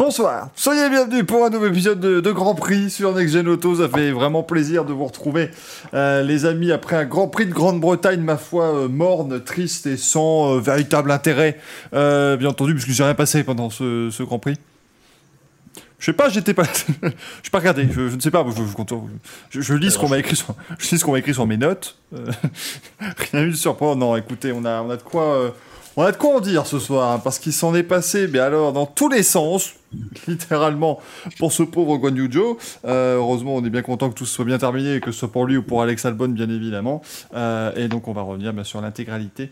Bonsoir, soyez bienvenus pour un nouvel épisode de, Grand Prix sur Next Gen Auto. Ça fait vraiment plaisir de vous retrouver, euh, les amis, après un Grand Prix de Grande-Bretagne, ma foi, euh, morne, triste et sans euh, véritable intérêt, bien entendu, puisque j'ai rien passé pendant ce, Grand Prix. Je sais pas, j'étais pas, je pas regardé, je, ne sais pas, je, je, lis ce qu'on m'a écrit sur, je lis ce qu'on m'a écrit sur mes notes. rien eu de surprenant. Non, écoutez, on a, on a de quoi on a de quoi en dire ce soir, hein, parce qu'il s'en est passé, mais alors dans tous les sens, littéralement, pour ce pauvre Guan Yu euh, heureusement, on est bien content que tout soit bien terminé, que ce soit pour lui ou pour Alex Albon, bien évidemment. Euh, et donc, on va revenir bien sûr l'intégralité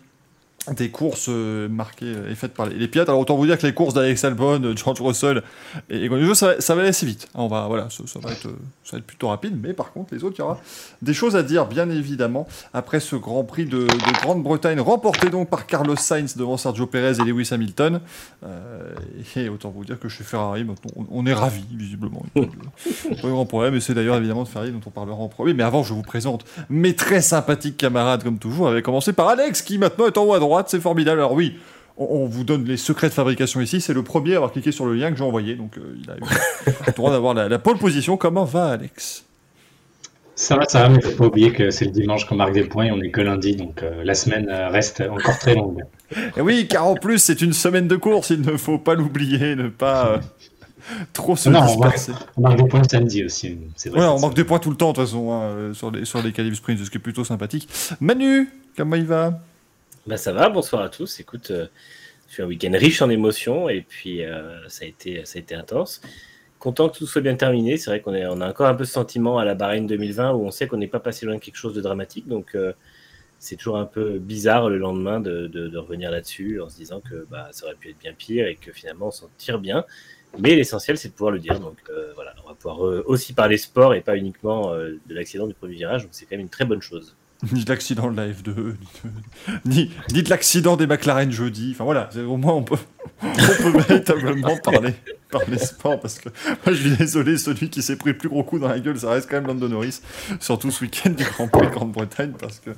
des courses euh, marquées euh, et faites par les, pilotes. Alors autant vous dire que les courses d'Alex Albon, euh, George Russell et, et ça, ça, va aller assez vite. on va, voilà, ça, va être, ça, va être, plutôt rapide, mais par contre, les autres, il y aura des choses à dire, bien évidemment, après ce Grand Prix de, Grande-Bretagne, remporté donc par Carlos Sainz devant Sergio Perez et Lewis Hamilton. et autant vous dire que chez Ferrari, on, est ravis, visiblement. Pas de grand problème, et c'est d'ailleurs évidemment de Ferrari dont on parlera en premier. Mais avant, je vous présente mes très sympathiques camarades, comme toujours, avec commencé par Alex, qui maintenant est en haut à droite c'est formidable. Alors oui, on, vous donne les secrets de fabrication ici. C'est le premier à avoir cliqué sur le lien que j'ai envoyé, donc euh, il a eu le droit d'avoir la, pole position. Comment va Alex ça va, ça va, mais faut pas oublier que c'est le dimanche qu'on marque des points et on est que lundi, donc euh, la semaine euh, reste encore très longue. Et oui, car en plus c'est une semaine de course, il ne faut pas l'oublier, ne pas trop se non, disperser. On marque, des points samedi aussi, on marque des points tout le temps de toute façon hein, sur les sur les ce qui est plutôt sympathique. Manu, comment il va? Bah, ça va, bonsoir à tous. Écoute, euh, un week-end riche en émotions et puis euh, ça, a été, ça a été intense. Content que tout soit bien terminé. C'est vrai qu'on on a encore un peu ce sentiment à la Bahreïn 2020 où on sait qu'on n'est pas passé loin de quelque chose de dramatique. Donc euh, c'est toujours un peu bizarre le lendemain de, de, revenir là-dessus en se disant que bah, ça aurait pu être bien pire et que finalement on s'en tire bien. Mais l'essentiel, c'est de pouvoir le dire. Donc euh, voilà, on va pouvoir aussi parler sport et pas uniquement de l'accident du premier virage. Donc c'est quand même une très bonne chose. ni de l'accident de la F2, ni de, l'accident des McLaren jeudi. Enfin voilà, au moins on peut, on peut véritablement parler, parler sport parce que moi je suis désolé, celui qui s'est pris le plus gros coup dans la gueule, ça reste quand même Lando Norris, surtout ce week-end du Grand Prix de Grande-Bretagne parce que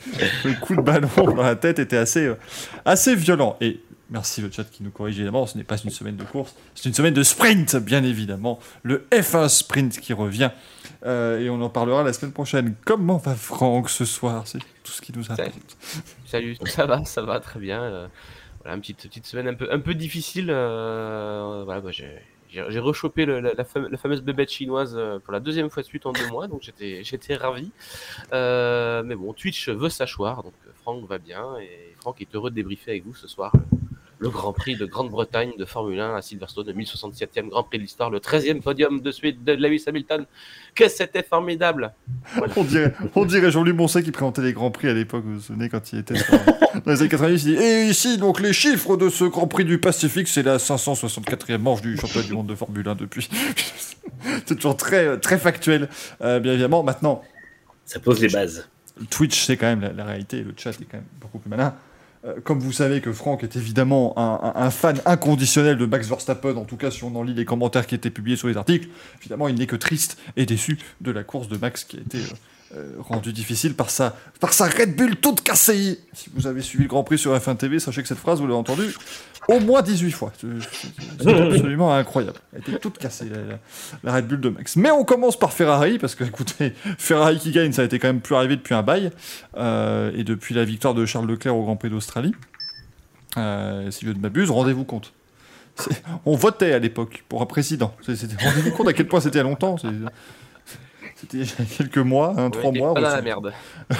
le coup de ballon dans la tête était assez, euh, assez violent. Et Merci le chat qui nous corrige évidemment. Ce n'est pas une semaine de course, c'est une semaine de sprint, bien évidemment. Le F1 Sprint qui revient. Euh, et on en parlera la semaine prochaine. Comment va Franck ce soir? C'est tout ce qui nous importe. Salut, ça va, ça va très bien. Euh, voilà, une petite, petite semaine un peu, un peu difficile. Euh, voilà, bah, j'ai rechopé la, fameuse bébête chinoise pour la deuxième fois de suite en deux mois, donc j'étais ravi. mais bon, Twitch veut s'achoir, donc Franck va bien et Franck est heureux de débriefer avec vous ce soir le Grand Prix de Grande-Bretagne de Formule 1 à Silverstone, le 1067e Grand Prix de l'histoire, le 13e podium de suite de Lewis Hamilton. Que c'était formidable On dirait, on dirait Jean-Louis Moncey qui présentait les Grands Prix à l'époque, vous vous souvenez, quand il était dans les années 90, il dit Et ici, donc, les chiffres de ce Grand Prix du Pacifique, c'est la 564e manche du championnat du monde de Formule 1 depuis. c'est toujours très, très factuel, euh, bien évidemment. Maintenant. Ça pose les bases. Twitch, c'est quand même la, la réalité, le chat est quand même beaucoup plus malin. Euh, comme vous savez que Franck est évidemment un, fan inconditionnel de Max Verstappen, en tout cas si on en lit les commentaires qui étaient publiés sur les articles, évidemment il n'est que triste et déçu de la course de Max qui a été euh, rendu difficile par sa, par sa Red Bull toute cassée. Si vous avez suivi le Grand Prix sur F1 TV, sachez que cette phrase, vous l'avez entendue au moins 18 fois. C'est absolument incroyable. Elle était toute cassée, la, Red Bull de Max. Mais on commence par Ferrari, parce que, écoutez, Ferrari qui gagne, ça a été quand même plus arrivé depuis un bail, euh, et depuis la victoire de Charles Leclerc au Grand Prix d'Australie. Euh, si je ne m'abuse, rendez-vous compte. On votait à l'époque pour un président. Rendez-vous compte à quel point c'était longtemps. C'était il y a quelques mois, hein, trois mois. Pas la merde.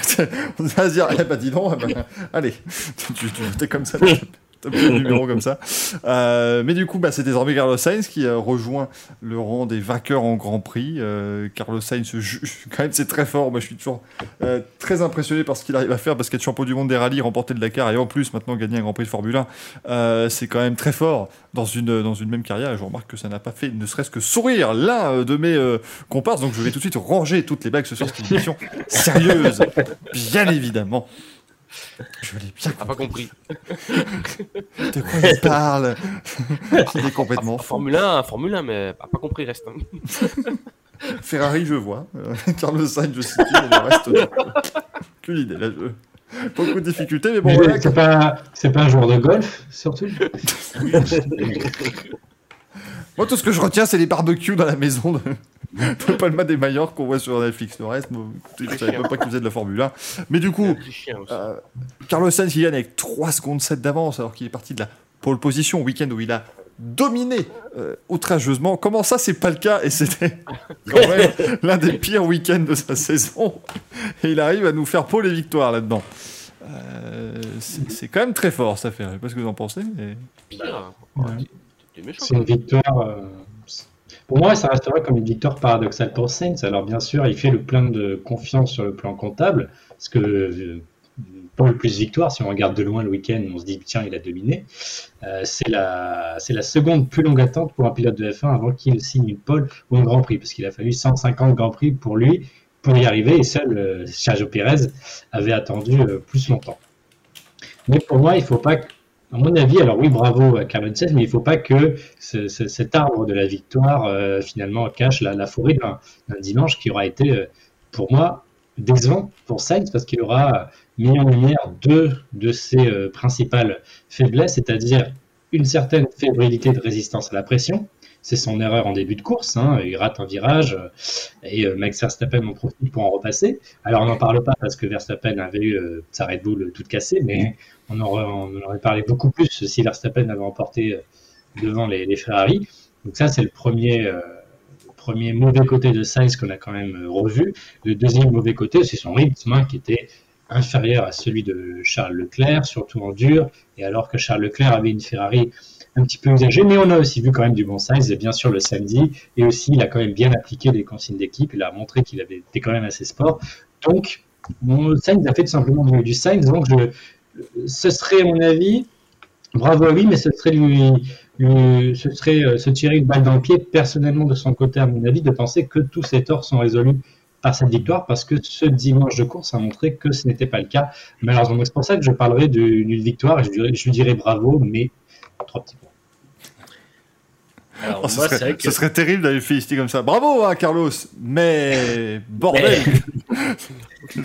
on va se dire, eh ben dis donc, eh ben, allez, tu, tu, comme ça numéro comme ça. Euh, mais du coup, bah, c'est désormais Carlos Sainz qui a rejoint le rang des vainqueurs en Grand Prix. Euh, Carlos Sainz, quand même, c'est très fort. Moi, je suis toujours euh, très impressionné par ce qu'il arrive à faire parce qu'être champion du monde des rallyes, remporter le Dakar et en plus maintenant gagner un Grand Prix de Formule 1, c'est quand même très fort dans une, dans une même carrière. Et je remarque que ça n'a pas fait ne serait-ce que sourire l'un de mes comparses. Donc, je vais tout de suite ranger toutes les bagues ce soir. C'est une émission sérieuse, bien évidemment. Je l'ai bien pas compris. De quoi il parle? Il est complètement fou. Formule 1, Formule 1, mais pas compris reste. Ferrari, je vois. Euh, Carlos Sainz, je cite, mais le reste, non. Quelle idée, là, je... Beaucoup de difficultés, mais bon, voilà. C'est pas, pas un joueur de golf, surtout Moi, tout ce que je retiens, c'est les barbecues dans la maison de, de Palma des Mallorca qu'on voit sur Netflix. Le reste, moi, je savais même pas qu'il faisait de la Formule 1. Mais du coup, euh, Carlos Sainz, il gagne avec 3 secondes 7 d'avance, alors qu'il est parti de la pole position au week-end où il a dominé euh, outrageusement. Comment ça, c'est pas le cas? Et c'était quand même l'un des pires week-ends de sa saison. Et il arrive à nous faire pole et victoire là-dedans. Euh, c'est c'est quand même très fort, ça fait. Je sais pas ce que vous en pensez. Mais... Pire. Ouais. Méchant. C'est une victoire. euh, Pour moi, ça restera comme une victoire paradoxale pour Saints. Alors, bien sûr, il fait le plein de confiance sur le plan comptable, parce que euh, pour le plus victoire, si on regarde de loin le week-end, on se dit tiens, il a dominé. Euh, c'est la, la seconde plus longue attente pour un pilote de F1 avant qu'il signe une pole ou un Grand Prix, parce qu'il a fallu 150 Grands Prix pour lui pour y arriver, et seul euh, Sergio Pérez avait attendu euh, plus longtemps. Mais pour moi, il faut pas à mon avis, alors oui, bravo à Carlos Sainz, mais il ne faut pas que ce- ce- cet arbre de la victoire euh, finalement cache la, forêt d'un dimanche qui aura été, euh, pour moi, décevant pour Sainz parce qu'il aura mis en lumière deux de ses euh, principales faiblesses, c'est-à-dire une certaine fébrilité de résistance à la pression. C'est son erreur en début de course. hein, il rate un virage et Max Verstappen en profite pour en repasser. Alors on n'en parle pas parce que Verstappen avait eu sa Red Bull toute cassée, mais on, aurait, aurait parlé beaucoup plus si Verstappen avait emporté euh, devant les, Ferrari. Donc ça, c'est le premier, euh, premier mauvais côté de Sainz qu'on a quand même euh, revu. Le deuxième mauvais côté, c'est son rythme hein, qui était inférieur à celui de Charles Leclerc, surtout en dur, et alors que Charles Leclerc avait une Ferrari un petit peu usagée, mais on a aussi vu quand même du bon Sainz, et bien sûr le samedi, et aussi il a quand même bien appliqué les consignes d'équipe, il a montré qu'il avait été quand même assez sport. Donc, Sainz a fait tout simplement du Sainz, donc je, ce serait, à mon avis, bravo à lui, mais ce serait lui, lui- ce serait euh, se tirer une balle dans le pied personnellement de son côté, à mon avis, de penser que tous ses torts sont résolus par cette victoire, parce que ce dimanche de course a montré que ce n'était pas le cas. Malheureusement, Donc, c'est pour ça que je parlerai d'une victoire et je, dirais- je lui dirais bravo, mais trois petits points. Alors, Oh, ce, moi, serait, vrai que. ce serait terrible d'aller le féliciter comme ça. Bravo, hein, Carlos Mais bordel Je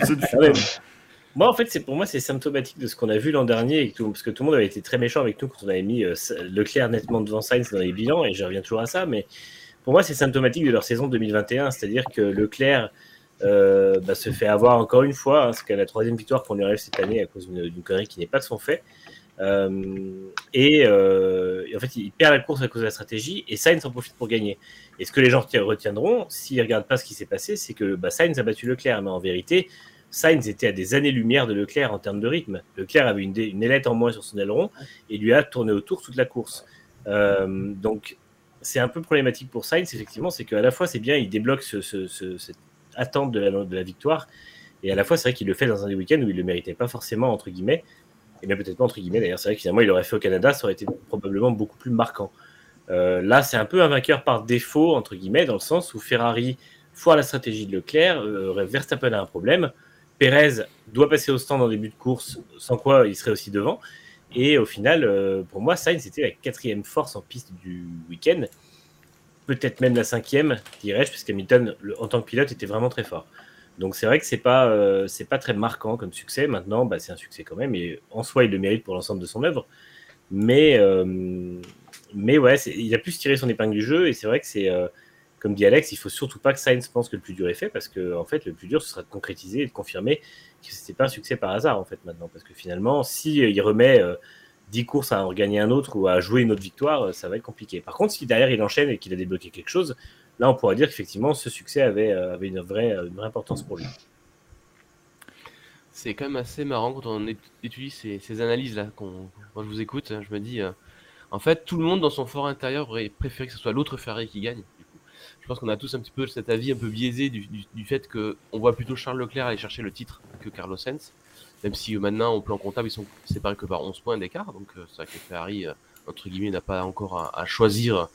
Moi, en fait, c'est pour moi, c'est symptomatique de ce qu'on a vu l'an dernier, parce que tout le monde avait été très méchant avec nous quand on avait mis euh, Leclerc nettement devant Sainz dans les bilans, et je reviens toujours à ça, mais pour moi, c'est symptomatique de leur saison 2021, c'est-à-dire que Leclerc euh, bah, se fait avoir encore une fois, hein, c'est la troisième victoire qu'on lui arrive cette année à cause d'une connerie qui n'est pas de son fait. Euh, et, en fait, il perd la course à cause de la stratégie et Sainz en profite pour gagner. Et ce que les gens reti- retiendront, s'ils regardent pas ce qui s'est passé, c'est que bah, Sainz a battu Leclerc, mais en vérité, Sainz était à des années-lumière de Leclerc en termes de rythme. Leclerc avait une, une ailette en moins sur son aileron et lui a tourné autour toute la course. Euh, donc, c'est un peu problématique pour Sainz, effectivement, c'est qu'à la fois, c'est bien, il débloque ce- ce- ce- cette attente de la, victoire, et à la fois, c'est vrai qu'il le fait dans un des week-ends où il ne le méritait pas forcément, entre guillemets, et même peut-être pas entre guillemets, d'ailleurs, c'est vrai que finalement, il aurait fait au Canada, ça aurait été probablement beaucoup plus marquant. Euh, là, c'est un peu un vainqueur par défaut, entre guillemets, dans le sens où Ferrari foire la stratégie de Leclerc, euh, Verstappen a un problème, Perez doit passer au stand en début de course, sans quoi il serait aussi devant. Et au final, euh, pour moi, Sainz c'était la quatrième force en piste du week-end. Peut-être même la cinquième, dirais-je, parce qu'Hamilton, en tant que pilote, était vraiment très fort. Donc c'est vrai que c'est pas, euh, pas très marquant comme succès. Maintenant, bah, c'est un succès quand même, et en soi, il le mérite pour l'ensemble de son œuvre. Mais, euh, mais ouais, il a plus tiré son épingle du jeu, et c'est vrai que c'est, comme dit Alex, il faut surtout pas que Sainz pense que le plus dur est fait, parce que en fait, le plus dur, ce sera de concrétiser et de confirmer que c'était pas un succès par hasard, en fait, maintenant. Parce que finalement, si euh, il remet euh, 10 courses à en gagner un autre ou à jouer une autre victoire, euh, ça va être compliqué. Par contre, si derrière il enchaîne et qu'il a débloqué quelque chose, là, on pourrait dire qu'effectivement, ce succès avait, euh, avait une, vraie, importance pour lui. C'est quand même assez marrant quand on étudie ces, analyses-là. Quand je vous écoute, je me dis, en fait, tout le monde dans son fort intérieur aurait préféré que ce soit l'autre Ferrari qui gagne. Je pense qu'on a tous un petit peu cet avis un peu biaisé du, du- du fait que on voit plutôt Charles Leclerc aller chercher le titre que Carlos Sainz. Même si euh, maintenant, au plan comptable, ils sont séparés que par 11 points d'écart. Donc, euh, c'est vrai que Ferrari, euh, entre guillemets, n'a pas encore à, choisir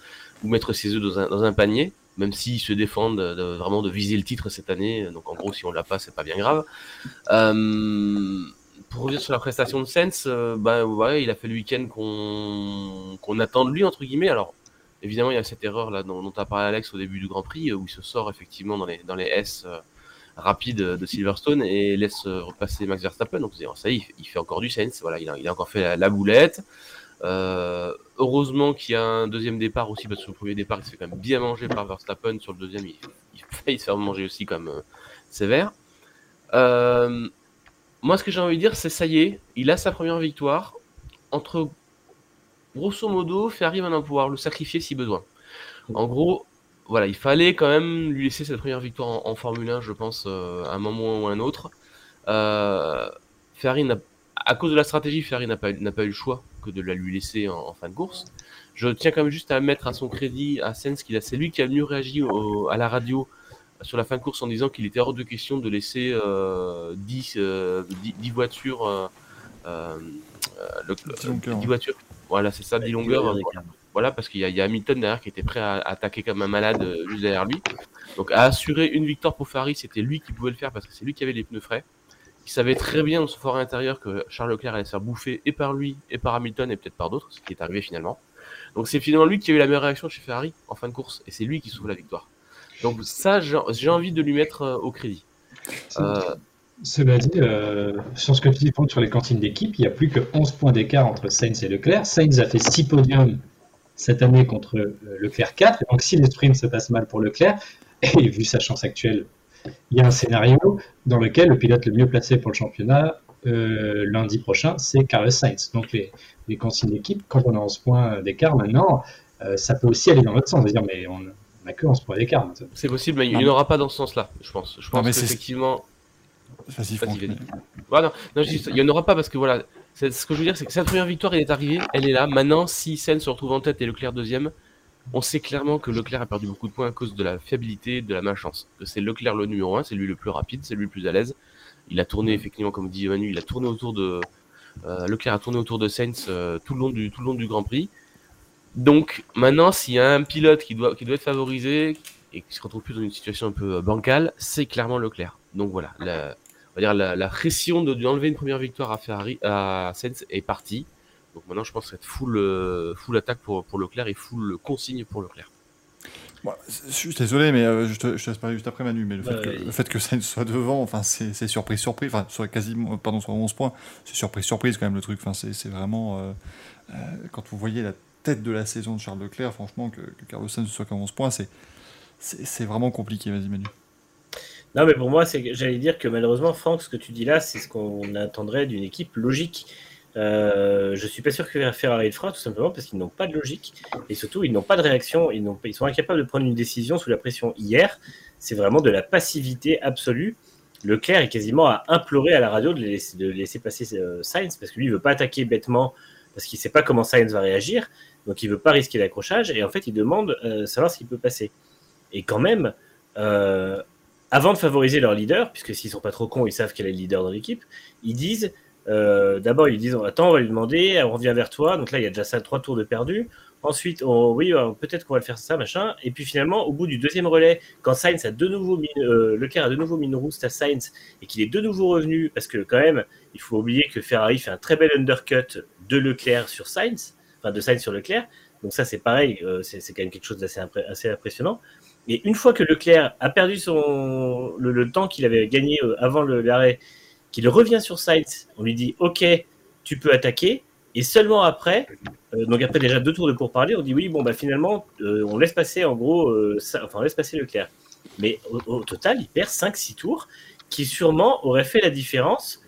ou mettre ses œufs dans un, panier. Même s'ils se défendent de- de- vraiment de viser le titre cette année. Donc, en gros, si on l'a pas, c'est pas bien grave. Pour revenir sur la prestation de Sens, euh, bah, ouais, il a fait le week-end qu'on qu'on attend de lui, entre guillemets. Alors, évidemment, il y a cette erreur là dont, a parlé Alex au début du Grand Prix, euh, où il se sort effectivement dans les, S euh, rapides de Silverstone et laisse euh, repasser Max Verstappen. Donc, ça y il fait encore du Sens. Voilà, il a, il encore fait la, boulette. Heureusement qu'il y a un deuxième départ aussi, parce que le premier départ, il se fait quand même bien manger par Verstappen. Sur le deuxième, il, il faillit se faire manger aussi comme sévère. Moi, ce que j'ai envie de dire, c'est ça y est, il a sa première victoire. Entre grosso modo, Ferrari maintenant pouvoir le sacrifier si besoin. En gros, voilà, il fallait quand même lui laisser cette première victoire en, Formule 1, je pense, euh, à un moment ou à un autre. Euh, Ferrari à cause de la stratégie, Ferrari n'a pas, eu le choix que de la lui laisser en, fin de course. Je tiens quand même juste à mettre à son crédit à Sens qu'il a, c'est lui qui a mieux réagi à la radio sur la fin de course en disant qu'il était hors de question de laisser euh, 10, euh, 10, 10 voitures, euh, euh, le- le- 10 longueurs, 10 ouais. voitures. Voilà, c'est ça, 10 longueurs. Voilà, parce qu'il y, a- il y a Hamilton derrière qui était prêt à, à attaquer comme un malade euh, juste derrière lui. Donc à assurer une victoire pour Ferrari, c'était lui qui pouvait le faire parce que c'est lui qui avait les pneus frais. Il savait très bien dans son fort intérieur que Charles Leclerc allait se faire bouffer et par lui, et par Hamilton, et peut-être par d'autres, ce qui est arrivé finalement. Donc c'est finalement lui qui a eu la meilleure réaction chez Ferrari en fin de course, et c'est lui qui sauve la victoire. Donc ça, j'ai j'ai envie de lui mettre euh, au crédit. Euh, Cela dit, euh, sur ce que tu dis sur les cantines d'équipe, il n'y a plus que 11 points d'écart entre Sainz et Leclerc. Sainz a fait 6 podiums cette année contre euh, Leclerc 4. Donc si les sprints se passent mal pour Leclerc, et vu sa chance actuelle, il y a un scénario dans lequel le pilote le mieux placé pour le championnat euh, lundi prochain, c'est Carlos Sainz. Donc les, les consignes d'équipe, quand on a 11 points d'écart maintenant, euh, ça peut aussi aller dans l'autre sens. C'est-à-dire, mais on n'a que 11 points d'écart maintenant. c'est possible, mais il n'y en aura pas dans ce sens-là, je pense. Je pense qu'effectivement, Vas-y, Franck. non, il n'y en aura pas parce que voilà, c'est- ce que je veux dire, c'est que cette première victoire, elle est arrivée, elle est là. Maintenant, si Senna se retrouve en tête et Leclerc deuxième, on sait clairement que Leclerc a perdu beaucoup de points à cause de la fiabilité, de la malchance. C'est Leclerc le numéro 1, c'est lui le plus rapide, c'est lui le plus à l'aise. Il a tourné, effectivement, comme dit Manu, il a tourné autour de. euh, Leclerc a tourné autour de Sainz euh, tout, le long du, tout le long du Grand Prix. Donc, maintenant, s'il y a un pilote qui doit, qui doit être favorisé et qui se retrouve plus dans une situation un peu euh, bancale, c'est clairement Leclerc. Donc voilà, la, on va dire la, la pression de, d'enlever une première victoire à Ferrari, à Sainz est partie. Donc maintenant, je pense que ça va être full, euh, full attaque pour, pour Leclerc et full consigne pour Leclerc. Bon, je suis désolé, mais euh, je, te, je te laisse parler juste après Manu. Mais le, Bah, fait, que, oui. le fait que Sainz soit devant, enfin, c'est surprise, surprise. Enfin, sur quasiment, pardon, sur 11 points, c'est surprise, surprise quand même le truc. Enfin, c'est c'est vraiment. euh, euh, quand vous voyez la tête de la saison de Charles Leclerc, franchement, que, que Carlos Sainz soit qu'à 11 points, c'est c'est vraiment compliqué. Vas-y, Manu. Non, mais pour moi, j'allais dire que malheureusement, Franck, ce que tu dis là, c'est ce qu'on attendrait d'une équipe logique. Euh, je suis pas sûr que Ferrari le fera, tout simplement parce qu'ils n'ont pas de logique et surtout ils n'ont pas de réaction. Ils, sont incapables de prendre une décision sous la pression. Hier, c'est vraiment de la passivité absolue. Leclerc est quasiment à implorer à la radio de laisser, passer euh, Sainz parce que lui, il veut pas attaquer bêtement parce qu'il sait pas comment Sainz va réagir. Donc, il veut pas risquer l'accrochage et en fait, il demande euh, savoir ce qui peut passer. Et quand même, euh, avant de favoriser leur leader, puisque s'ils sont pas trop cons, ils savent quel est le leader dans l'équipe, ils disent euh, d'abord ils disent attends on va lui demander, on revient vers toi. Donc là il y a déjà ça trois tours de perdu. Ensuite oui euh, peut-être qu'on va le faire ça machin. Et puis finalement au bout du deuxième relais, quand Sainz a de nouveau Leclerc a de nouveau mis une rouste à Sainz et qu'il est de nouveau revenu parce que quand même il faut oublier que Ferrari fait un très bel undercut de Leclerc sur Sainz, enfin de Sainz sur Leclerc. Donc ça c'est pareil, c'est quand même quelque chose d'assez impré- impressionnant. Et une fois que Leclerc a perdu le, temps qu'il avait gagné euh, avant l'arrêt, qu'il revient sur Sainz, on lui dit OK, tu peux attaquer. Et seulement après, euh, donc après déjà deux tours de pourparlers, on dit oui, bon bah finalement, euh, on laisse passer en gros, enfin on laisse passer Leclerc. Mais au, total, il perd 5-6 tours, qui sûrement auraient fait la différence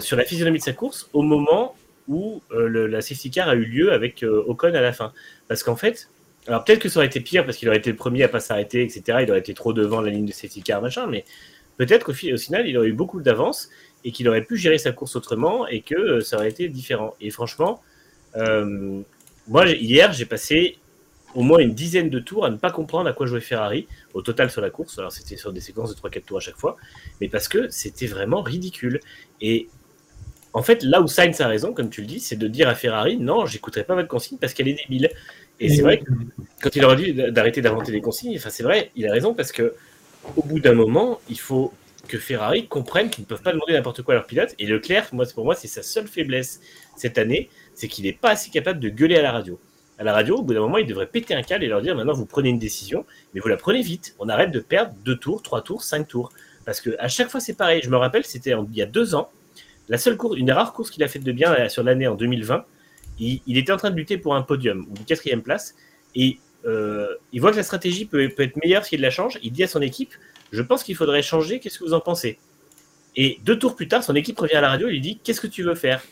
sur la physionomie de sa course au moment où la safety car a eu lieu avec Ocon à la fin. Parce qu'en fait, alors peut-être que ça aurait été pire parce qu'il aurait été le premier à pas s'arrêter, etc. Il aurait été trop devant la ligne de safety car, machin, mais peut-être qu'au fi- au final, il aurait eu beaucoup d'avance et qu'il aurait pu gérer sa course autrement et que euh, ça aurait été différent. Et franchement, euh, moi, hier, j'ai passé au moins une dizaine de tours à ne pas comprendre à quoi jouait Ferrari au total sur la course. Alors, c'était sur des séquences de 3-4 tours à chaque fois, mais parce que c'était vraiment ridicule. Et en fait, là où Sainz a raison, comme tu le dis, c'est de dire à Ferrari non, j'écouterai pas votre consigne parce qu'elle est débile. Et c'est vrai que quand il aurait dit d'arrêter d'inventer des consignes, enfin c'est vrai, il a raison parce que au bout d'un moment, il faut que Ferrari comprenne qu'ils ne peuvent pas demander n'importe quoi à leur pilote. Et Leclerc, moi, pour moi, c'est sa seule faiblesse cette année, c'est qu'il n'est pas assez capable de gueuler à la radio. À la radio, au bout d'un moment, il devrait péter un câble et leur dire maintenant, vous prenez une décision, mais vous la prenez vite. On arrête de perdre deux tours, trois tours, cinq tours. Parce que à chaque fois, c'est pareil. Je me rappelle, c'était il y a deux ans, la seule course, une des rares courses qu'il a faites de bien euh, sur l'année en 2020. Il, était en train de lutter pour un podium ou une quatrième place et euh, il voit que la stratégie peut, être meilleure s'il la change. Il dit à son équipe Je pense qu'il faudrait changer, qu'est-ce que vous en pensez? Et deux tours plus tard, son équipe revient à la radio et lui dit Qu'est-ce que tu veux faire?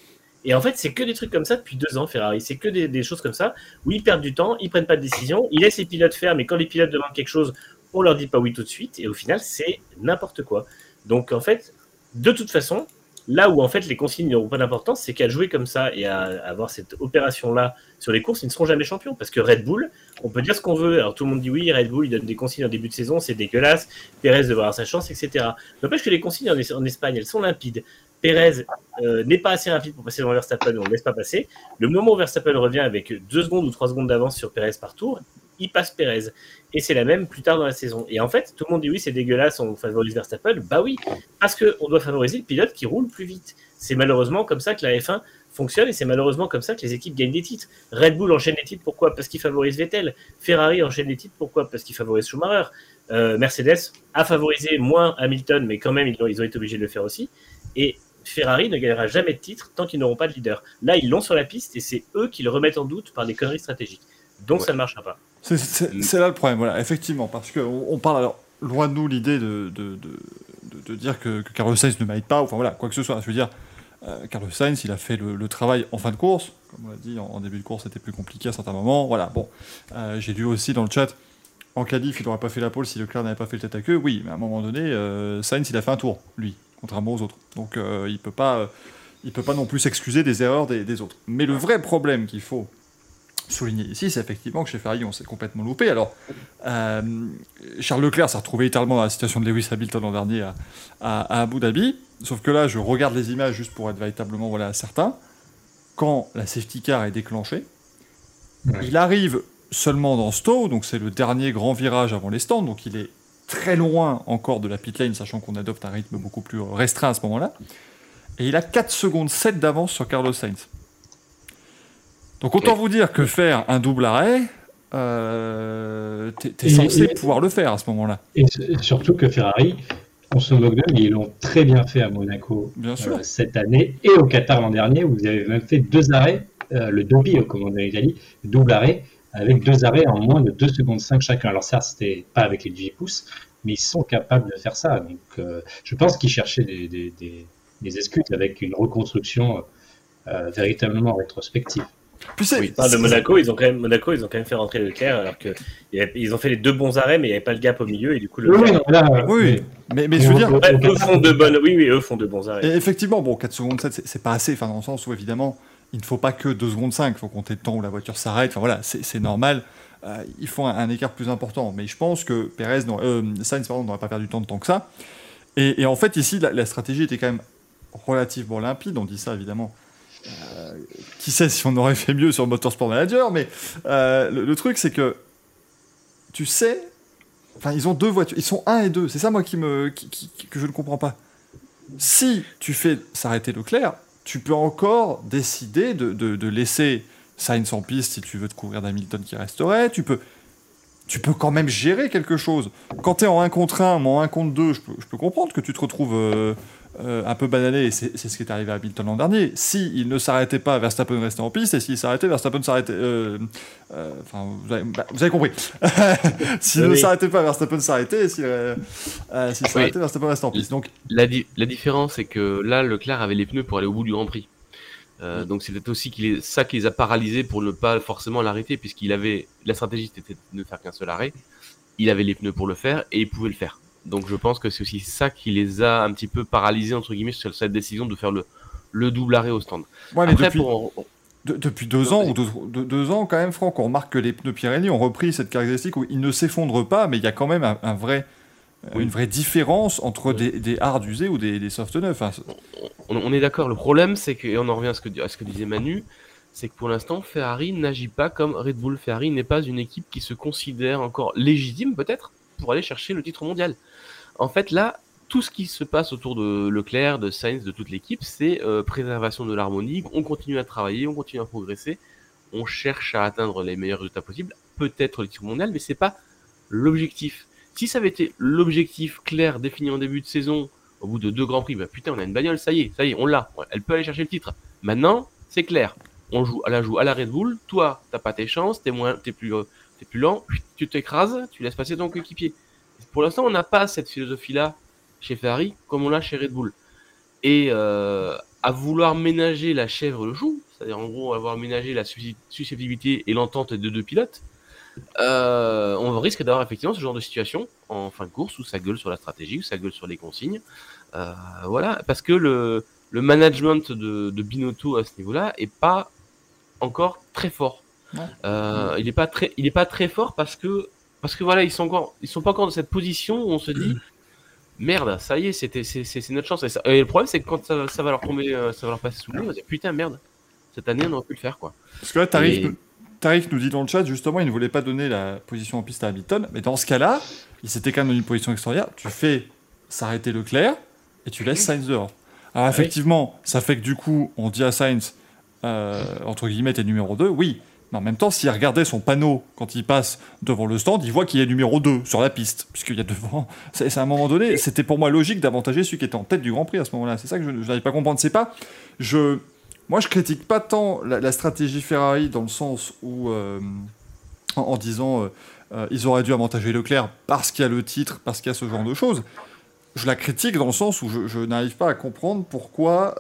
Et en fait, c'est que des trucs comme ça depuis deux ans, Ferrari. C'est que des, des choses comme ça où ils perdent du temps, ils prennent pas de décision, ils laissent les pilotes faire, mais quand les pilotes demandent quelque chose, on leur dit pas oui tout de suite. Et au final, c'est n'importe quoi. Donc en fait, de toute façon, là où en fait les consignes n'auront pas d'importance, c'est qu'à jouer comme ça et à avoir cette opération-là sur les courses, ils ne seront jamais champions. Parce que Red Bull, on peut dire ce qu'on veut. Alors tout le monde dit oui, Red Bull, il donne des consignes en début de saison, c'est dégueulasse. Pérez devrait avoir sa chance, etc. N'empêche que les consignes en, Es- en Espagne, elles sont limpides. Pérez euh, n'est pas assez rapide pour passer devant Verstappen, on ne laisse pas passer. Le moment où Verstappen revient avec deux secondes ou trois secondes d'avance sur Pérez par tour, il passe Pérez. Et c'est la même plus tard dans la saison. Et en fait, tout le monde dit oui, c'est dégueulasse, on favorise Verstappen. Bah oui, parce qu'on doit favoriser le pilote qui roule plus vite. C'est malheureusement comme ça que la F1 fonctionne et c'est malheureusement comme ça que les équipes gagnent des titres. Red Bull enchaîne les titres, pourquoi? Parce qu'il favorise Vettel. Ferrari enchaîne les titres, pourquoi? Parce qu'il favorise Schumacher. Euh, Mercedes a favorisé moins Hamilton, mais quand même, ils ont, ils ont été obligés de le faire aussi. Et Ferrari ne gagnera jamais de titre tant qu'ils n'auront pas de leader. Là, ils l'ont sur la piste et c'est eux qui le remettent en doute par des conneries stratégiques. Donc Ouais. ça ne marchera pas. C'est- C'est là le problème, voilà, effectivement, parce qu'on on parle alors loin de nous l'idée de, de, de, de- de dire que, que Carlos Sainz ne m'aide pas, enfin voilà, quoi que ce soit. Je veux dire, euh, Carlos Sainz, il a fait le, le travail en fin de course, comme on l'a dit, en, en début de course c'était plus compliqué à certains moments, voilà, bon. Euh, J'ai lu aussi dans le chat, en qualif, il n'aurait pas fait la pole si Leclerc n'avait pas fait le tête à queue, oui, mais à un moment donné, euh, Sainz, il a fait un tour, lui, contrairement aux autres. Donc euh, il peut pas... euh, il peut pas non plus s'excuser des erreurs des, des autres. Mais le vrai problème qu'il faut souligner ici, c'est effectivement que chez Ferrari, on s'est complètement loupé. Alors, euh, Charles Leclerc s'est retrouvé littéralement dans la situation de Lewis Hamilton l'an dernier à, à- à Abu Dhabi. Sauf que là, je regarde les images juste pour être véritablement voilà, certain. Quand la safety car est déclenchée, il arrive seulement dans Stowe, donc c'est le dernier grand virage avant les stands, donc il est très loin encore de la pit lane, sachant qu'on adopte un rythme beaucoup plus restreint à ce moment-là. Et il a 4 secondes 7 d'avance sur Carlos Sainz. Donc autant vous dire que faire un double arrêt, euh, t'es Et- censé et- pouvoir le faire à ce moment-là. Et surtout que Ferrari, on se moque d'eux, mais ils l'ont très bien fait à Monaco Bien sûr. euh, cette année et au Qatar l'an dernier, où vous avez même fait deux arrêts, euh, le Dobby au commandant d'Italie, double arrêt, avec deux arrêts en moins de 2 secondes 5 chacun. Alors certes, c'était pas avec les 18 pouces, mais ils sont capables de faire ça. Donc euh, je pense qu'ils cherchaient des, des, des- des excuses avec une reconstruction euh, véritablement rétrospective. C'est- Oui, de Monaco, ils ont quand même Monaco, ils ont quand même fait rentrer Leclerc alors que ils ont fait les deux bons arrêts, mais il n'y avait pas le gap au milieu et du coup le. Oui, oui, non, là, euh, Oui, mais, mais je veux dire, Ouais, eux font de bonnes, oui, oui, eux font de bons arrêts. Et effectivement, bon, 4 secondes 7, c'est- pas assez, enfin, dans le sens où évidemment, il ne faut pas que 2 secondes 5, il faut compter le temps où la voiture s'arrête, enfin voilà, c'est normal. Euh, il faut un, un écart plus important, mais je pense que Perez, euh, Sainz pardon, n'aurait pas perdu tant de temps que ça. Et, et en fait, ici, la, la stratégie était quand même relativement limpide, on dit ça évidemment. Euh, qui sait si on aurait fait mieux sur Motorsport Manager, mais euh, le, truc c'est que tu sais, enfin ils ont deux voitures, ils sont 1 et 2, c'est ça moi qui me, que je ne comprends pas si tu fais s'arrêter Leclerc, tu peux encore décider de, laisser Sainz en piste si tu veux te couvrir d'Hamilton qui resterait. Tu peux, tu peux quand même gérer quelque chose. Quand tu es en 1 contre 1, mais en 1 contre 2, je peux, je peux comprendre que tu te retrouves euh, euh, un peu banané, et c'est ce qui est arrivé à Hamilton l'an dernier. Si il ne s'arrêtait pas, Verstappen restait en piste, et s'il s'arrêtait, Verstappen s'arrêtait. euh, euh, Enfin, vous, avez, bah, vous avez compris. S'il ne s'arrêtait pas, Verstappen s'arrêtait, et s'il euh, euh, s'il Oui. s'arrêtait, Verstappen restait en piste. Donc, La, di- la différence, c'est que là, Leclerc avait les pneus pour aller au bout du Grand Prix. Euh, Donc c'est peut-être aussi est, ça qui les a paralysés pour ne pas forcément l'arrêter, puisqu'il avait la stratégie c'était de ne faire qu'un seul arrêt. Il avait les pneus pour le faire et il pouvait le faire. Donc je pense que c'est aussi ça qui les a un petit peu paralysés entre guillemets sur cette décision de faire le, le double arrêt au stand. ouais, mais Après, depuis, pour en- De- depuis deux ans, ou deux, deux- deux ans quand même, Franck, on remarque que les pneus Pirelli ont repris cette caractéristique où ils ne s'effondrent pas, mais il y a quand même un, un vrai, euh, Oui. une vraie différence entre des, des hard usés ou des, des soft neufs. Enfin, c'est- on, on est d'accord. Le problème, c'est que, et on en revient à ce que, à ce que disait Manu, c'est que pour l'instant, Ferrari n'agit pas comme Red Bull. Ferrari n'est pas une équipe qui se considère encore légitime, peut-être, pour aller chercher le titre mondial. En fait, là, tout ce qui se passe autour de Leclerc, de Sainz, de toute l'équipe, c'est euh, préservation de l'harmonie. On continue à travailler, on continue à progresser, on cherche à atteindre les meilleurs résultats possibles, peut-être le titre mondial, mais c'est pas l'objectif. Si ça avait été l'objectif clair défini en début de saison, au bout de deux grands prix, bah putain, on a une bagnole, ça y est, ça y est, on l'a. Elle peut aller chercher le titre. Maintenant, c'est clair. on joue, la joue à la Red Bull. Toi, t'as pas tes chances, t'es moins, t'es plus, t'es plus lent, tu t'écrases, tu laisses passer ton coéquipier. Pour l'instant, on n'a pas cette philosophie-là chez Ferrari comme on l'a chez Red Bull. Et euh, à vouloir ménager la chèvre le chou, c'est-à-dire en gros avoir ménagé la susceptibilité et l'entente de deux pilotes, euh, on risque d'avoir effectivement ce genre de situation en fin de course où ça gueule sur la stratégie, où ça gueule sur les consignes. Euh, voilà, parce que le, le management de, de, Binotto à ce niveau-là est pas encore très fort. Euh, il est pas très, il est pas très fort parce que parce que voilà, ils sont encore, ils sont pas encore dans cette position où on se dit merde, ça y est, c'était, c'est, notre chance. Et, le problème, c'est que quand ça, ça, va leur tomber, euh, ça va leur passer sous le nez, on va dire putain merde, cette année on aurait pu le faire quoi. Parce que là. Tarif nous dit dans le chat, justement, il ne voulait pas donner la position en piste à Hamilton, mais dans ce cas-là, il s'était quand même dans une position extraordinaire. Tu fais s'arrêter Leclerc et tu laisses Sainz dehors. Alors, ah effectivement, ça fait que du coup, on dit à Sainz, euh, entre guillemets, t'es numéro 2, oui. Mais en même temps, s'il regardait son panneau quand il passe devant le stand, il voit qu'il a numéro 2 sur la piste, puisqu'il y a devant. C'est à un moment donné, c'était pour moi logique d'avantager celui qui était en tête du Grand Prix à ce moment-là. C'est ça que je n'arrive pas à comprendre. C'est pas. Je moi, je critique pas tant la, stratégie Ferrari dans le sens où, euh, en, disant, euh, euh, ils auraient dû avantager Leclerc parce qu'il y a le titre, parce qu'il y a ce genre de choses. Je la critique dans le sens où je, n'arrive pas à comprendre pourquoi,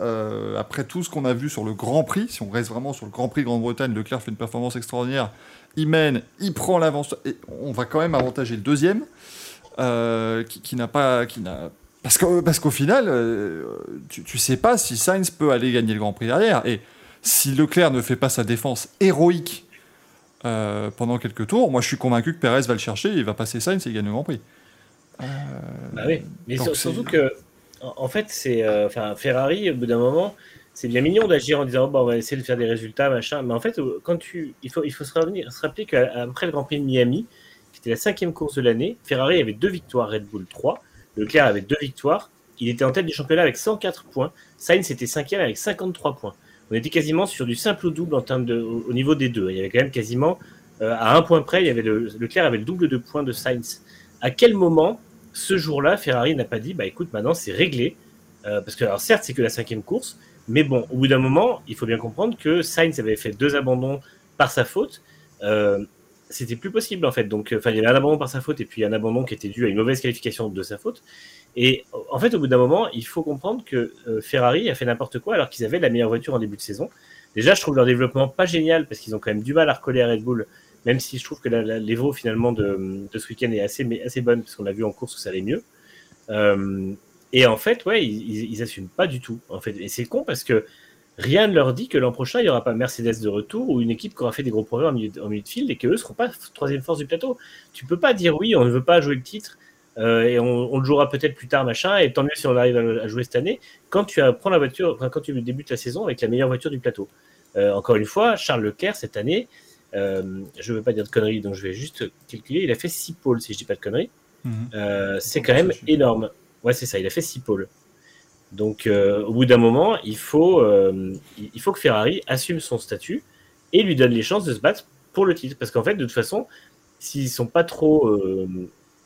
après tout ce qu'on a vu sur le Grand Prix, si on reste vraiment sur le Grand Prix de Grande-Bretagne, Leclerc fait une performance extraordinaire, il mène, il prend l'avance, et on va quand même avantager le deuxième, qui, qui n'a pas, qui n'a parce qu'au parce qu'au final, euh, tu, tu sais pas si Sainz peut aller gagner le Grand Prix derrière. Et si Leclerc ne fait pas sa défense héroïque euh, pendant quelques tours, moi je suis convaincu que Perez va le chercher, il va passer Sainz et il gagne le Grand Prix. Euh, bah oui, mais surtout que, en fait, c'est, enfin, Ferrari, au bout d'un moment, c'est bien mignon d'agir en disant oh, bah, on va essayer de faire des résultats, machin. Mais en fait, quand tu, il faut, il faut se, revenir, se rappeler qu'après le Grand Prix de Miami, qui était la cinquième course de l'année, Ferrari avait deux victoires, Red Bull 3. Leclerc avait deux victoires. Il était en tête du championnat avec 104 points. Sainz était cinquième avec 53 points. On était quasiment sur du simple ou double en termes de, au, niveau des deux. Il y avait quand même quasiment, euh, à un point près, il y avait le, Leclerc avait le double de points de Sainz. À quel moment, ce jour-là, Ferrari n'a pas dit, bah écoute, maintenant c'est réglé. Euh, parce que, alors certes, c'est que la cinquième course, mais bon, au bout d'un moment, il faut bien comprendre que Sainz avait fait deux abandons par sa faute. Euh, c'était plus possible en fait. Donc, enfin, il y avait un abandon par sa faute et puis un abandon qui était dû à une mauvaise qualification de sa faute. Et en fait, au bout d'un moment, il faut comprendre que euh, Ferrari a fait n'importe quoi alors qu'ils avaient la meilleure voiture en début de saison. Déjà, je trouve leur développement pas génial parce qu'ils ont quand même du mal à recoller à Red Bull, même si je trouve que l'Evo finalement de, ce week-end est assez, assez bonne parce qu'on a vu en course où ça allait mieux. Euh, et en fait, ouais, ils, ils, assument pas du tout. En fait, et c'est con parce que rien ne leur dit que l'an prochain, il n'y aura pas Mercedes de retour ou une équipe qui aura fait des gros progrès en milieu, de field et qu'eux seront pas troisième force du plateau. Tu peux pas dire oui, on ne veut pas jouer le titre euh, et on, le jouera peut-être plus tard, machin, et tant mieux si on arrive à, jouer cette année, quand tu prends la voiture, quand tu débutes la saison avec la meilleure voiture du plateau. Euh, encore une fois, Charles Leclerc, cette année, euh, je ne veux pas dire de conneries, donc je vais juste calculer, il a fait 6 pôles, si je dis pas de conneries. Mhm. c'est quand même énorme. Ouais, c'est ça, il a fait 6 pôles. Donc, euh, au bout d'un moment, il faut, euh, il faut que Ferrari assume son statut et lui donne les chances de se battre pour le titre. Parce qu'en fait, de toute façon, s'ils sont pas trop euh,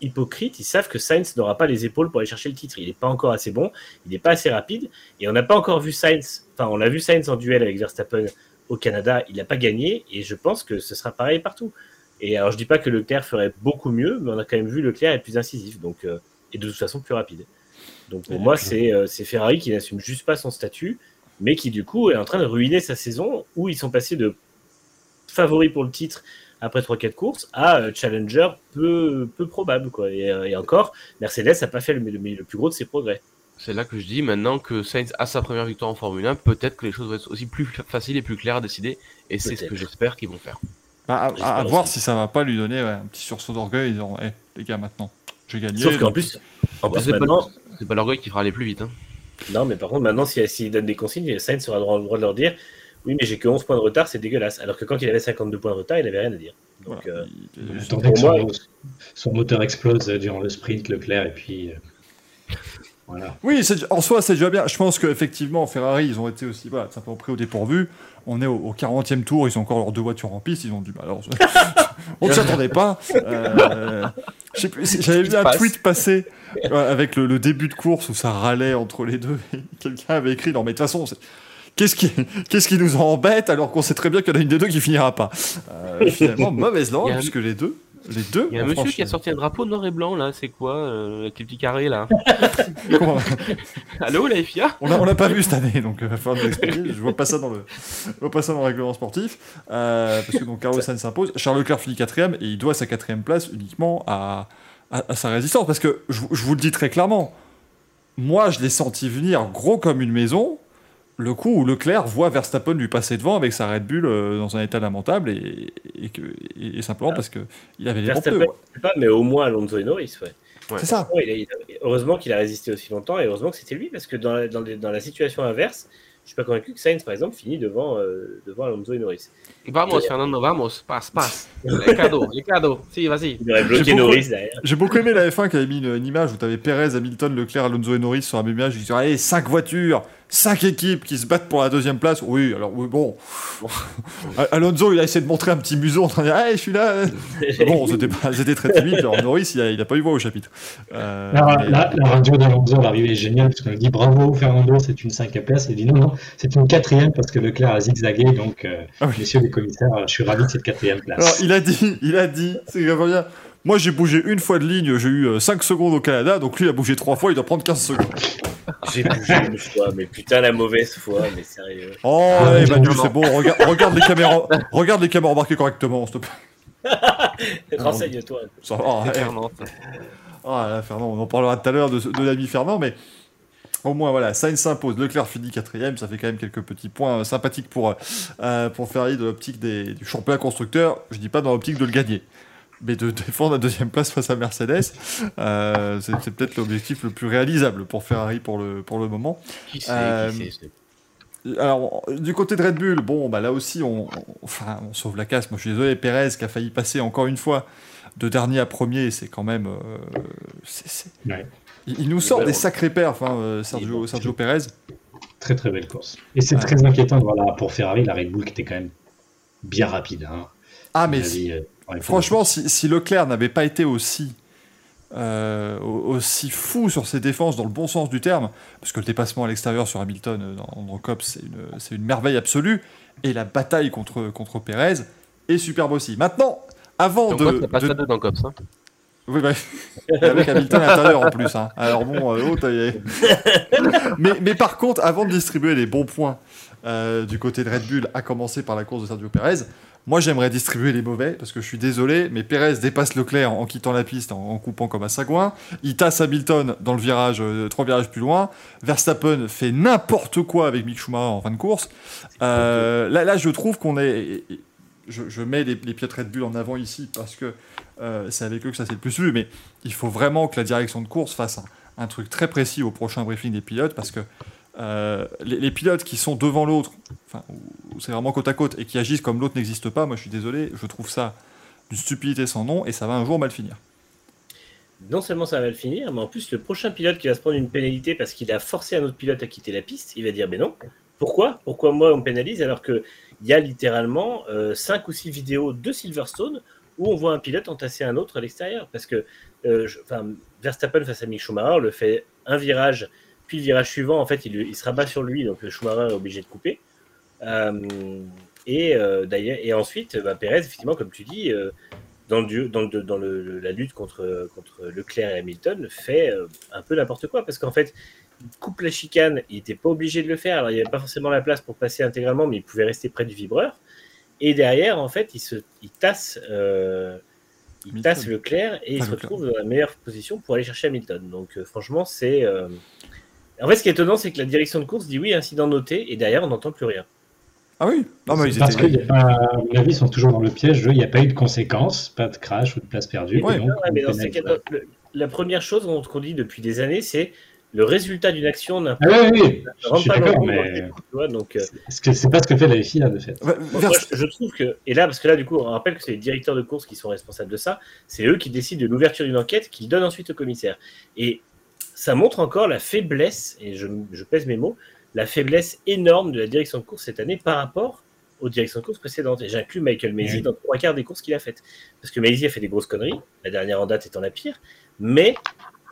hypocrites, ils savent que Sainz n'aura pas les épaules pour aller chercher le titre. Il n'est pas encore assez bon, il n'est pas assez rapide, et on n'a pas encore vu Sainz. Enfin, on a vu Sainz en duel avec Verstappen au Canada, il n'a pas gagné, et je pense que ce sera pareil partout. Et alors, je dis pas que Leclerc ferait beaucoup mieux, mais on a quand même vu Leclerc être plus incisif, donc et de toute façon plus rapide. Donc pour moi, euh, c'est Ferrari qui n'assume juste pas son statut, mais qui du coup est en train de ruiner sa saison où ils sont passés de favoris pour le titre après 3-4 courses à euh, challenger peu, peu probable. Quoi. Et, euh, encore, Mercedes n'a pas fait le, le, plus gros de ses progrès. C'est là que je dis maintenant que Sainz a sa première victoire en Formule 1, peut-être que les choses vont être aussi plus faciles et plus claires à décider, et c'est ce que j'espère qu'ils vont faire. Bah, à, voir si ça va pas lui donner un petit sursaut d'orgueil, ils hey, les gars, maintenant, j'ai gagné. Sauf qu'en plus, en plus maintenant, c'est pas l'orgueil qui fera aller plus vite. Hein. Non, mais par contre, maintenant, s'il si, donne des consignes, Sainz sera le droit de leur dire Oui, mais j'ai que 11 points de retard, c'est dégueulasse. Alors que quand il avait 52 points de retard, il n'avait rien à dire. Donc, euh, son, moteur explose durant le sprint, Leclerc, et puis. Euh, voilà. Oui, en soi, c'est déjà bien. Je pense qu'effectivement, Ferrari, ils ont été aussi voilà, peu pris au dépourvu. On est au, 40e tour, ils ont encore leurs deux voitures en piste, ils ont du mal. Alors, on ne s'y attendait pas. Euh, j'avais vu un tweet passer avec le, début de course où ça râlait entre les deux. Quelqu'un avait écrit Non, mais de toute façon, qu'est-ce qui, qu'est-ce qui nous embête alors qu'on sait très bien qu'il y en a une des deux qui finira pas Euh, Finalement, mauvaise langue, puisque les deux, les deux. Il y a un monsieur qui a sorti un drapeau noir et blanc là, c'est quoi euh, Avec les petits carrés là Comment- Allô la FIA On l'a on l'a pas vu cette année, donc nous expliquer. Je vois pas ça dans le, je vois pas ça dans le règlement sportif, Euh, parce que donc Carlos Sainz s'impose. Charles Leclerc finit quatrième et il doit sa quatrième place uniquement à, à, à sa résistance, parce que je vous le dis très clairement, moi je l'ai senti venir gros comme une maison. Le coup où Leclerc voit Verstappen lui passer devant avec sa Red Bull euh, dans un état lamentable et, et, que, et, et simplement parce que il avait les bons Verstappen, pneus. quoi. je sais pas, mais au moins Alonso et Norris, ouais. C'est ça. Ouais, il a- il a- heureusement qu'il a résisté aussi longtemps et heureusement que c'était lui parce que dans la, dans, les- dans la situation inverse, je suis pas convaincu que Sainz, par exemple, finit devant, euh, devant Alonso et Norris. Vamos Fernando, vamos, passe, passe. Les cadeaux, les cadeaux. Si, vas-y. Il aurait bloqué J'ai beaucoup- Norris derrière. J'ai beaucoup aimé la F1 qui avait mis une, une image où tu avais Perez, Hamilton, Leclerc, Alonso et Norris sur la même image. Ils disaient Allez, 5 voitures, 5 équipes qui se battent pour la deuxième place. Oui, alors oui, bon. Alonso, il a essayé de montrer un petit museau en train de dire Hey, je suis là. Bon, c'était pas- c'était très timide. Alors Norris, il a, il a pas eu voix au chapitre. Euh, La, mais- la- la radio d'Alonso à l'arrivée est géniale parce qu'on lui dit bravo Fernando, c'est une cinquième place. Il dit non, non, c'est une quatrième parce que Leclerc a zigzagué. Donc, euh, Ah oui. messieurs les commissaires, je suis ravi de cette quatrième place. Alors, il a dit, il a dit, c'est vraiment bien. Moi, j'ai bougé une fois de ligne, j'ai eu 5 secondes au Canada, donc lui, il a bougé 3 fois, il doit prendre 15 secondes. J'ai bougé une fois, mais putain, la mauvaise fois, mais sérieux. Oh, Ah, Manu, c'est bon, regarde, regarde les caméras, regarde les caméras embarquées correctement, s'il te plaît. Renseigne-toi. Ça va. Fernand. Ah là, Fernand, on en parlera tout à l'heure de, de l'ami Fernand, mais au moins voilà, Sainz s'impose, Leclerc finit quatrième, ça fait quand même quelques petits points euh, sympathiques pour, euh, pour Ferrari de l'optique des- du championnat constructeur, je dis pas dans l'optique de le gagner, mais de défendre la deuxième place face à Mercedes, euh, c'est c'est peut-être l'objectif le plus réalisable pour Ferrari pour le, pour le moment. Qui c'est Euh, Qui Alors, du côté de Red Bull, bon, bah là aussi, on, on- enfin, on sauve la casse. Moi, je suis désolé, Perez qui a failli passer encore une fois de dernier à premier, c'est quand même. euh, c'est- c'est- Ouais. il, il nous sort Ouais, des sacrés perfs, hein, euh, Sergio, Sergio Perez. Très très belle course. Et c'est Ouais. très inquiétant de voir là, pour Ferrari la Red Bull qui était quand même bien rapide. Hein, Ah, mais avis, franchement, si, si Leclerc n'avait pas été aussi. euh, au- aussi fou sur ses défenses dans le bon sens du terme, parce que le dépassement à l'extérieur sur Hamilton euh, dans, dans Cop, c'est une, merveille absolue, et la bataille contre, contre Perez est superbe aussi. Maintenant, avant Donc, de, t'as pas de- ça dans Cops. Hein. Oui, bah, et avec Hamilton à l'intérieur en plus. hein. Alors bon, euh, oh, mais par contre, avant de distribuer les bons points euh, du côté de Red Bull, à commencer par la course de Sergio Perez, moi j'aimerais distribuer les mauvais, parce que je suis désolé, mais Perez dépasse Leclerc en quittant la piste, en, coupant comme un sagouin. Il tasse Hamilton dans le virage, euh, trois virages plus loin. Verstappen fait n'importe quoi avec Mick Schumacher en fin de course. Euh, là, je trouve qu'on est... Je, mets les, les de Red Bull en avant ici, parce que euh, c'est avec eux que ça s'est le plus vu, mais il faut vraiment que la direction de course fasse un truc très précis au prochain briefing des pilotes, parce que euh, les, pilotes qui sont devant l'autre, enfin, c'est vraiment côte à côte, et qui agissent comme l'autre n'existe pas, moi je suis désolé, je trouve ça d'une stupidité sans nom, et ça va un jour mal finir. Non seulement ça va mal finir, mais en plus, le prochain pilote qui va se prendre une pénalité parce qu'il a forcé un autre pilote à quitter la piste, il va dire Mais non, pourquoi? Pourquoi moi on pénalise alors qu'il y a littéralement 5 ou 6 vidéos de Silverstone où on voit un pilote entasser un autre à l'extérieur? Parce que euh, Verstappen face à Mick Schumacher le fait un virage, puis le virage suivant, en fait, il, il se rabat sur lui, donc Schumacher est obligé de couper. Euh, et euh, d'ailleurs, et ensuite, bah, Perez, effectivement, comme tu dis, euh, dans, le, duo- dans, le- dans le- le- la lutte contre, contre Leclerc et Hamilton, fait un peu n'importe quoi. Parce qu'en fait, il coupe la chicane, il n'était pas obligé de le faire. Alors, il n'y avait pas forcément la place pour passer intégralement, mais il pouvait rester près du vibreur. Et derrière, en fait, il, se, il tasse. euh, il tasse Leclerc et il Ah, se retrouve dans la meilleure position pour aller chercher Hamilton. Donc, euh, franchement, c'est. euh, En fait, ce qui est étonnant, c'est que la direction de course dit oui, incident noté, et derrière, on n'entend plus rien. Ah oui Non, mais ils Parce étaient... à mon avis, ils sont toujours dans le piège. Il n'y a pas eu de conséquences, pas de crash ou de place perdue. Ouais. et donc, Ouais, mais dans ces le- la première chose qu'on dit depuis des années, c'est le résultat d'une action Ah n'importe oui, oui, je suis pas mais tu vois, donc, euh, c'est que pas ce que fait la FIA de fait. Ouais, moi, Vers- moi, je, je trouve que, et là, parce que là, du coup, on rappelle que c'est les directeurs de course qui sont responsables de ça, c'est eux qui décident de l'ouverture d'une enquête qu'ils donnent ensuite au commissaire. Et ça montre encore la faiblesse, et je, je pèse mes mots, la faiblesse énorme de la direction de course cette année par rapport aux directions de course précédentes. Et j'inclus Michael Maisy Oui. dans trois quarts des courses qu'il a faites. Parce que Maisy a fait des grosses conneries, la dernière en date étant la pire, mais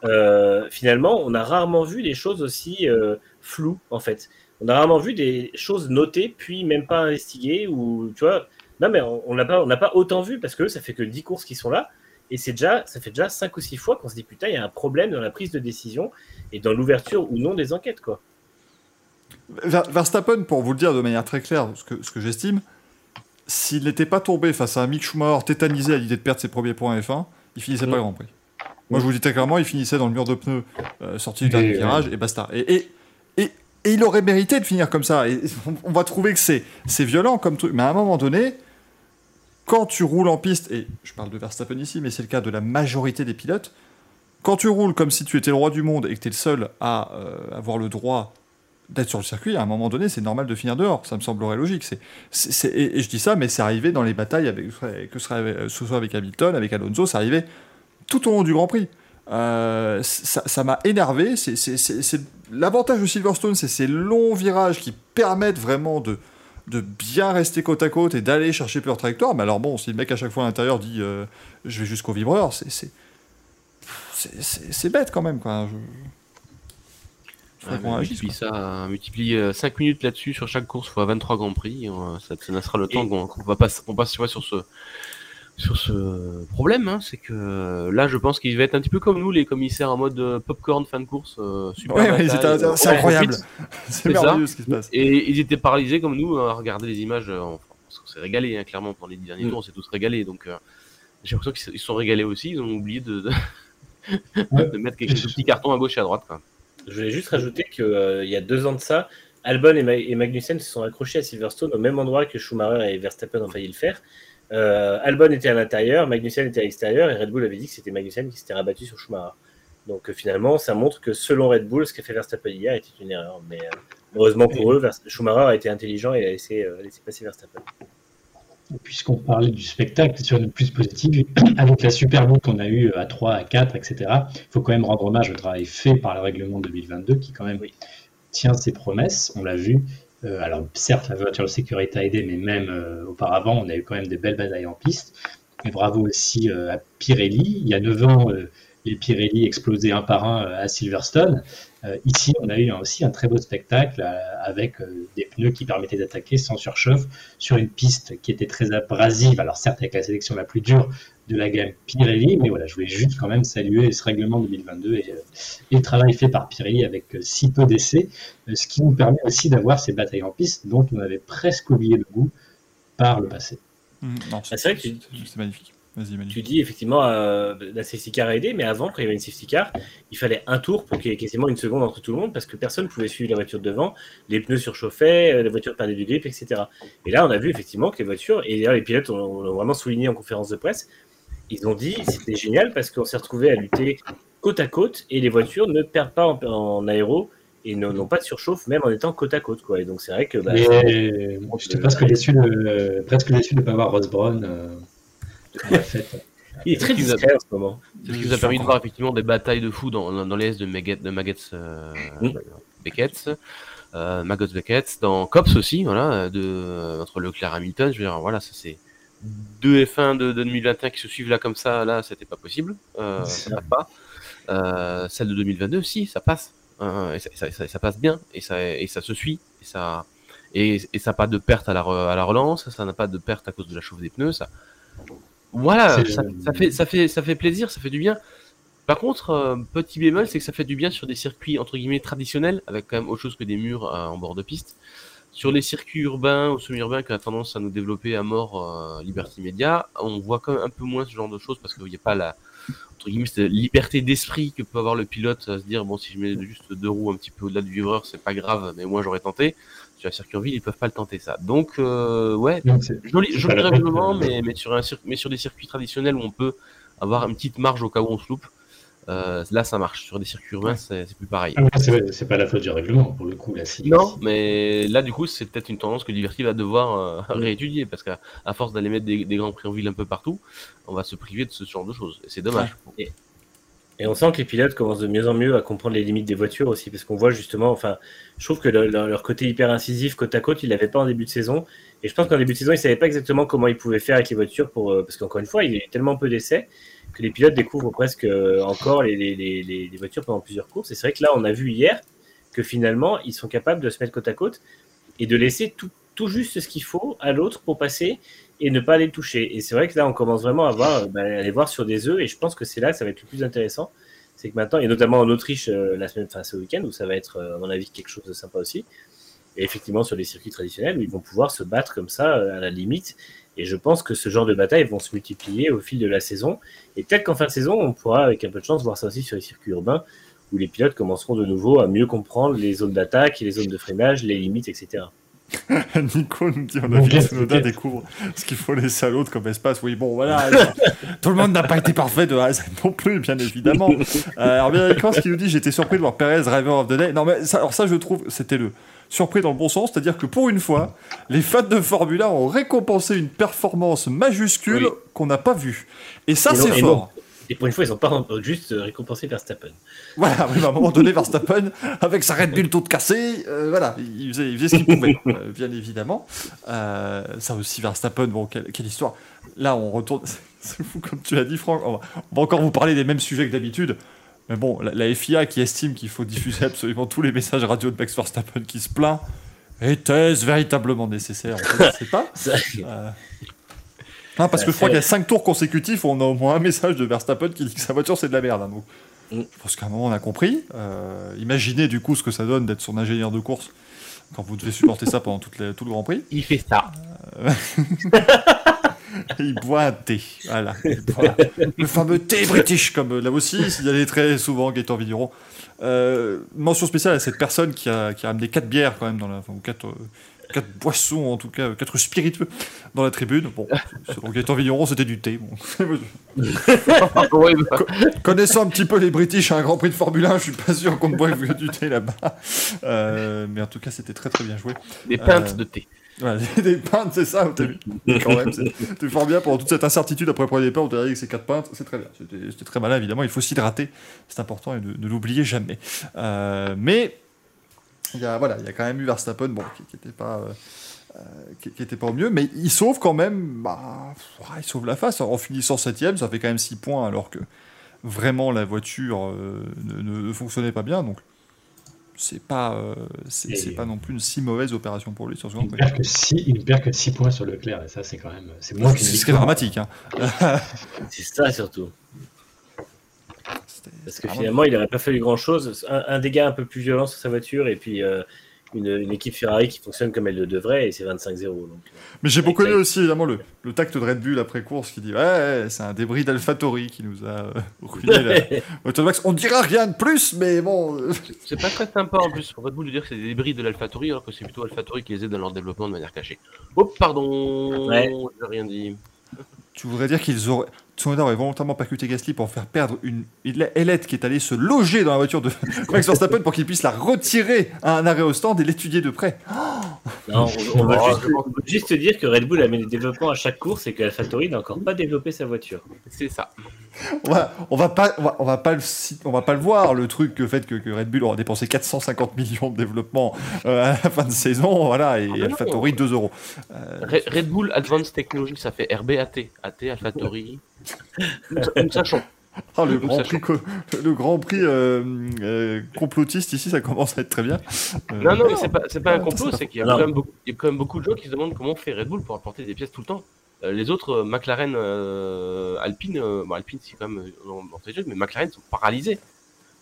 euh, finalement, on a rarement vu des choses aussi euh, floues, en fait. on a rarement vu des choses notées puis même pas investiguées ou tu vois. Non mais on n'a pas, on n'a pas autant vu parce que ça fait que 10 courses qui sont là et c'est déjà, ça fait déjà 5 ou 6 fois qu'on se dit putain il y a un problème dans la prise de décision et dans l'ouverture ou non des enquêtes quoi. Verstappen, pour vous le dire de manière très claire, ce que, ce que j'estime, s'il n'était pas tombé face à un Mick Schumacher tétanisé à l'idée de perdre ses premiers points F1, il finissait pas le Grand Prix. Moi, je vous dis très clairement, il finissait dans le mur de pneus euh, sorti du dernier virage et basta. Et, et, et, et, il aurait mérité de finir comme ça. Et on va trouver que c'est violent comme truc. Mais à un moment donné, quand tu roules en piste, et je parle de Verstappen ici, mais c'est le cas de la majorité des pilotes, quand tu roules comme si tu étais le roi du monde et que tu es le seul à euh, avoir le droit d'être sur le circuit, à un moment donné, c'est normal de finir dehors. Ça me semblerait logique. Et, je dis ça, mais c'est arrivé dans les batailles, avec, que ce soit avec Hamilton, avec Alonso, c'est arrivé tout au long du Grand Prix. Euh, ça m'a énervé. L'avantage de Silverstone, c'est ces longs virages qui permettent vraiment de, de bien rester côte à côte et d'aller chercher plusieurs trajectoires. Mais alors bon, si le mec à chaque fois à l'intérieur dit euh, je vais jusqu'au vibreur, c'est, c'est, bête quand même. Quoi. Ouais, multiplie ça, multiplie 5 minutes là-dessus sur chaque course fois 23 Grands Prix. Ça, ça sera le temps qu'on va passer, on passe sur ce, sur ce problème. Hein, c'est que là, je pense qu'il va être un petit peu comme nous, les commissaires en mode euh, popcorn fin de course. Euh, super ouais, c'est incroyable. c'est merveilleux ce qui se passe. Et ils étaient paralysés comme nous à regarder les images. On, s'est régalé, hein, clairement, pour les derniers mm. tours, on s'est tous régalés. Donc, euh, j'ai l'impression qu'ils se sont régalés aussi. Ils ont oublié de, de, mettre quelques petits cartons à gauche et à droite. Quoi. Je voulais juste rajouter qu'il il y a deux ans de ça, Albon et, Magnussen se sont accrochés à Silverstone au même endroit que Schumacher et Verstappen ont failli le faire. Euh, Albon était à l'intérieur, Magnussen était à l'extérieur, et Red Bull avait dit que c'était Magnussen qui s'était rabattu sur Schumacher. Donc euh, finalement, ça montre que selon Red Bull, ce qu'a fait Verstappen hier était une erreur. Mais euh, heureusement pour eux, Schumacher a été intelligent et a laissé, laissé passer Verstappen. Puisqu'on parlait du spectacle sur une plus positive, avec la super boucle qu'on a eue à 3, à 4, etc., il faut quand même rendre hommage au travail fait par le règlement 2022 qui quand même tient ses promesses. On l'a vu, euh, alors certes, la voiture de sécurité a aidé, mais même euh, auparavant, on a eu quand même des belles batailles en piste. Et bravo aussi euh, à Pirelli. Il y a 9 ans, les Pirelli explosaient un par un à Silverstone. Ici, on a eu aussi un très beau spectacle avec des pneus qui permettaient d'attaquer sans surchauffe sur une piste qui était très abrasive. Alors certes, avec la sélection la plus dure de la gamme Pirelli, mais voilà, je voulais juste quand même saluer ce règlement 2022 et, et le travail fait par Pirelli avec si peu d'essais, ce qui nous permet aussi d'avoir ces batailles en piste dont on avait presque oublié le goût par le passé. Mmh, ah, c'est vrai que c'est magnifique. Tu dis effectivement euh, la safety car a aidé, mais avant, quand il y avait une safety car, il fallait un tour pour qu'il y ait quasiment une seconde entre tout le monde parce que personne ne pouvait suivre la voiture devant, les pneus surchauffaient, euh, la voiture perdait du grip, etc. Et là, on a vu effectivement que les voitures, et d'ailleurs les pilotes ont, vraiment souligné en conférence de presse, ils ont dit c'était génial parce qu'on s'est retrouvé à lutter côte à côte et les voitures ne perdent pas en, aéro et n'ont pas de surchauffe même en étant côte à côte quoi. Et donc c'est vrai que bah, j'étais presque déçu de presque déçu de ne pas voir Ross Brown euh, Il est très discret en ce moment. C'est ce qui nous a permis de voir effectivement des batailles de fou dans, dans les S de Maggots de Maggots euh, mm. Beckett. Euh, Maggots Beckett, dans Cops aussi, voilà, de, entre Leclerc et Hamilton. Je veux dire, voilà, ça c'est deux F1 de, 2021 qui se suivent là comme ça, là, c'était pas possible. Euh, ça passe pas. Euh, celle de 2022 aussi, ça passe. Euh, et ça, ça, ça, passe bien et ça, et ça se suit. Et ça, et, et ça n'a pas de perte à la, à la relance, ça n'a pas de perte à cause de la chauffe des pneus. Ça, voilà, ça, ça, fait, ça, fait, ça fait plaisir, ça fait du bien. Par contre, euh, petit bémol, c'est que ça fait du bien sur des circuits entre guillemets traditionnels, avec quand même autre chose que des murs en bord de piste. Sur les circuits urbains ou semi-urbains qui a tendance à nous développer à mort euh, Liberty Media, on voit quand même un peu moins ce genre de choses parce qu'il n'y a pas la entre guillemets, liberté d'esprit que peut avoir le pilote à se dire bon si je mets juste deux roues un petit peu au-delà du vivreur c'est pas grave mais moi j'aurais tenté sur un circuit en ville ils peuvent pas le tenter ça donc euh, ouais joli, joli règlement mais, mais sur un mais sur des circuits traditionnels où on peut avoir une petite marge au cas où on se loupe euh, là, ça marche. Sur des circuits urbains, c'est plus pareil. Ah, c'est pas la faute du règlement, pour le coup. Là, non, mais là, du coup, c'est peut-être une tendance que Liberty va devoir euh, réétudier, parce qu'à force d'aller mettre des, grands prix en ville un peu partout, on va se priver de ce genre de choses. Et c'est dommage. Et, on sent que les pilotes commencent de mieux en mieux à comprendre les limites des voitures aussi, parce qu'on voit justement, enfin, je trouve que leur côté hyper incisif côte à côte, ils l'avaient pas en début de saison. Et je pense qu'en début de saison, ils savaient pas exactement comment ils pouvaient faire avec les voitures, pour, euh, parce qu'encore une fois, il y a tellement peu d'essais que les pilotes découvrent presque euh, encore les, les, les, voitures pendant plusieurs courses. Et c'est vrai que là, on a vu hier que finalement, ils sont capables de se mettre côte à côte et de laisser tout, tout juste ce qu'il faut à l'autre pour passer et ne pas les toucher. Et c'est vrai que là, on commence vraiment à, voir, bah, à les voir sur des œufs, et je pense que c'est là que ça va être le plus intéressant. C'est que maintenant, et notamment en Autriche euh, la semaine, enfin ce week-end, où ça va être, euh, à mon avis, quelque chose de sympa aussi. Et effectivement, sur les circuits traditionnels, où ils vont pouvoir se battre comme ça, euh, à la limite. Et je pense que ce genre de batailles vont se multiplier au fil de la saison. Et peut-être qu'en fin de saison, on pourra, avec un peu de chance, voir ça aussi sur les circuits urbains, où les pilotes commenceront de nouveau à mieux comprendre les zones d'attaque, les zones de freinage, les limites, etc. Nico nous dit on a vu que Tsunoda découvre ce qu'il faut laisser à l'autre comme espace. Oui, bon, voilà. tout le monde n'a pas été parfait de A à Z non plus, bien évidemment. Euh, alors, bien ce qu'il nous dit j'étais surpris de voir Perez Driver of the Day. Non, mais ça, alors, ça, je trouve, c'était le surpris dans le bon sens, c'est-à-dire que pour une fois, les fans de Formula ont récompensé une performance majuscule Oui. qu'on n'a pas vue. Et ça, c'est fort. Et pour une fois, ils n'ont pas juste récompensé Verstappen. Voilà, oui, à un moment donné, Verstappen, avec sa Red Bull toute cassée, euh, voilà, il faisait, il faisait ce qu'il pouvait, euh, bien évidemment. Euh, ça aussi, Verstappen, bon, quelle, quelle histoire. Là, on retourne, c'est fou comme tu as dit, Franck, on va, on va encore vous parler des mêmes sujets que d'habitude. Mais bon, la, la FIA qui estime qu'il faut diffuser absolument tous les messages radio de Max Verstappen qui se plaint, était-ce véritablement nécessaire? On ne sait pas. Euh, non, parce que je crois qu'il y a 5 tours consécutifs où on a au moins un message de Verstappen qui dit que sa voiture c'est de la merde. hein, donc, Mm. je pense qu'à un moment on a compris. Euh, imaginez du coup ce que ça donne d'être son ingénieur de course quand vous devez supporter ça pendant toute la- tout le Grand Prix. Il fait ça. Et il boit un thé. Voilà. Le fameux thé british, comme euh, là aussi, il y allait très souvent, Gaëtan Vigneron. Euh, mention spéciale à cette personne qui a, qui a amené 4 bières quand même, dans la, enfin, ou 4, quatre boissons en tout cas, 4 spiritueux dans la tribune. Bon, selon Gaëtan Vigneron, c'était du thé. Bon. Connaissant un petit peu les British à un Grand Prix de Formule 1, je suis pas sûr qu'on ne boive que du thé là-bas. Euh, mais en tout cas, c'était très très bien joué. des pintes Euh, de thé. Des pintes, c'est ça, t'as vu Quand même, c'est- fort bien pendant toute cette incertitude après le premier départ, on t'a dit que c'est 4 pintes, c'est très bien. C'était c'était très malin, évidemment, il faut s'hydrater, c'est important et ne, ne l'oubliez jamais. Euh, mais il y a, voilà, il y a quand même eu Verstappen, bon, qui n'était pas. euh, euh, qui, qui était pas au mieux, mais il sauve quand même, bah, il sauve la face en finissant 7ème, ça fait quand même 6 points alors que vraiment la voiture euh, ne, fonctionnait pas bien, donc c'est pas, euh, c'est pas non plus une si mauvaise opération pour lui sur ce Il perd que 6 il ne perd que 6 points sur Leclerc, et ça, c'est quand même. C'est moins qu'une C'est ce qui est victoire. dramatique. Hein. C'est ça surtout. Parce que finalement, il n'aurait pas fallu grand-chose. Un, un dégât un peu plus violent sur sa voiture et puis euh, une, une équipe Ferrari qui fonctionne comme elle le devrait et c'est 25-0. donc, euh, Mais j'ai beaucoup aimé aussi évidemment le, le tact de Red Bull après course qui dit ouais, c'est un débris d'AlphaTauri qui nous a euh, ruiné la. On dira rien de plus, mais bon. C'est pas très sympa en plus pour Red Bull de dire que c'est des débris de l'AlphaTauri alors que c'est plutôt AlphaTauri qui les aide dans leur développement de manière cachée. Oh pardon, Ouais. j'ai rien dit. Tu voudrais dire qu'ils auraient. Tsunoda aurait volontairement percuté Gasly pour faire perdre une, ailette qui est allée se loger dans la voiture de Max Verstappen pour qu'il puisse la retirer à un arrêt au stand et l'étudier de près. Non, on, on veut Oh, juste, on veut juste dire que Red Bull a mis des développements à chaque course et que AlphaTauri n'a encore pas développé sa voiture. C'est ça. On va, on va pas, on va, on va pas le, cit- on va pas le voir le truc, le fait que, que Red Bull aura dépensé 450 millions de développement euh, à la fin de saison, voilà, et Ah. AlphaTauri 2 euros. Red, Red Bull Advanced Technology, ça fait RBAT. AT, AlphaTauri. Nous, nous sachons. Ah, le, Nous grand sachons. prix, co- le Grand Prix euh, euh, complotiste ici, ça commence à être très bien. Euh, Non, non, mais c'est pas, pas un complot, c'est qu'il y, a quand même beaucoup- il y a quand même beaucoup de gens qui se demandent comment fait Red Bull pour apporter des pièces tout le temps. Euh, les autres, McLaren, euh, Alpine, euh, bon, Alpine c'est quand même euh, en fait, mais McLaren sont paralysés.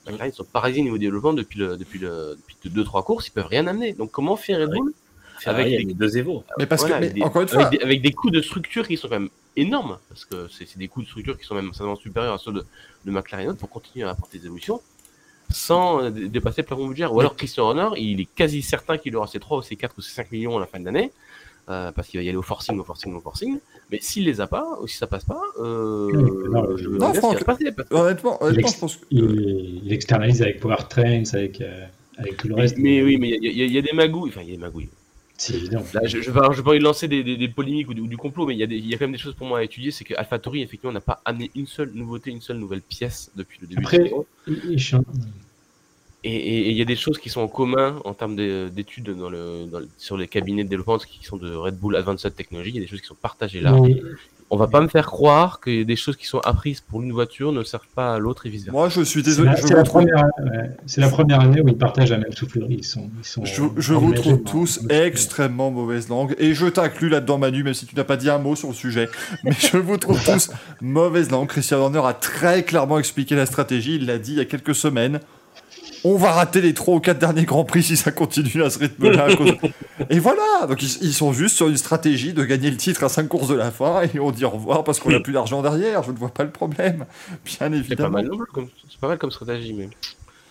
McLaren sont paralysés au niveau développement depuis le, depuis le, depuis deux trois courses, ils peuvent rien amener. Donc comment fait Red Ouais. Bull Ferrari Avec des- deux Evo. Mais parce Voilà, que, mais avec des- encore une fois, avec des, avec des coûts de structure qui sont quand même énormes, parce que c'est des coûts de structure qui sont même certainement supérieurs à ceux de, de McLaren pour continuer à apporter des évolutions sans euh, dé- dépasser le plafond budgétaire. Ou alors Christian Horner, il est quasi certain qu'il aura ses 3 ou ses 4 ou ses 5 millions à la fin de l'année, euh, parce qu'il va y aller au forcing, au forcing, au forcing. Mais s'il les a pas, ou si ça passe pas, euh, Non, je Franck. passer, parce honnêtement, je pense que. Il, il externalise avec Powertrains, avec, euh, avec tout le reste. mais oui, mais il y, y a des magouilles, enfin il y a des magouilles. C'est évident. Là, je, je, vais, je vais pas lancer des, des, des polémiques ou du, ou du complot, mais il y, a des- il y a quand même des choses pour moi à étudier. C'est que AlphaTauri, effectivement, n'a pas amené une seule nouveauté, une seule nouvelle pièce depuis le début Après, de Et il y a des choses qui sont en commun en termes de- d'études dans le, dans le- sur les cabinets de développement qui sont de Red Bull Advanced Technology. Il y a des choses qui sont partagées là. On va pas me faire croire que des choses qui sont apprises pour une voiture ne servent pas à l'autre et vice versa. Moi, je suis désolé. c'est vous la première, ouais, c'est la première année où ils partagent la même soufflerie. Ils sont, ils sont Je, je vous trouve tous extrêmement mauvaise langue et je t'inclus là-dedans Manu même si tu n'as pas dit un mot sur le sujet mais je vous trouve tous mauvaise langue Christian Horner a très clairement expliqué la stratégie il l'a dit il y a quelques semaines on va rater les trois ou quatre derniers grands prix si ça continue à ce rythme-là à cause- et voilà donc ils, ils sont juste sur une stratégie de gagner le titre à cinq courses de la fin et on dit au revoir parce qu'on n'a plus d'argent derrière je ne vois pas le problème bien C'est pas évidemment mal comme, c'est pas mal comme stratégie, mais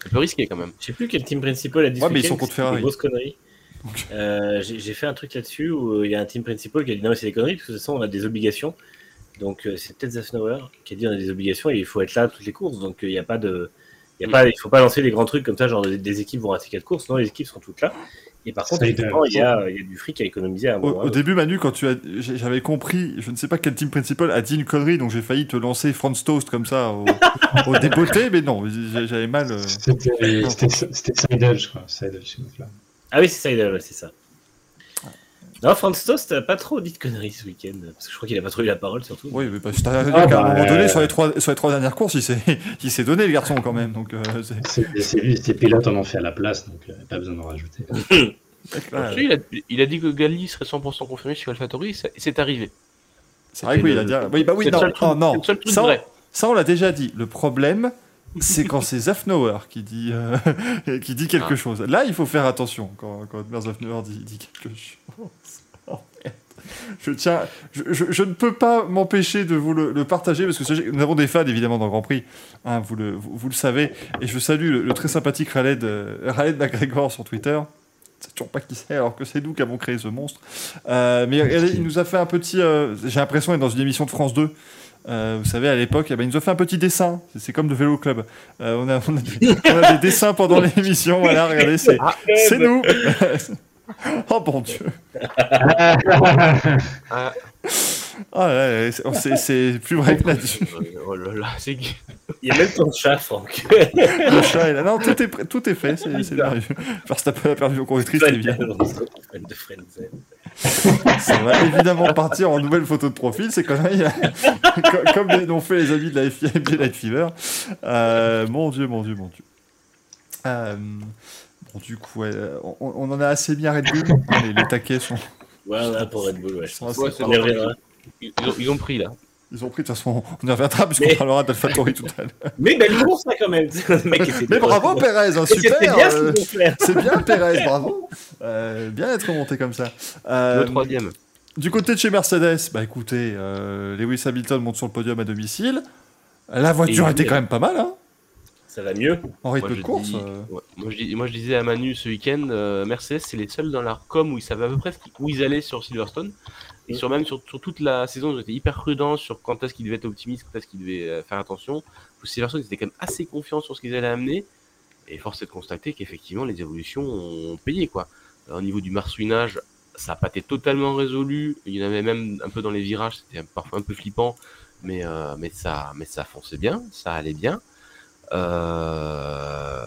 c'est un peu risqué quand même. Je sais plus quel team principal a dit. Ouais, mais ils sont contre Ferrari. grosses conneries. Donc. Euh, J'ai fait un truc là-dessus où il y a un team principal qui a dit non mais c'est des conneries parce que de toute façon on a des obligations. Donc euh, c'est peut-être Zafnauer qui a dit on a des obligations et il faut être là à toutes les courses. Donc euh, il n'y a pas de, il il faut pas lancer des grands trucs comme ça genre des, des équipes vont rater quatre courses. Non les équipes sont toutes là. Et par contre effectivement, il y a, il y a du fric à économiser à un Au, moment. au début, Manu, quand tu as, j'avais compris, je ne sais pas quel team principal a dit une connerie, donc j'ai failli te lancer Franz Toast comme ça au, au débeauté, mais non, j'avais mal. euh. C'était Seidel, je crois. Seidel. Ah oui c'est ouais, c'est ça. Non, Franz Toast a pas trop dit de conneries ce week-end, parce que je crois qu'il a pas trop eu la parole surtout. Oui, mais parce que t'as Ah, qu'à un bah, moment donné, euh, sur les trois, sur les trois dernières courses, il s'est, donné le garçon quand même, donc euh, c'est, lui, ses pilotes en ont fait à la place, donc euh, pas besoin d'en rajouter. il, a, il a dit que Gali serait 100% confirmé chez AlphaTauri, c'est c'est arrivé. C'est vrai que oui, il a dit. Oui, bah oui, non, truc- oh, non. Ça, on- vrai. Ça, on l'a déjà dit. Le problème, c'est quand c'est Zafnauer qui dit, euh, qui dit quelque Ah. chose. Là, il faut faire attention quand, quand Otmar Zafnauer dit, dit quelque chose. Je tiens, je, je- je ne peux pas m'empêcher de vous le, le partager parce que nous avons des fans évidemment dans le Grand Prix, hein, vous, le, vous, vous le savez, et je salue le, le très sympathique Khaled, euh, Khaled McGregor sur Twitter. C'est toujours pas qui c'est, alors que c'est nous qui avons créé ce monstre. Euh, mais regardez, il nous a fait un petit. euh, J'ai l'impression d'être dans une émission de France 2. Euh, vous savez, à l'époque, eh ben, il nous a fait un petit dessin. C'est- comme le vélo club. Euh, on, a, on, a des, on a des dessins pendant l'émission. Voilà, regardez, c'est c'est nous. oh mon dieu. Ah, Ah, ouais, ouais, c'est- plus vrai que là-dessus. oh là là, c'est Il y a même ton chat, Franck. Le chat est là. Non, tout est, prêt- tout est fait. C'est c'est merveilleux. Verstappen a perdu au correctrice, c'est bien. Ça va évidemment partir en nouvelle photo de profil, c'est quand même comme- l'ont fait les amis de la FIMG Light Fever. Euh, mon dieu, mon dieu, mon dieu. Euh, bon, du coup, ouais, on, on en a assez mis à Red Bull. Les, les taquets sont, Ouais, on a pour Red Bull, ouais. sont ils, ils ont, ils ont pris là. Ils ont pris, de toute façon, on y reviendra puisqu'on Mais- parlera d'AlphaTauri tout à l'heure. Mais belle course, là, quand même. Mec Mais bravo Perez, hein, super. bien ce euh, c'est bien Perez, bravo. Euh, bien être monté comme ça. Euh, Le troisième. Du côté de chez Mercedes, bah écoutez, euh, Lewis Hamilton monte sur le podium à domicile. La voiture était quand même pas mal, hein, Ça va mieux. en rythme Moi, de je course. dis- euh. ouais. moi, je dis- moi, je disais à Manu ce week-end, euh, Mercedes, c'est les seuls dans leur com où ils savaient à peu près où ils allaient sur Silverstone. Et sur même sur, sur toute la saison, ils étaient hyper prudents sur quand est-ce qu'ils devaient être optimistes, quand est-ce qu'ils devaient euh, faire attention. Pour Silverstone, ils étaient quand même assez confiants sur ce qu'ils allaient amener. Et force est de constater qu'effectivement, les évolutions ont payé. quoi. Au niveau du marsouinage, ça n'a pas été totalement résolu. Il y en avait même un peu dans les virages, c'était parfois un peu flippant. Mais, euh, mais, ça, mais ça fonçait bien, ça allait bien. Euh,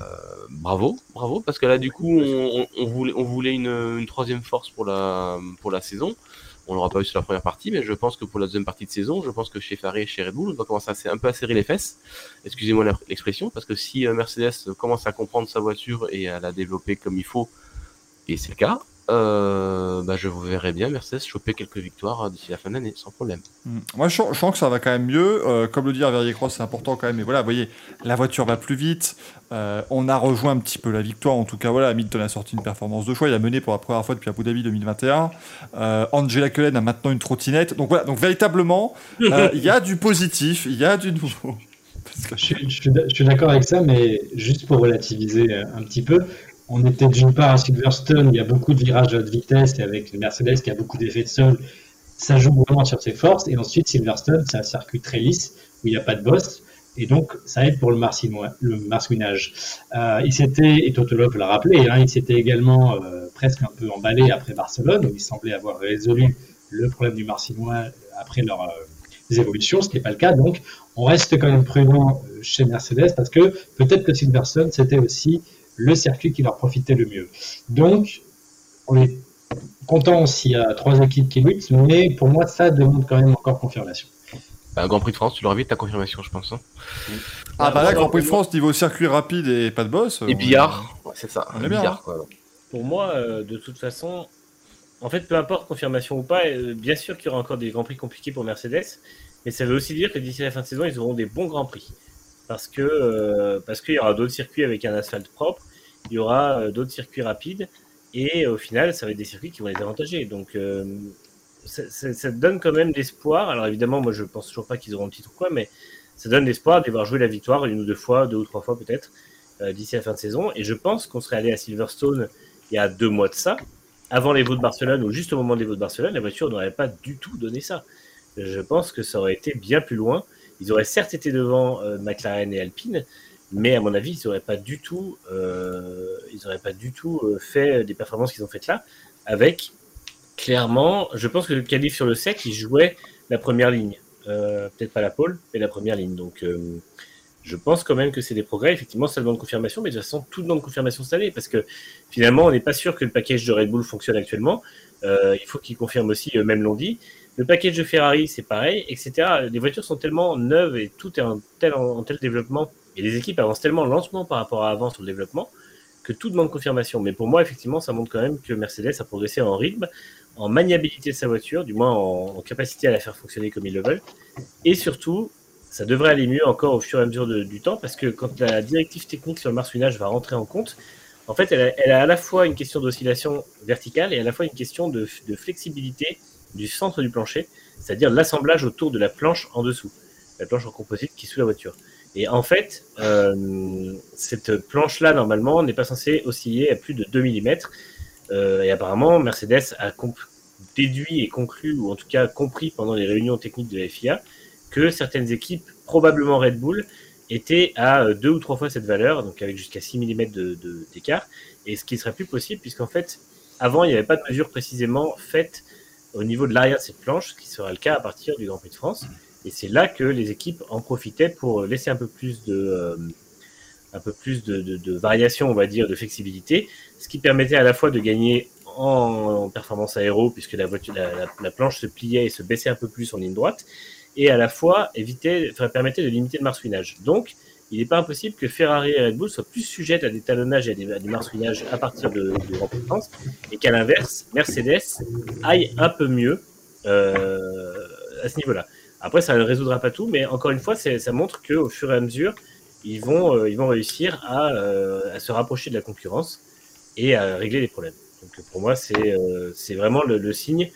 bravo, bravo, parce que là du coup on, on- on voulait, on voulait une, une troisième force pour la, pour la saison. On l'aura pas eu sur la première partie, mais je pense que pour la deuxième partie de saison, je pense que chez Ferrari et chez Red Bull, on va commencer à, un peu à serrer les fesses. Excusez-moi l'expression, parce que si euh, Mercedes commence à comprendre sa voiture et à la développer comme il faut, et c'est le cas, euh, bah, je vous verrai bien Mercedes choper quelques victoires euh, d'ici la fin de l'année, sans problème. Mm. Moi, je sens, je sens que ça va quand même mieux. Euh, comme le dit Verrier Cross, c'est important quand même. Mais voilà, vous voyez, la voiture va plus vite. Euh, on a rejoint un petit peu la victoire. En tout cas, voilà, Hamilton a sorti une performance de choix. Il a mené pour la première fois depuis Abu Dhabi 2021. Euh, Angela Cullen a maintenant une trottinette. Donc voilà, donc véritablement, euh, il y a du positif, il y a du nouveau. Parce que- Je, suis- je suis d'a- je suis d'accord avec ça, mais juste pour relativiser un petit peu, on était d'une part à Silverstone, il y a beaucoup de virages à haute vitesse, et avec Mercedes qui a beaucoup d'effets de sol, ça joue vraiment sur ses forces. Et ensuite, Silverstone, c'est un circuit très lisse, où il n'y a pas de boss, et donc ça aide pour le, le marsouinage. Euh, il s'était, et Totolov l'a rappelé, hein, il s'était également euh, presque un peu emballé après Barcelone, où il semblait avoir résolu le problème du marsinois après leur, euh, évolutions, ce qui n'est pas le cas. Donc, on reste quand même prudent chez Mercedes parce que peut-être que Silverstone, c'était aussi le circuit qui leur profitait le mieux. Donc, on est content s'il y a trois équipes qui luttent, mais pour moi, ça demande quand même encore confirmation. Bah, Grand Prix de France, tu l'auras vite ta confirmation, je pense. hein. Ah bah là, Grand Prix de France, niveau circuit rapide et pas de boss. Et billard, ouais, c'est ça. on est bien, billard, hein. quoi. Pour moi, euh, de toute façon, en fait, peu importe confirmation ou pas, euh, bien sûr qu'il y aura encore des grands prix compliqués pour Mercedes, mais ça veut aussi dire que d'ici la fin de saison, ils auront des bons grands prix. Parce que euh, parce qu'il y aura d'autres circuits avec un asphalte propre, il y aura euh, d'autres circuits rapides, et au final, ça va être des circuits qui vont les avantager. Donc, euh, ça, donne quand même l'espoir. Alors évidemment, moi, je pense toujours pas qu'ils auront le titre ou quoi, mais ça donne l'espoir de voir jouer la victoire une ou deux fois, deux ou trois fois peut-être, d'ici la fin de saison. Et je pense qu'on serait allé à Silverstone il y a deux mois de ça, avant les Vaux de Barcelone ou juste au moment des Vaux de Barcelone, la voiture n'aurait pas du tout donné ça. Je pense que ça aurait été bien plus loin. Ils auraient certes été devant euh, McLaren et Alpine, mais à mon avis, ils n'auraient pas du tout, euh, ils pas du tout euh, fait des performances qu'ils ont faites là, avec clairement, je pense que le qualif sur le sec, il jouait la première ligne, peut-être pas la pole, mais la première ligne. Donc je pense quand même que c'est des progrès. Effectivement, ça demande confirmation, mais de toute façon, tout demande confirmation cette année, parce que finalement, on n'est pas sûr que le package de Red Bull fonctionne actuellement. Il faut qu'ils confirment aussi, eux-mêmes l'ont dit. Le package de Ferrari, c'est pareil, etc. Les voitures sont tellement neuves et tout est en tel, en tel développement, et les équipes avancent tellement lentement par rapport à avant sur le développement, que tout demande confirmation. Mais pour moi, effectivement, ça montre quand même que Mercedes a progressé en rythme, en maniabilité de sa voiture, du moins en, capacité à la faire fonctionner comme ils le veulent. Et surtout, ça devrait aller mieux encore au fur et à mesure du temps, parce que quand la directive technique sur le marsouinage va rentrer en compte, en fait, elle a, à la fois une question d'oscillation verticale et à la fois une question de flexibilité du centre du plancher, c'est-à-dire l'assemblage autour de la planche en dessous, la planche en composite qui est sous la voiture. Et en fait, euh, cette planche-là, normalement, n'est pas censée osciller à plus de 2 mm. Euh, et apparemment, Mercedes a déduit et conclu, ou en tout cas compris pendant les réunions techniques de la FIA, que certaines équipes, probablement Red Bull, étaient à euh, deux ou trois fois cette valeur, donc avec jusqu'à 6 mm de- de- d'écart, et ce qui serait plus possible, puisqu'en fait, avant, il n'y avait pas de mesure précisément faite au niveau de l'arrière de cette planche, ce qui sera le cas à partir du Grand Prix de France. Et c'est là que les équipes en profitaient pour laisser un peu plus de, euh, un peu plus de, variation, on va dire, de flexibilité, ce qui permettait à la fois de gagner en, performance aéro, puisque la, voiture, la, la- la planche se pliait et se baissait un peu plus en ligne droite, et à la fois permettait de limiter le marsouinage. Donc, il n'est pas impossible que Ferrari et Red Bull soient plus sujettes à des talonnages et à des, à à partir de, Grand de France, et qu'à l'inverse, Mercedes aille un peu mieux euh, à ce niveau-là. Après, ça ne résoudra pas tout, mais encore une fois, ça montre qu'au fur et à mesure, ils vont, euh, réussir à, euh, à se rapprocher de la concurrence et à régler les problèmes. Donc pour moi, c'est vraiment le, le signe,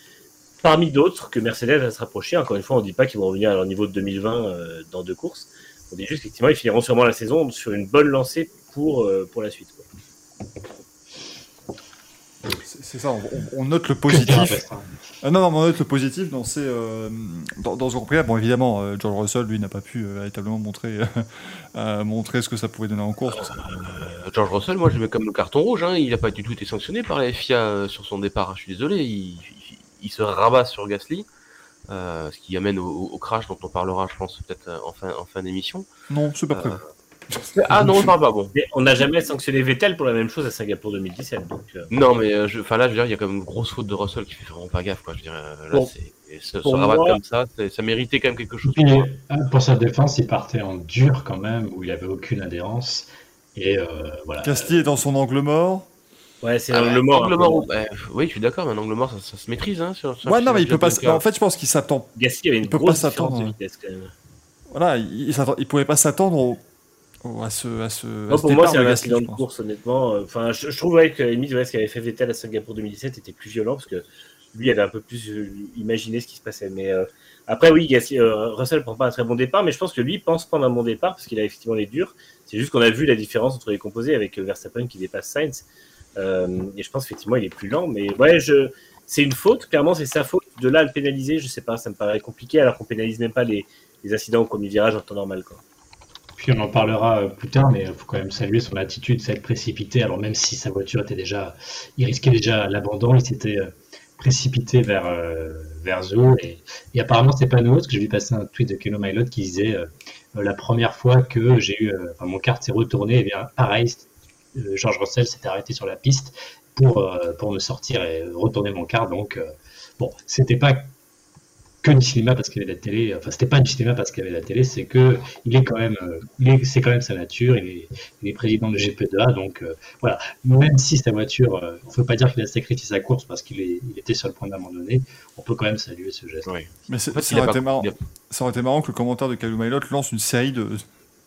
parmi d'autres, que Mercedes va se rapprocher. Encore une fois, on ne dit pas qu'ils vont revenir à leur niveau de 2020 euh, dans deux courses. On dit juste qu'effectivement, ils finiront sûrement la saison sur une bonne lancée pour, euh, pour la suite. C'est ça, on, note le positif. Ah non, non, mais on note le positif dans, ces, euh, dans, dans ce Prix. Bon, évidemment, euh, George Russell, lui, n'a pas pu euh, véritablement montrer, euh, montrer ce que ça pouvait donner en course. Euh, George Russell, moi je le mets comme le carton rouge, hein. il n'a pas du tout été sanctionné par la FIA euh, sur son départ, je suis désolé, il, il- il se rabat sur Gasly, euh, ce qui amène au, crash dont on parlera je pense peut-être euh, en fin, en fin d'émission. Non, c'est pas prévu. Ah non, on parle pas, bon. Mais on n'a jamais sanctionné Vettel pour la même chose à Singapour 2017. Donc, euh, Non mais euh, je, enfin là je veux dire, il y a quand même une grosse faute de Russell qui fait vraiment pas gaffe quoi, je veux dire, euh, là moi- comme ça, c'est- ça méritait quand même quelque chose. Euh, pour sa défense, il partait en dur quand même, où il avait aucune adhérence. Et euh, voilà. Castille est dans son angle mort. Ouais, c'est Ah, mort. angle hein, mort, oui je suis d'accord, mais un angle mort ça, ça se maîtrise hein, sur, sur Ouais, non, mais il peut pas. En fait, je pense qu'il s'attend. Gasly avait une Il peut pas grosse différence s'attendre, de hein. vitesse quand même. Voilà, il, il, pouvait pas s'attendre au, au- à ce, à ce, à Moi, ce pour moi, c'est un accident je de course, honnêtement. Enfin, je, je trouve ouais, que limite, ouais, ce qu'avait fait Vettel à Singapour 2017 était plus violent parce que lui avait un peu plus euh, imaginé ce qui se passait. Mais euh, après, oui, Gasly, euh, Russell prend pas un très bon départ, mais je pense que lui pense prendre un bon départ parce qu'il a effectivement les durs. C'est juste qu'on a vu la différence entre les composés avec euh, Verstappen qui dépasse Sainz. Euh, et je pense effectivement il est plus lent. Mais ouais, c'est une faute. Clairement, c'est sa faute. De là à le pénaliser, je sais pas, ça me paraît compliqué alors qu'on pénalise même pas les, les incidents au premier virage en temps normal. Puis on en parlera euh, plus tard, mais il faut quand même saluer son attitude, s'être précipité. Alors même si sa voiture était déjà, il risquait déjà l'abandon, il s'était euh, précipité vers euh, vers. Et, apparemment c'est pas nouveau, parce que j'ai vu passer un tweet de Keno Milot qui disait la première fois que j'ai eu, mon kart s'est retourné, et bien pareil, euh, George Russell s'était arrêté sur la piste pour, euh, pour me sortir et retourner mon car. Donc, euh, bon, c'était pas que du cinéma parce qu'il y avait la télé. Enfin, c'était pas du cinéma parce qu'il y avait la télé, c'est que il est quand même, euh, il est- c'est quand même sa nature. Il est, il est président de GP2A, donc euh, voilà. Même si sa voiture, euh, on ne peut pas dire qu'il a sacrifié sa course parce qu'il il était sur le point d'abandonner, on peut quand même saluer ce geste. Ouais. Mais c'est- En fait, ça, aurait pas- été marrant, ça aurait été marrant que le commentaire de Kalou Mailot lance une série de,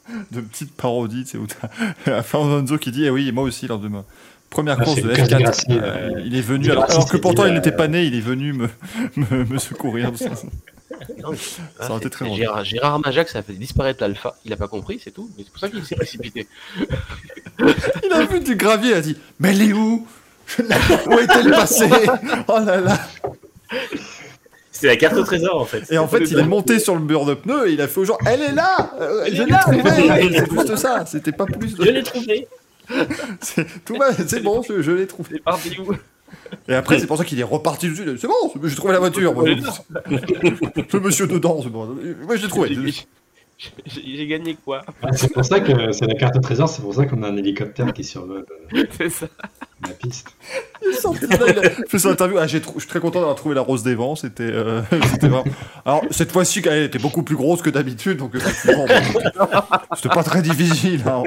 de petites parodies, tu sais, où t'as Fernando qui dit, eh oui, et moi aussi, lors de ma première Ah, course de Lucas F4, Degrassi, euh, euh, il est venu, alors, alors que pourtant il euh, n'était pas né, il est venu me, me, me secourir. Non, Ça aurait été très. Gérard, Gérard Majac, ça a fait disparaître l'alpha. Il a pas compris, c'est tout. Mais c'est pour ça qu'il s'est précipité. Il a vu du gravier, il a dit, mais elle est où? Où est-elle passée? Oh là là C'était la carte au trésor en fait. Et en fait, il est monté sur le mur de pneus et il a fait aux gens, elle est là Euh, Je l'ai trouvée C'est juste ça, c'était pas plus de... Je l'ai trouvé. c'est- Tout va, c'est bon, je, je l'ai trouvé. C'est Et après, c'est pour ça qu'il est reparti dessus. il a dit, C'est bon, j'ai trouvé la voiture. moi. Le monsieur dedans, c'est bon. Moi, je l'ai trouvé. J'ai- gagné quoi? Ah, c'est pour ça que c'est la carte au trésor, c'est pour ça qu'on a un hélicoptère qui survole euh, ça. la piste. Il est sorti de là, il a fait son interview. Ah, je suis très content d'avoir trouvé la rose des vents. C'était, euh, vraiment- Alors, cette fois-ci, elle était beaucoup plus grosse que d'habitude. Donc, c'était pas très difficile. hein.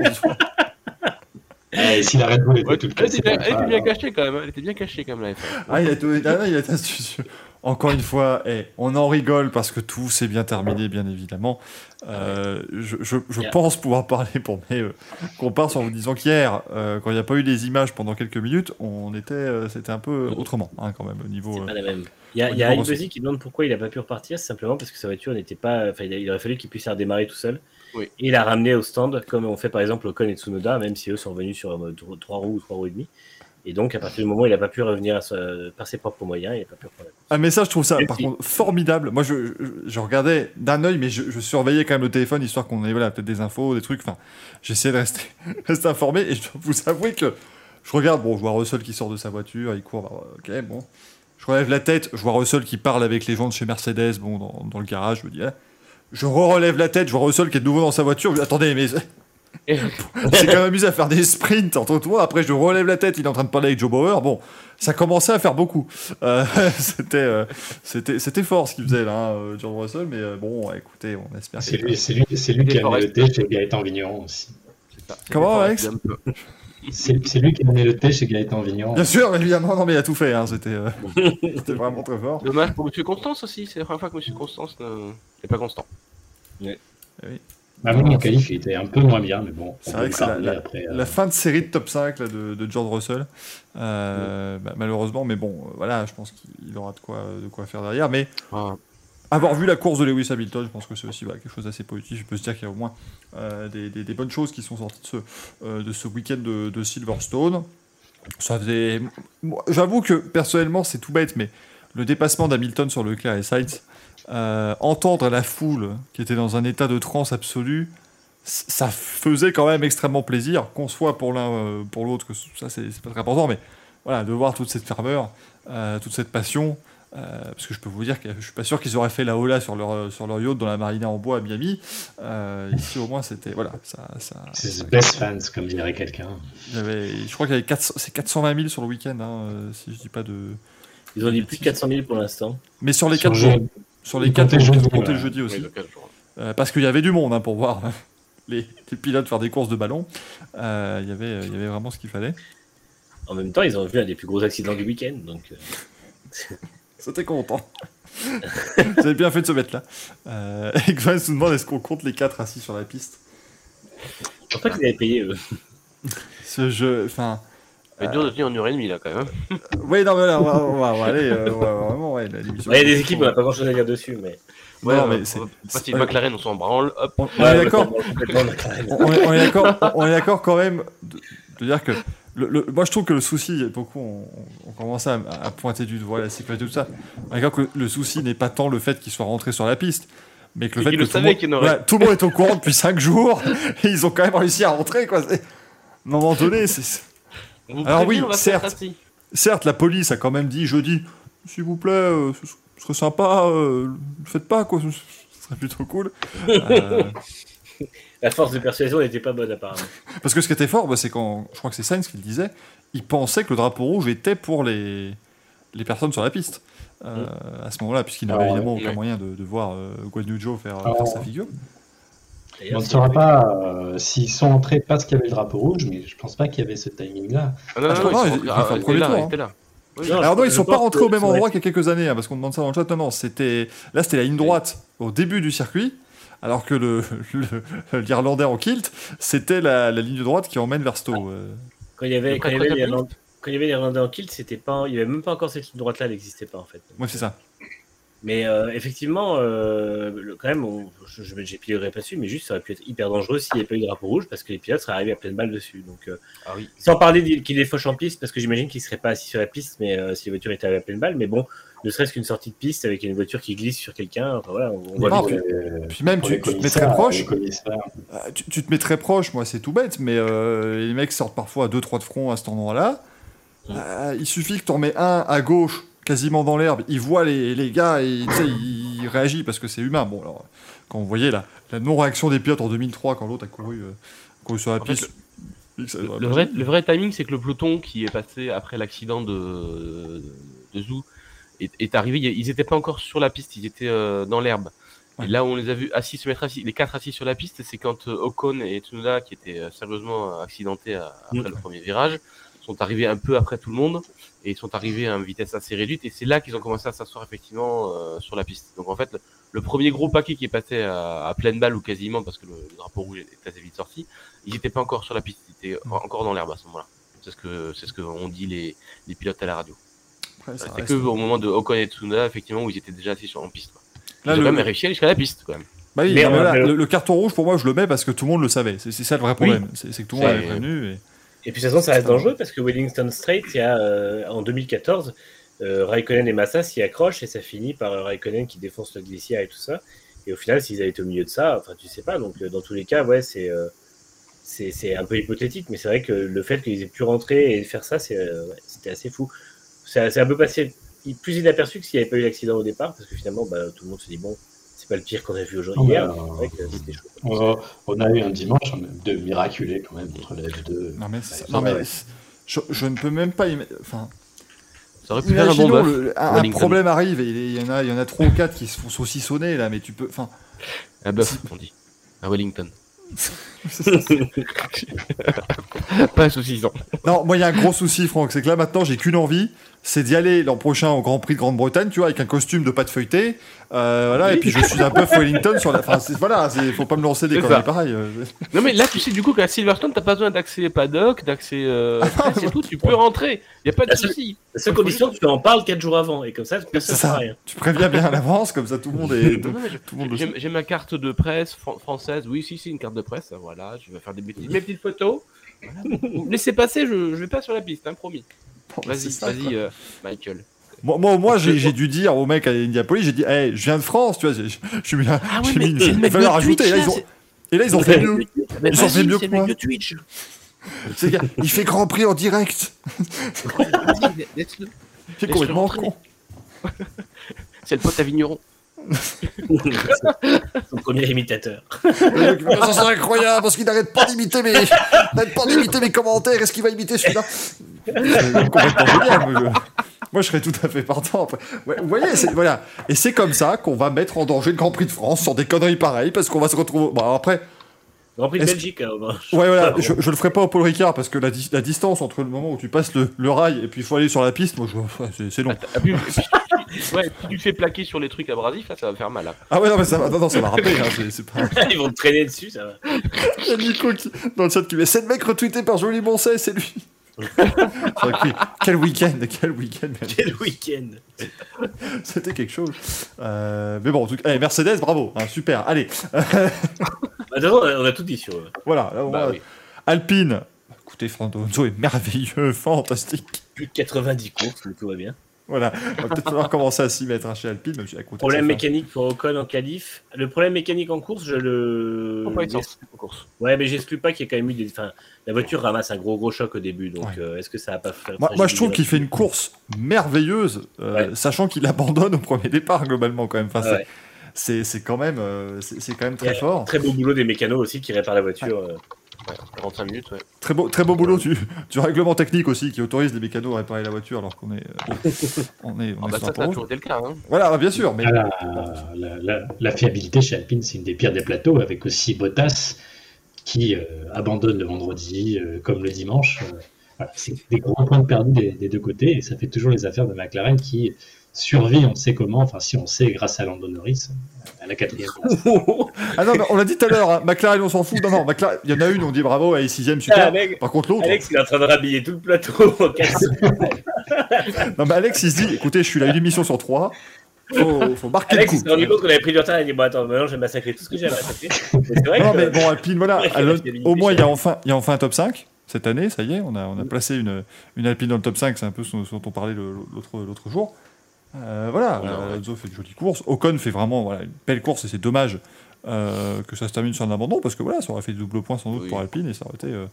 Ah, et si la Red Bull était Ouais, toute elle, était cassée, bien, elle était bien cachée quand même. Elle était bien cachée quand même F1. Ah, il a été, ah, il a été astucieux. Encore une fois, eh, on en rigole parce que tout s'est bien terminé, bien évidemment. Euh, je je- je Yeah. pense pouvoir parler pour mes euh, compars en vous disant qu'hier, euh, quand il n'y a pas eu les images pendant quelques minutes, on était, euh, c'était un peu autrement, hein, quand même, au niveau. C'est pas la même. Il y a, au y a qui demande pourquoi il n'a pas pu repartir, c'est simplement parce que sa voiture n'était pas. Enfin, il, aurait fallu qu'il puisse la redémarrer tout seul. Oui. Et il a ramené au stand, comme on fait par exemple Ocon et Tsunoda, même si eux sont revenus sur euh, 3 roues ou 3 roues et demi. Et donc, à partir du moment où il n'a pas pu revenir à par ses propres moyens, il n'a pas pu reprendre la course. Un message, je trouve ça par contre formidable. Moi, je, je, je regardais d'un œil, mais je, je surveillais quand même le téléphone histoire qu'on ait voilà, peut-être des infos, des trucs. Enfin, j'essayais de rester, rester informé et je dois vous avouer que je regarde. Bon, je vois Russell qui sort de sa voiture, il court. bah, ok, bon. Je relève la tête, je vois Russell qui parle avec les gens de chez Mercedes, bon, dans, dans le garage. Je me dis, ah. je relève la tête, je vois Russell qui est de nouveau dans sa voiture. Je dis, attendez, mais c'est quand même amusé à faire des sprints entre toi. Après, je relève la tête, il est en train de parler avec Joe Bauer. Bon, ça commençait à faire beaucoup. Euh, c'était, euh, c'était, c'était fort ce qu'il faisait là, hein, euh, George Russell. Mais euh, bon, écoutez, on espère. C'est lui, c'est lui, c'est lui qui a amené le thé chez Gaëtan Vigneron aussi. Comment, Alex. C'est lui qui a amené le thé chez Gaëtan Vigneron. Bien sûr, évidemment, non mais il a tout fait. hein, C'était, euh, c'était vraiment très fort. Dommage pour Monsieur Constance aussi. C'est la première fois que Monsieur Constance n'est pas constant. Bah, mon qualif, il était un peu moins bien, mais bon. C'est vrai que c'est la- parler la- après, euh, La fin de série de top 5 là, de, de George Russell, euh, bah, malheureusement, mais bon, euh, voilà, je pense qu'il aura de quoi, de quoi faire derrière. Mais Ah, avoir vu la course de Lewis Hamilton, je pense que c'est aussi voilà, quelque chose d'assez positif. Je peux se dire qu'il y a au moins euh, des, des- des bonnes choses qui sont sorties de ce, euh, de ce week-end de, de Silverstone. Ça faisait... J'avoue que personnellement, c'est tout bête, mais le dépassement d'Hamilton sur Leclerc et Sainz, euh, entendre la foule qui était dans un état de transe absolue, ça faisait quand même extrêmement plaisir, qu'on soit pour l'un, euh, pour l'autre, que ça c'est pas très important, mais voilà, de voir toute cette ferveur, euh, toute cette passion, euh, parce que je peux vous dire que je suis pas sûr qu'ils auraient fait la hola sur leur, sur leur yacht dans la marina en bois à Miami. Euh, ici au moins c'était voilà, ça, ça, C'est the best fans, comme dirait quelqu'un. je crois qu'il y avait 400 c'est 420 000 sur le week-end, hein, si je dis pas de. Ils ont dit plus de 400 000 pour l'instant. Mais sur les Sur 4 le- jours, sur les ils 4 comptaient jours, ouais. jeudi aussi. euh, parce qu'il y avait du monde hein, pour voir les, les pilotes faire des courses de ballon. Euh, il y avait, il y avait vraiment ce qu'il fallait. En même temps, ils ont vu un des plus gros accidents du week-end. Donc, euh, C'était content. Vous avez bien fait de se mettre là. Euh, et Gwen se demande est-ce qu'on compte les 4 assis sur la piste? Je pense pas qu'ils avaient payé eux. Ce jeu, enfin. C'est dur de tenir en heure et demie là quand même. Oui, non, mais là, on va, on va- on va aller. euh, on va vraiment, ouais, la- l'émission- Ouais, Il y a des équipes, on n'a pas grand chose à dire dessus, mais. Ouais, Ouais, mais euh, c'est- que McLaren, on s'en branle. Hop. On, on Ouais, est d'accord on, est- on est d'accord on est d'accord quand même de, de dire que le, le- moi je trouve que le souci beaucoup on, on commence à, à pointer du doigt la sécurité tout ça on est d'accord que le souci n'est pas tant le fait qu'ils soient rentrés sur la piste mais que le Et fait qu'ils que le tout, monde, aurait. tout le monde est au courant depuis 5 jours et ils ont quand même réussi à rentrer quoi un moment donné c'est On Alors prévient, oui, on va se certes. faire certes la police a quand même dit jeudi s'il vous plaît euh, ce, serait sympa euh, ne faites pas quoi ce, serait plutôt cool Euh, La force de persuasion n'était pas bonne apparemment. Parce que ce qui était fort, bah, c'est quand, je crois que c'est Sainz qui le disait, il pensait que le drapeau rouge était pour les, les personnes sur la piste. Euh, à ce moment-là, puisqu'il n'avait Ah évidemment aucun ouais. moyen de, de voir euh, Guan Yu Zhou faire, Ah. faire sa figure. On ne saura pas euh, s'ils sont entrés parce qu'il y avait le drapeau rouge, mais je pense pas qu'il y avait ce timing-là. Ah, non, Ah, non, non, ils sont- il- il ah, fait le il premier était là, tour, il hein. là. Oui, non, ils sont pas rentrés au même endroit qu'il y a quelques années, hein, parce qu'on demande ça dans le chat. Non, non, c'était là, c'était la ligne droite au début du circuit, alors que le le- l'Irlandais en kilt, c'était la, la ligne droite qui emmène vers Stowe. euh. Quand il y avait, Le quand il y avait prêtre les catholique Irlandais- quand il y avait les Irlandais en kilt, c'était pas, il y avait même pas encore cette ligne droite là, elle n'existait pas en fait. Ouais, c'est ça. Mais euh, effectivement, euh, le- quand même, on- je, je, j'ai piloté pas dessus, mais juste ça aurait pu être hyper dangereux s'il n'y avait pas eu de drapeau rouge parce que les pilotes seraient arrivés à pleine balle dessus. Donc, euh, Ah oui. sans parler qu'il est fauche en piste, parce que j'imagine qu'il serait pas assis sur la piste, mais euh, si les voitures étaient arrivées à pleine balle, mais bon, ne serait-ce qu'une sortie de piste avec une voiture qui glisse sur quelqu'un, enfin voilà, on, on voit Non, vite puis- que- Puis même, tu, te mets très proche. tu, tu te mets très proche, moi c'est tout bête, mais euh, les mecs sortent parfois à 2-3 de front à cet endroit-là. Mm. Euh, il suffit que tu en mets un à gauche, quasiment dans l'herbe, il voit les, les gars et il réagit parce que c'est humain. Bon, alors, quand vous voyez la, la non-réaction des pilotes en 2003 quand l'autre a couru, euh, couru sur la En piste. Le, vrai, le vrai timing, c'est que le peloton qui est passé après l'accident de, de Zou est, est arrivé. Ils n'étaient pas encore sur la piste, ils étaient euh, dans l'herbe. Ouais. Et là où on les a vus assis, se mettre assis, les quatre assis sur la piste, c'est quand euh, Ocon et Tsunoda, qui étaient sérieusement accidentés à- après le premier virage, sont arrivés un peu après tout le monde et ils sont arrivés à une vitesse assez réduite. Et c'est là qu'ils ont commencé à s'asseoir effectivement euh, sur la piste. Donc en fait, le, le premier gros paquet qui est passé à, à pleine balle ou quasiment parce que le, le drapeau rouge est assez vite sorti, ils n'étaient pas encore sur la piste, ils étaient en- encore dans l'herbe à ce moment-là. C'est ce que c'est ce que ont dit les, les pilotes à la radio. C'était reste- que au moment de Ocon et Tsunoda effectivement où ils étaient déjà assis sur en piste. Quoi. Là, ils ont le- quand même réussi à aller jusqu'à la piste quand même. Bah oui, Mais non, mais on- là, mais- le, le carton rouge, pour moi, je le mets parce que tout le monde le savait. C'est c'est ça le vrai problème. C'est c'est que tout le monde C'est- avait prévenu. et- Et puis de toute façon, ça reste dangereux parce que Wellington Strait, il y a, euh, en 2014, euh, Raikkonen et Massa s'y accrochent et ça finit par euh, Raikkonen qui défonce le glissière et tout ça. Et au final, s'ils avaient été au milieu de ça, enfin, tu sais pas. Donc, dans tous les cas, ouais, c'est euh, un peu hypothétique, mais c'est vrai que le fait qu'ils aient pu rentrer et faire ça, ouais, c'était assez fou. C'est un peu passé plus inaperçu que s'il n'y avait pas eu l'accident au départ, parce que finalement, bah, tout le monde se dit bon, pas le pire qu'on a vu aujourd'hui hier. C'est vrai que c'était chaud. On, on a eu un dimanche de miraculé quand même entre la F2. Non, mais, c'est- Ouais, non, mais ouais. je, je ne peux même pas. Enfin, Ça aurait pu faire un bon bœuf. le- un, problème arrive et il y en a, il y en a trois ou quatre qui se font saucissonner là, mais tu peux. Enfin, Un bœuf, on dit. Un Wellington. Pas un saucisson. non, moi il y a un gros souci, Franck, c'est que là maintenant j'ai qu'une envie, c'est d'y aller l'an prochain au Grand Prix de Grande-Bretagne, tu vois, avec un costume de pâte feuilletée, euh, voilà, et puis je suis un peu Wellington sur la. Enfin, c'est- voilà, c'est- faut pas me lancer des C'est conneries pareilles. Non mais là tu sais du coup qu'à Silverstone t'as pas besoin d'accès paddock, d'accès euh, presse et tout, tu peux rentrer. Y a pas de souci. La seule condition, tu en parles 4 jours avant, et comme ça, C'est personne ça. rien. Tu préviens bien à l'avance, comme ça tout le monde est. J'ai ma carte de presse fran- française. Oui, si, c'est une carte de presse. Voilà, je vais faire des bêtises. Mes petites photos. Voilà. Laissez passer, je, je vais pas sur la piste, hein, promis. Bon, bah, Vas-y, vas-y, euh, Michael. Moi, moi, moi, j'ai j'ai dû dire au mec à Indianapolis, j'ai dit, hey, je viens de France, tu vois, j'ai mis, Ah ouais, mis mais une, valeur ajoutée. Et là, ils ont, et là, ils ont fait mieux. Ils ont fait mieux que le moi. de Twitch. Il fait Grand Prix en direct. C'est complètement con. C'est le pote à Vigneron. Son premier imitateur. Ça serait incroyable parce qu'il n'arrête pas d'imiter mes, n'arrête pas d'imiter mes commentaires. Est-ce qu'il va imiter celui-là? C'est complètement génial. Moi je, moi, je serais tout à fait partant. Après. Ouais, vous voyez, c'est, voilà. Et c'est comme ça qu'on va mettre en danger le Grand Prix de France sur des conneries pareilles parce qu'on va se retrouver. Bon, après, Grand Prix de Belgique. hein, ouais, voilà. Je, je le ferai pas au Paul Ricard parce que la, di- la distance entre le moment où tu passes le, le rail et puis il faut aller sur la piste, moi, je, c'est, c'est long. Ouais, si tu fais plaquer sur les trucs abrasifs, là, ça va faire mal. hein. Ah ouais, non, mais ça va, non, non, ça va rappeler. hein, c'est, c'est pas. Ils vont te traîner dessus, ça va. Il y a Nico qui, dans le chat qui met c'est le mec retweeté par Joli Moncet, c'est lui. Oui, quel week-end, quel week-end. Quel week-end. C'était quelque chose. Euh, mais bon, en tout cas, eh, Mercedes, bravo, hein, super. Allez, Bah, de toute façon, on a- on a tout dit sur eux. voilà. là, au Bah oui. Alpine. Écoutez, Fernando Alonso est merveilleux, fantastique. Plus de 90 courses, mais tout va bien. Voilà, il va peut-être falloir commencer à s'y mettre hein, chez Alpine, même si. Problème fait- mécanique pour Ocon en qualif. Le problème mécanique en course, je le. Sorti en course. Ouais, mais j'exclus pas qu'il y ait quand même eu des. Enfin, la voiture ramasse un gros gros choc au début, donc Ouais. euh, est-ce que ça va pas faire. Moi, moi, je trouve qu'il fait une course merveilleuse, euh, Ouais. sachant qu'il abandonne au premier départ, globalement, quand même. Enfin, c'est- Ouais. c'est c'est quand même, euh, c'est c'est quand même a très fort. Très beau boulot des mécanos aussi qui réparent la voiture. Ouais, 45 minutes, ouais. Très beau, très beau boulot du, du règlement technique aussi qui autorise les mécanos à réparer la voiture alors qu'on est, euh, on est, on Ah est bah ça, ça a toujours été le cas. Hein. Voilà, bien sûr, mais Ah, la, la- la- la fiabilité chez Alpine, c'est une des pires des plateaux, avec aussi Bottas qui euh, abandonne le vendredi euh, comme le dimanche. Euh, voilà, c'est des gros points de perdu des, des deux côtés, et ça fait toujours les affaires de McLaren qui survit, on sait comment, enfin si on sait, grâce à Lando Norris, à la quatrième place. ah non, mais on l'a dit tout à l'heure, hein, McLaren on s'en fout. Non, non, McLaren, il y en a une, on dit bravo, elle est sixième, super. Ah, mec, Par contre l'autre, Alex, il est en train de rhabiller tout le plateau. non, mais Alex il se dit, écoutez, je suis là une émission sur trois, faut, faut marquer Alex, le il coup. s'est rendu compte qu'on avait pris du retard. Il a dit Bon, attends, maintenant, je vais massacrer tout ce que j'ai à massacrer. Vrai Non, que. mais bon, Alpine, voilà, alors, au moins il y a enfin, il y a enfin un top 5 cette année, ça y est, on a, on a placé une, une Alpine dans le top 5, c'est un peu ce dont on parlait l'autre jour. Euh, voilà, Ouais, euh, ouais. Alonso fait de jolies courses, Ocon fait vraiment voilà, une belle course et c'est dommage euh, que ça se termine sur un abandon parce que voilà, ça aurait fait double point sans doute Oui. pour Alpine et ça aurait été. euh,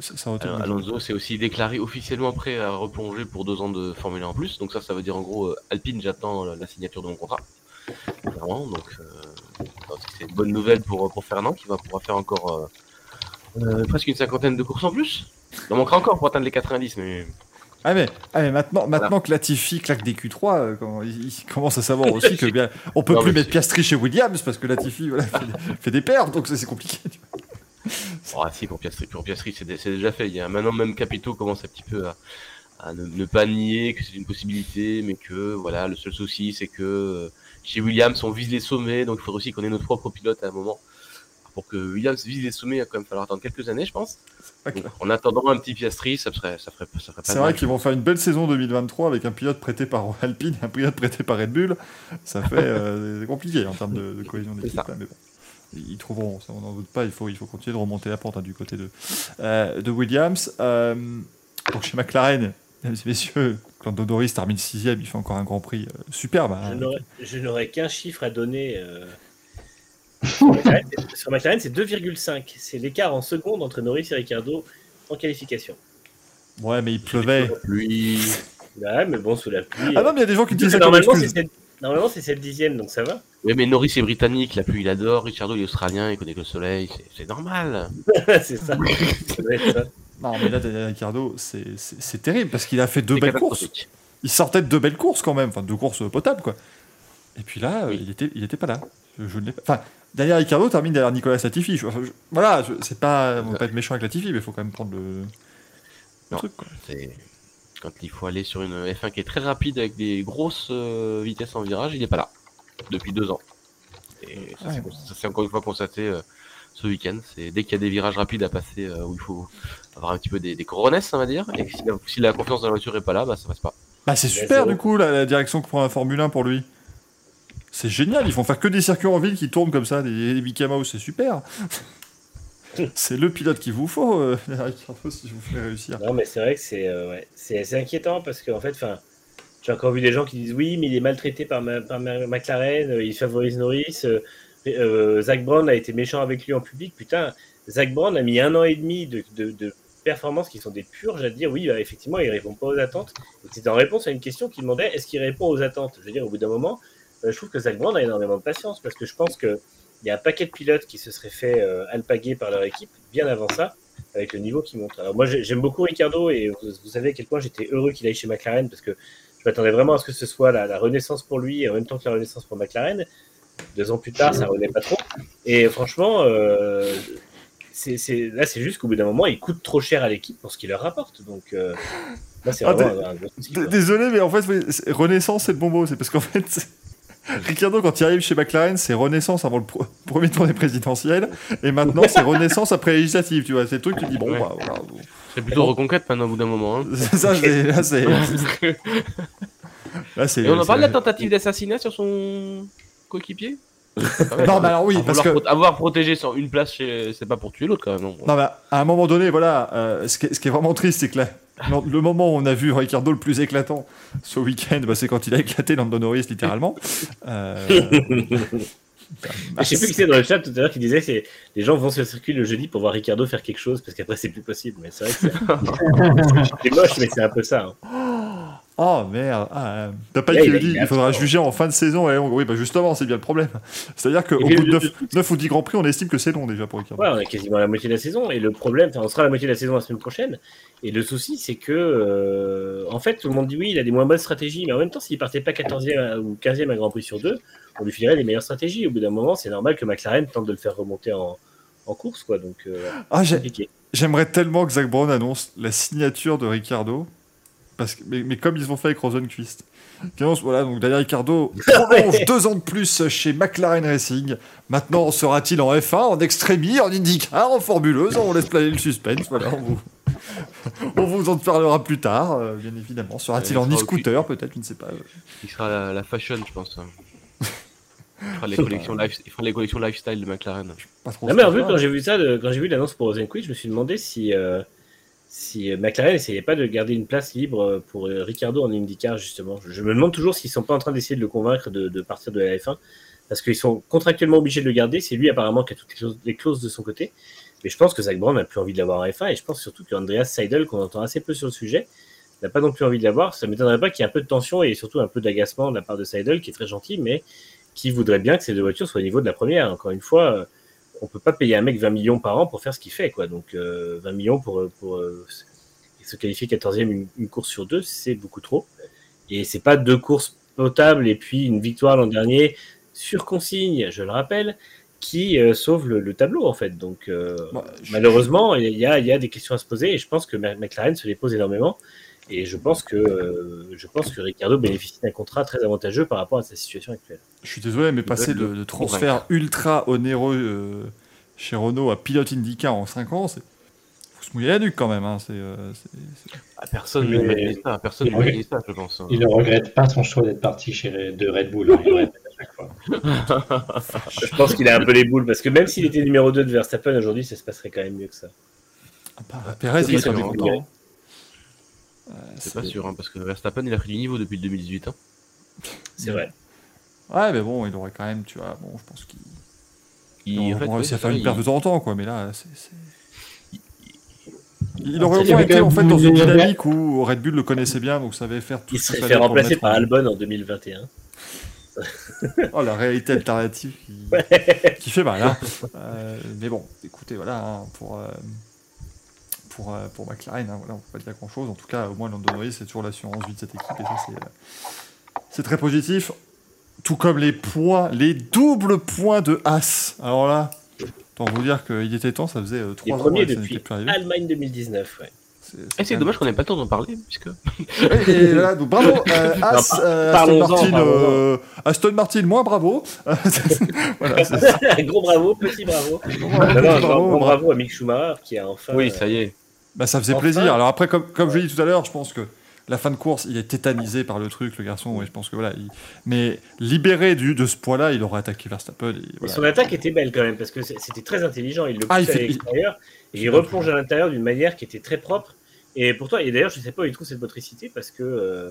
ça, ça aurait été Alors, Alonso s'est aussi déclaré officiellement prêt à replonger pour deux ans de Formule 1 en plus. Donc ça, ça veut dire en gros, Alpine, j'attends la, la signature de mon contrat. Clairement, donc c'est une bonne nouvelle pour, pour Fernand qui va pouvoir faire encore presque une cinquantaine de courses en plus. Il en manquera encore pour atteindre les 90, mais Ah mais, ah mais maintenant, maintenant que Latifi claque des Q3, euh, quand- il, il commence à savoir aussi que bien, on peut Non, plus mettre Piastri chez Williams parce que Latifi voilà, fait, des- fait des pertes, donc c'est compliqué. Oh, ah, si, pour Piastri, pour Piastri c'est dé- c'est déjà fait. Il y a maintenant même Capito commence un petit peu à, à ne, ne pas nier que c'est une possibilité, mais que voilà, le seul souci c'est que euh, chez Williams on vise les sommets, donc il faudrait aussi qu'on ait notre propre pilote à un moment. Pour que Williams vise les sommets, il va quand même falloir attendre quelques années, je pense. Donc, en attendant un petit Piastri, ça serait, ça ferait, ça ferait pas C'est vrai qu'ils vont faire une belle saison 2023 avec un pilote prêté par Alpine et un pilote prêté par Red Bull. Ça fait euh, c'est compliqué en termes de, de cohésion d'équipe. là, Mais bon, ils trouveront, ça on n'en doute pas. Il faut, il faut continuer de remonter la pente hein, du côté de, euh, de Williams. Euh, donc chez McLaren, mesdames et messieurs, quand Dodoris termine sixième, il fait encore un Grand Prix euh, superbe. hein. Je n'aurais- Je n'aurais qu'un chiffre à donner. Euh, Sur McLaren, c'est- sur McLaren, c'est 2,5. C'est l'écart en seconde entre Norris et Ricardo en qualification. Ouais, mais il pleuvait. Lui, Ouais, mais bon, sous la pluie. Ah non, mais il y a des gens qui disent ça normalement, c'est excuse. sept- normalement, c'est 7 dixième, donc ça va. oui, mais Norris est britannique, la pluie il adore, Ricciardo il est australien, il connaît que le soleil, c'est- normal. c'est ça. Non, mais là, Daniel Ricciardo, c'est terrible parce qu'il a fait deux belles courses. il sortait de deux belles courses quand même, enfin deux courses potables quoi. Et puis là, euh, Oui. il était, il était pas là. Je, pas. Enfin, derrière Ricardo termine derrière Nicolas Latifi. Je- enfin, je- voilà, je- c'est pas, on va pas être méchant avec Latifi, mais il faut quand même prendre le, le Non. truc. Quoi. C'est quand il faut aller sur une F1 qui est très rapide avec des grosses euh, vitesses en virage, il n'est pas là depuis deux ans. Et ça, Ouais. c'est- ça s'est encore une fois constaté euh, ce week-end. C'est dès qu'il y a des virages rapides à passer euh, où il faut avoir un petit peu des, des coronesses, on va dire. Et que si la, si la confiance dans la voiture est pas là, bah ça passe pas. Bah c'est super du coup la, la direction que prend la Formule 1 pour lui. C'est génial, ils font faire que des circuits en ville qui tournent comme ça, des, des Mickey Mouse, c'est super. c'est le pilote qu'il vous faut, euh, Ricardo, si vous voulez réussir. Non, mais c'est vrai que c'est euh, ouais. c'est c'est inquiétant parce qu'en fait, enfin, j'ai encore vu des gens qui disent oui, mais il est maltraité par, ma- par ma- McLaren, euh, il favorise Norris. euh, euh, Zach Brown a été méchant avec lui en public. Putain, Zach Brown a mis un an et demi de, de, de performances qui sont des purges à dire oui, bah, effectivement, il répond pas aux attentes. C'était en réponse à une question qui demandait est-ce qu'il répond aux attentes? Je veux dire, au bout d'un moment, je trouve que Zach Brown a énormément de patience parce que je pense que il y a un paquet de pilotes qui se seraient fait euh, alpaguer par leur équipe bien avant ça, avec le niveau qu'ils montrent. Alors moi, j'ai- j'aime beaucoup Ricardo et vous, vous savez à quel point j'étais heureux qu'il aille chez McLaren parce que je m'attendais vraiment à ce que ce soit la, la renaissance pour lui et en même temps que la renaissance pour McLaren. Deux ans plus tard, ça renaît pas trop. Et franchement, euh, là, c'est juste qu'au bout d'un moment, il coûte trop cher à l'équipe pour ce qu'il leur rapporte. Donc euh, là, c'est Ah, un, un quoi. Désolé, mais en fait, Renaissance, c'est le bon mot. C'est parce qu'en fait, Ricardo, quand il arrive chez McLaren, c'est Renaissance avant le pro- premier tournée présidentielle. Et maintenant, c'est Renaissance après législative. Tu vois, c'est le truc, tu dis, bon, Ouais. bah voilà. C'est plutôt reconquête maintenant au bout d'un moment. hein. Ça, c'est. Là, c'est. Là. Et on en parle de la tentative d'assassinat sur son coéquipier? Non, mais alors oui, parce que. Avoir, avoir protégé sur une place, chez- c'est pas pour tuer l'autre quand même. Non. Non, mais à un moment donné, voilà, euh, ce, qui est, ce qui est vraiment triste, c'est que là, non, le moment où on a vu Ricardo le plus éclatant ce week-end, bah, c'est quand il a éclaté Lando Norris, littéralement. Euh, Je sais plus qui c'est dans le chat tout à l'heure qui disait que les gens vont sur le circuit le jeudi pour voir Ricardo faire quelque chose parce qu'après c'est plus possible. Mais c'est vrai que c'est c'est moche, mais c'est un peu ça. hein. Oh merde, ah, euh, t'as pas a- dit, il faudra juger en fin de saison. Et on- Oui, bah justement, c'est bien le problème. C'est-à-dire qu'au bout de le- 9, 9 ou 10 grands prix, on estime que c'est long déjà pour Ricardo. Ouais, on a quasiment la moitié de la saison. Et le problème, enfin, on sera à la moitié de la saison la semaine prochaine. Et le souci, c'est que, euh, en fait, tout le monde dit oui, il a des moins bonnes stratégies. Mais en même temps, s'il partait pas 14e à- ou 15e à Grand Prix sur deux, on lui filerait les meilleures stratégies. Au bout d'un moment, c'est normal que McLaren tente de le faire remonter en, en course, quoi. Donc, euh, Ah, j'aimerais tellement que Zach Brown annonce la signature de Ricardo. Parce que, mais, mais comme ils ont fait avec Rosenquist. Voilà, donc derrière Ricardo, prolonge deux ans de plus chez McLaren Racing. Maintenant, sera-t-il en F1, en Extremi, en IndyCar, en Formuleuse On laisse planer le suspense. Voilà, on vous, on vous en parlera plus tard, euh, bien évidemment. Sera-t-il Euh, en e-scooter, peut-être, je ne sais pas. Il sera la, la fashion, je pense. Il fera les collections, life- il fera les collections lifestyle de McLaren. Pas trop Non, mais en sûr. fait, quand j'ai vu ça, de- quand j'ai vu l'annonce pour Rosenquist, je me suis demandé si, euh, si euh, McLaren essayait pas de garder une place libre euh, pour euh, Ricardo en IndyCar, justement. Je, me demande toujours s'ils sont pas en train d'essayer de le convaincre de, partir de la F1, parce qu'ils sont contractuellement obligés de le garder. C'est lui, apparemment, qui a toutes les clauses, de son côté. Mais je pense que Zach Brown n'a plus envie de l'avoir en F1, et je pense surtout qu'Andreas Seidel, qu'on entend assez peu sur le sujet, n'a pas non plus envie de l'avoir. Ça m'étonnerait pas qu'il y ait un peu de tension et surtout un peu d'agacement de la part de Seidel, qui est très gentil, mais qui voudrait bien que ces deux voitures soient au niveau de la première. Encore une fois, on peut pas payer un mec 20 millions par an pour faire ce qu'il fait, quoi. Donc euh, 20 millions pour, euh, pour euh, se qualifier 14e une, une course sur deux, c'est beaucoup trop. Et c'est pas deux courses potables et puis une victoire l'an dernier sur consigne, je le rappelle, qui euh, sauve le, le tableau en fait. Donc euh, Bah, je- malheureusement, il y a, y a des questions à se poser et je pense que Mc- McLaren se les pose énormément. Et je pense que euh, je pense que Ricardo bénéficie d'un contrat très avantageux par rapport à sa situation actuelle. Je suis désolé, mais passer de, de transfert ultra onéreux euh, chez Renault à pilote IndyCar en 5 ans, c'est faut se mouiller la nuque quand même. Hein. C'est, euh, c'est- c'est- Ah, personne Mais- ne ça, personne dit ça, je pense. Il ne regrette pas son choix d'être parti chez Red- de Red Bull. hein, il le répète à chaque fois. Je pense qu'il a un peu les boules parce que même s'il était numéro 2 de Verstappen aujourd'hui, ça se passerait quand même mieux que ça. Ah, bah, Perez, c'est il hein. content. Euh, C'est pas sûr, hein, parce que Verstappen, il a pris du niveau depuis 2018. hein. C'est vrai. Ouais, mais bon, il aurait quand même, tu vois, bon, je pense qu'il Il, aurait fait, ouais, réussi à faire une perte de il- temps en temps, quoi. Mais là, c'est. Il aurait au moins été en fait dans une dynamique où Red Bull le connaissait bien, donc savait faire tout Il ce serait qu'il fait fallait pour le remplacer mettre par en- Albon en 2021. Oh, la réalité alternative qui, qui fait mal. hein. Euh, mais bon, écoutez, voilà, hein, pour, euh, pour, euh, pour McLaren, hein, voilà, on peut pas dire grand chose. En tout cas, au moins, Lando Norris, c'est toujours l'assurance vie de cette équipe, et ça, c'est, euh, très positif. Tout comme les points, les doubles points de As. Alors là, autant vous dire qu'il était temps, ça faisait euh, Les trois ans premiers que ça n'était plus arrivé. Allemagne 2019. Ouais. C'est, Eh, même- dommage qu'on n'ait pas le temps d'en parler, puisque. Et, voilà, donc bravo, euh, As, euh, Aston Martin, euh, Aston Martin, moins bravo. voilà, gros bravo, petit bravo. Bravo, Non, non, bravo, gros bravo. bravo à Mick Schumacher qui a enfin. Oui, euh, ça y est. Bah, ça faisait Enfin. plaisir. Alors après, comme, comme je l'ai dit tout à l'heure, je pense que la fin de course, il est tétanisé par le truc, le garçon. Et je pense que voilà. il- Mais libéré du, de ce poids-là, il aurait attaqué Verstappen. Et, voilà. son attaque était belle quand même parce que c'était très intelligent. Il le pousse Ah, il fait- à l'extérieur et il replonge à l'intérieur d'une manière qui était très propre. Et pourtant, et d'ailleurs, je ne sais pas où il trouve cette motricité parce que euh,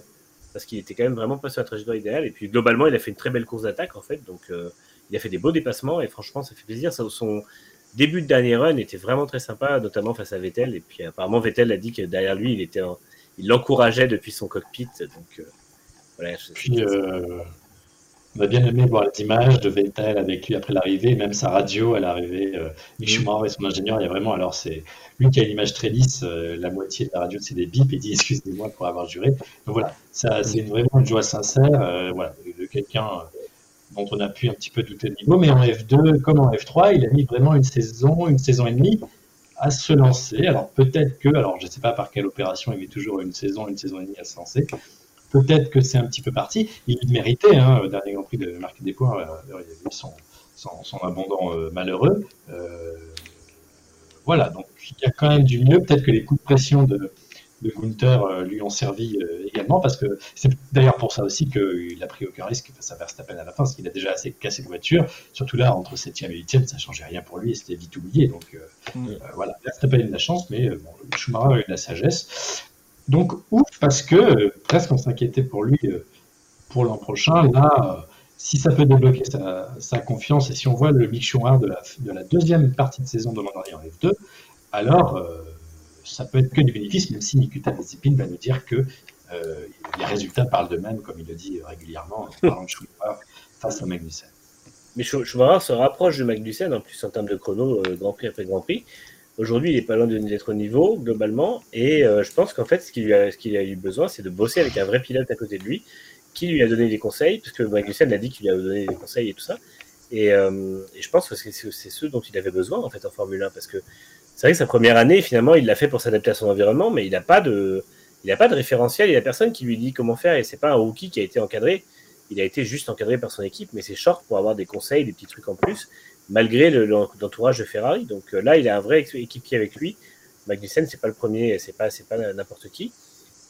parce qu'il était quand même vraiment pas sur la trajectoire idéale. Et puis globalement, il a fait une très belle course d'attaque en fait. Donc euh, il a fait des beaux dépassements et franchement, ça fait plaisir. Ça, son début de dernier run était vraiment très sympa, notamment face à Vettel. Et puis apparemment, Vettel a dit que derrière lui, il était en- il l'encourageait depuis son cockpit. Donc euh, voilà. Puis, euh, on a bien aimé voir les images de Vettel avec lui après l'arrivée, même sa radio à l'arrivée. Euh, Mick Schumacher et son ingénieur, il y a vraiment. Alors, c'est lui qui a une image très lisse, euh, la moitié de la radio, c'est des bips, il dit Excusez-moi pour avoir juré. Donc voilà, ça, c'est une- vraiment une joie sincère. voilà, de quelqu'un euh, dont on a pu un petit peu douter de niveau. Mais en F2, comme en F3, il a mis vraiment une saison, une saison et demie à se lancer. Alors peut-être que, alors je ne sais pas par quelle opération il met toujours une saison, une saison et demie à se lancer. Peut-être que c'est un petit peu parti. Il méritait, hein, dernier Grand Prix de marquer des points. euh, il y son, son, abandon euh, malheureux. Euh, voilà, donc il y a quand même du mieux. Peut-être que les coups de pression de, de Gunther euh, lui ont servi euh, également, parce que c'est d'ailleurs pour ça aussi qu'il a pris aucun risque face à Verstappen à la fin, parce qu'il a déjà assez cassé de voiture. Surtout là, entre 7e et 8e, ça changeait rien pour lui et c'était vite oublié. Donc euh, Mm. euh, voilà, Verstappen a eu de la chance, mais bon, Schumacher a eu de la sagesse. Donc ouf, parce que presque on s'inquiétait pour lui pour l'an prochain. Là, si ça peut débloquer sa, sa confiance et si on voit le Mick Schumacher de la, de la deuxième partie de saison de l'an dernier en F2, alors euh, ça peut être que du bénéfice, même si Nikita Mazepin va nous dire que les résultats parlent d'eux-mêmes, comme il le dit régulièrement, en parlant de Schumacher face à Magnussen. Mais Schumacher se rapproche de Magnussen, en plus en termes de chrono, Grand Prix après Grand Prix. Aujourd'hui, il n'est pas loin d'être au niveau, globalement. Et je pense qu'en fait, ce qu'il a, a, eu besoin, c'est de bosser avec un vrai pilote à côté de lui, qui lui a donné des conseils, parce que Magnussen a dit qu'il lui a donné des conseils et tout ça. Et, et je pense que c'est ce dont il avait besoin, en fait, en Formule 1, parce que c'est vrai que sa première année, finalement, il l'a fait pour s'adapter à son environnement, mais il n'a pas de, référentiel, il n'y a personne qui lui dit comment faire, et c'est pas un rookie qui a été encadré, il a été juste encadré par son équipe, mais c'est short pour avoir des conseils, des petits trucs en plus, malgré l'entourage de Ferrari. Donc euh, là, il a un vrai équipier avec lui. Magnussen, c'est pas le premier, c'est pas, c'est pas n'importe qui,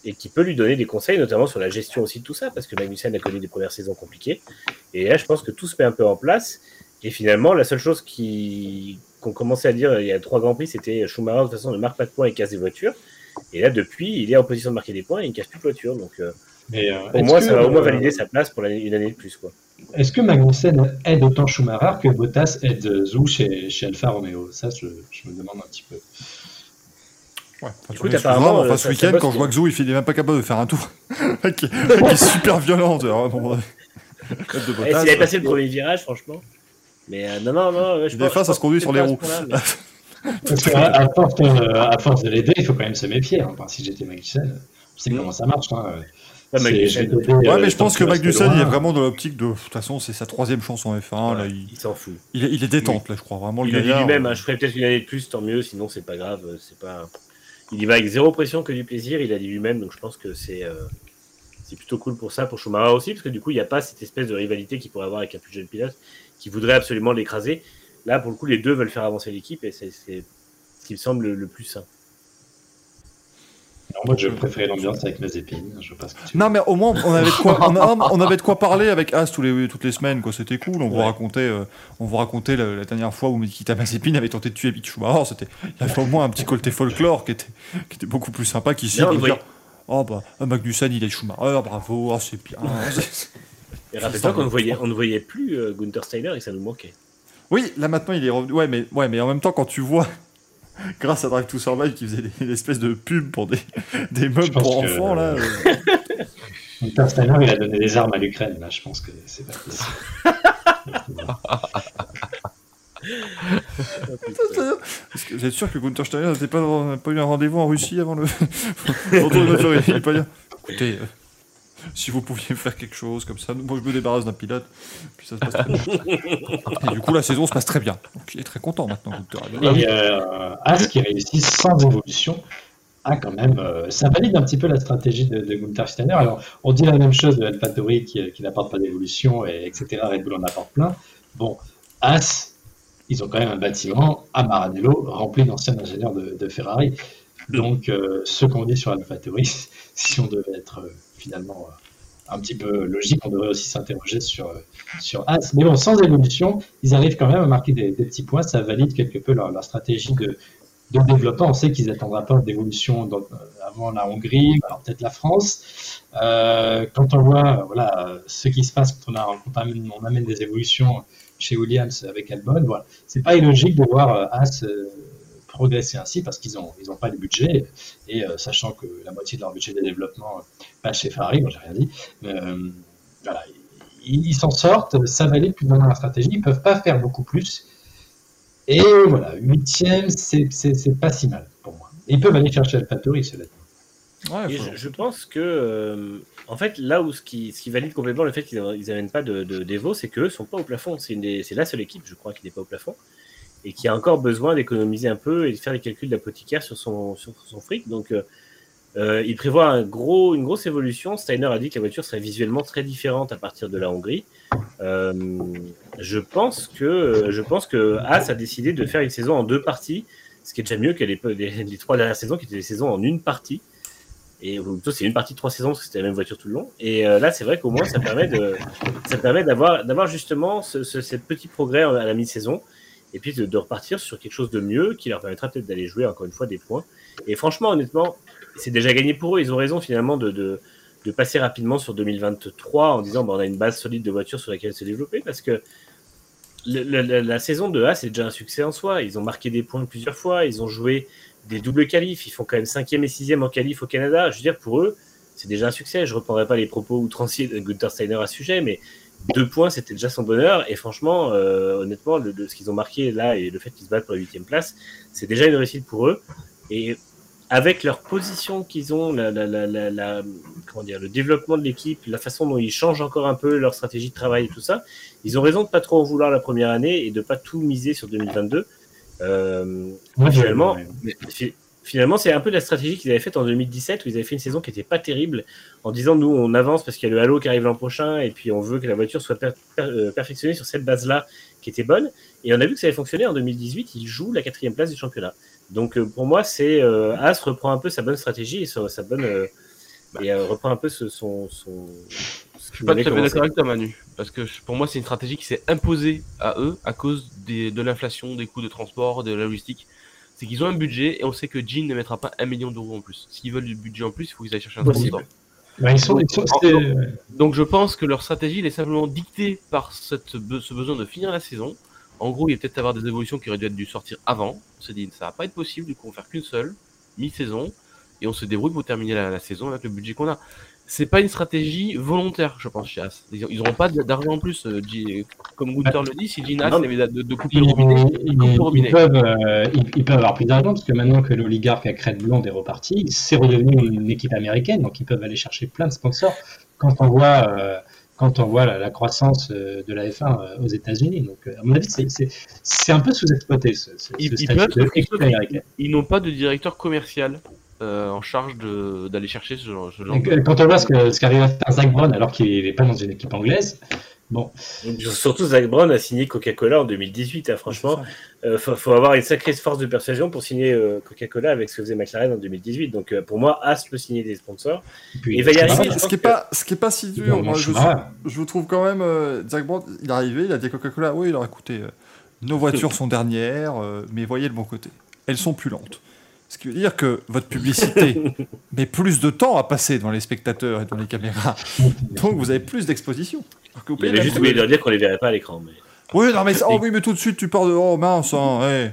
et qui peut lui donner des conseils, notamment sur la gestion aussi de tout ça, parce que Magnussen a connu des premières saisons compliquées. Et là, je pense que tout se met un peu en place. Et finalement, la seule chose qui, qu'on commençait à dire il y a trois grands prix, c'était Schumacher de toute façon ne marque pas de points et casse des voitures. Et là, depuis, il est en position de marquer des points et il ne casse plus de voiture. Donc, euh, Mais, euh, pour moi, ça va au moins euh, valider sa place pour une année de plus. Quoi. Est-ce que Magnussen aide autant Schumacher que Bottas aide Zou chez, chez Alfa Romeo? Ça, je, je, me demande un petit peu. Ouais, Écoute, apparemment, enfin, ce week-end, quand je vois que Zou, il n'est même pas capable de faire un tour, qui, est super violent. S'il avait passé le premier virage, franchement. Mais euh, non, non, non. Je Des fois, ça se conduit sur les roues. Parce qu'à à force, euh, à force de l'aider, il faut quand même se méfier. Hein. si j'étais Magnussen, je sais comment ça marche. Hein. Ouais, ouais, mais je pense que Magnussen, il est vraiment dans l'optique de. De toute façon, c'est sa troisième chance en F1. là, il s'en fout. Il, il, est détente, là, je crois. Vraiment, il le dit lui-même, hein, je ferais peut-être une année de plus, tant mieux, sinon c'est pas grave. C'est pas... Il y va avec zéro pression que du plaisir, il a dit lui-même, donc je pense que c'est. C'est plutôt cool pour ça, pour Schumacher aussi, parce que du coup, il n'y a pas cette espèce de rivalité qu'il pourrait avoir avec un plus jeune pilote qui voudrait absolument l'écraser. Là, pour le coup, les deux veulent faire avancer l'équipe et c'est ce qui me semble le plus sain. moi, je préférais l'ambiance avec mes épines. Je que non, mais au moins, on avait de quoi, on, avait de quoi parler avec As tous les, toutes les semaines. C'était cool. On vous racontait, euh, on vous racontait la, dernière fois où Mikita Mazepin avait tenté de tuer Mick C'était, il y avait au moins un petit côté folklore qui était, qui était beaucoup plus sympa qu'ici. Oh bah, Magnussen, il est Schumacher, bravo, oh, c'est bien. Et rappelle-toi qu'on ne voyait, on ne voyait plus euh, Gunther Steiner et ça nous manquait. Oui, là maintenant il est revenu. Ouais, mais, ouais, mais en même temps, quand tu vois, grâce à Drive to Survive, qui faisait des, espèces de pubs pour des, des meubles pour enfants, là. Euh. Gunther Steiner, il a donné des armes à l'Ukraine, là, je pense que c'est pas possible. Vous êtes sûr que Gunther Steiner n'avait pas, pas eu un rendez-vous en Russie avant le retour de Il pas dire écoutez, euh, si vous pouviez faire quelque chose comme ça, moi je me débarrasse d'un pilote, puis ça se passe très bien. Et du coup, la saison se passe très bien. Donc il est très content maintenant, Gunther. Et euh, As qui réussit sans évolution. Ah, quand même, euh, ça valide un petit peu la stratégie de, de Gunther Steiner. Alors, on dit la même chose de AlphaTauri qui, qui n'apporte pas d'évolution, et etc. Red Bull en apporte plein. Bon, As, ils ont quand même un bâtiment à Maranello rempli d'anciens ingénieurs de, Ferrari. Donc, euh, ce qu'on dit sur AlphaTauri, si on devait être euh, finalement euh, un petit peu logique, on devrait aussi s'interroger sur, sur As. Mais bon, sans évolution, ils arrivent quand même à marquer des, petits points. Ça valide quelque peu leur, stratégie de, de, développement. On sait qu'ils n'attendront pas d'évolution avant la Hongrie, alors peut-être la France. quand on voit voilà, ce qui se passe quand on, amène des évolutions chez Williams avec Albon. Voilà. C'est pas illogique de voir euh, As euh, progresser ainsi parce qu'ils n'ont ils ont pas le budget et euh, sachant que la moitié de leur budget de développement passe chez Ferrari, moi j'ai rien dit. voilà, ils s'en sortent, ça valide plus ou moins la stratégie, ils peuvent pas faire beaucoup plus. Et voilà, huitième, c'est pas si mal pour moi. ils peuvent aller chercher AlphaTauri, cela dit. Ouais, je, pense que en fait, là où ce qui, ce qui valide complètement le fait qu'ils n'amènent pas de, de c'est qu'eux sont pas au plafond. C'est la seule équipe, je crois, qui n'est pas au plafond et qui a encore besoin d'économiser un peu et de faire les calculs d'apothicaire sur son, sur son fric. Donc, euh, euh, il prévoit un gros, une grosse évolution. Steiner a dit que la voiture serait visuellement très différente à partir de la Hongrie. Euh, je pense que je pense que As a décidé de faire une saison en deux parties, ce qui est déjà mieux que les, les trois dernières saisons qui étaient des saisons en une partie. Et c'est une partie de trois saisons parce que c'était la même voiture tout le long. Et euh, là, c'est vrai qu'au moins, ça permet de, ça permet d'avoir, d'avoir justement ce, ce, progrès à la mi-saison. Et puis de, repartir sur quelque chose de mieux qui leur permettra peut-être d'aller jouer encore une fois des points. Et franchement, honnêtement, c'est déjà gagné pour eux. Ils ont raison finalement de, de, de passer rapidement sur 2023 en disant bon, on a une base solide de voitures sur laquelle se développer parce que la, la saison de A, c'est déjà un succès en soi. Ils ont marqué des points plusieurs fois. Ils ont joué des doubles qualifs. Ils font quand même cinquième et sixième en qualif au Canada. Je veux dire, pour eux, c'est déjà un succès. Je reprendrai pas les propos outranciers de Gunther Steiner à ce sujet, mais deux points, c'était déjà son bonheur. Et franchement, euh, honnêtement, ce qu'ils ont marqué là et le fait qu'ils se battent pour la huitième place, c'est déjà une réussite pour eux. Et avec leur position qu'ils ont, comment dire, le développement de l'équipe, la façon dont ils changent encore un peu leur stratégie de travail et tout ça, ils ont raison de pas trop en vouloir la première année et de pas tout miser sur 2022. Euh, finalement, finalement, c'est un peu la stratégie qu'ils avaient faite en 2017 où ils avaient fait une saison qui était pas terrible en disant nous on avance parce qu'il y a le Halo qui arrive l'an prochain et puis on veut que la voiture soit euh, perfectionnée sur cette base-là qui était bonne. Et on a vu que ça avait fonctionné en 2018. Ils jouent la quatrième place du championnat. Donc euh, pour moi, c'est euh, As reprend un peu sa bonne stratégie et sa, bonne et reprend un peu ce, son, son je suis pas très d'accord avec toi, Manu. Parce que pour moi, c'est une stratégie qui s'est imposée à eux à cause des, de l'inflation, des coûts de transport, de la logistique c'est qu'ils ont un budget et on sait que Jean ne mettra pas un million d'euros en plus. S'ils veulent du budget en plus, il faut qu'ils aillent chercher un sponsor. Bah, donc, je pense que leur stratégie est simplement dictée par cette, ce besoin de finir la saison. En gros, il va peut-être avoir des évolutions qui auraient dû être dû sortir avant. On s'est dit, ça va pas être possible, du coup on va faire qu'une seule, mi-saison, et on se débrouille pour terminer la saison avec le budget qu'on a c'est pas une stratégie volontaire, je pense, chez As. Ils n'auront pas d'argent en plus, euh, comme Gunther le dit, si Gina de, de couper le robinet, ils, peuvent, euh, ils, peuvent avoir plus d'argent parce que maintenant que l'oligarque à crête blonde est reparti, c'est redevenu une équipe américaine, donc ils peuvent aller chercher plein de sponsors. Quand on voit, euh, quand on voit la, croissance de la F1 aux États-Unis, donc à mon avis, c'est un peu sous-exploité ce, ce, ils, ils, ils n'ont pas de directeur commercial euh, en charge d'aller chercher ce genre, ce genre de... Quand on voit ce qu'arrive à faire Zach Brown alors qu'il n'est pas dans une équipe anglaise, bon. Surtout Zach Brown a signé Coca-Cola en 2018, hein, franchement. Il euh, faut, avoir une sacrée force de persuasion pour signer euh, Coca-Cola avec ce que faisait McLaren en 2018. Donc pour moi, As peut signer des sponsors. Et, va y arriver. Ce qui n'est pas, ce qui est pas si dur, moi, je, je, vous trouve quand même, Zach Brown, il est arrivé, il a dit Coca-Cola, oui, il aurait coûté. nos voitures sont dernières, mais voyez le bon côté. Elles sont plus lentes. Ce qui veut dire que votre publicité met plus de temps à passer devant les spectateurs et devant les caméras. Donc vous avez plus d'exposition. Vous avez juste oublié de leur dire qu'on les verrait pas à l'écran. Mais... Oui, non, mais, oh, oui, mais tout de suite tu pars de oh mince. Hein,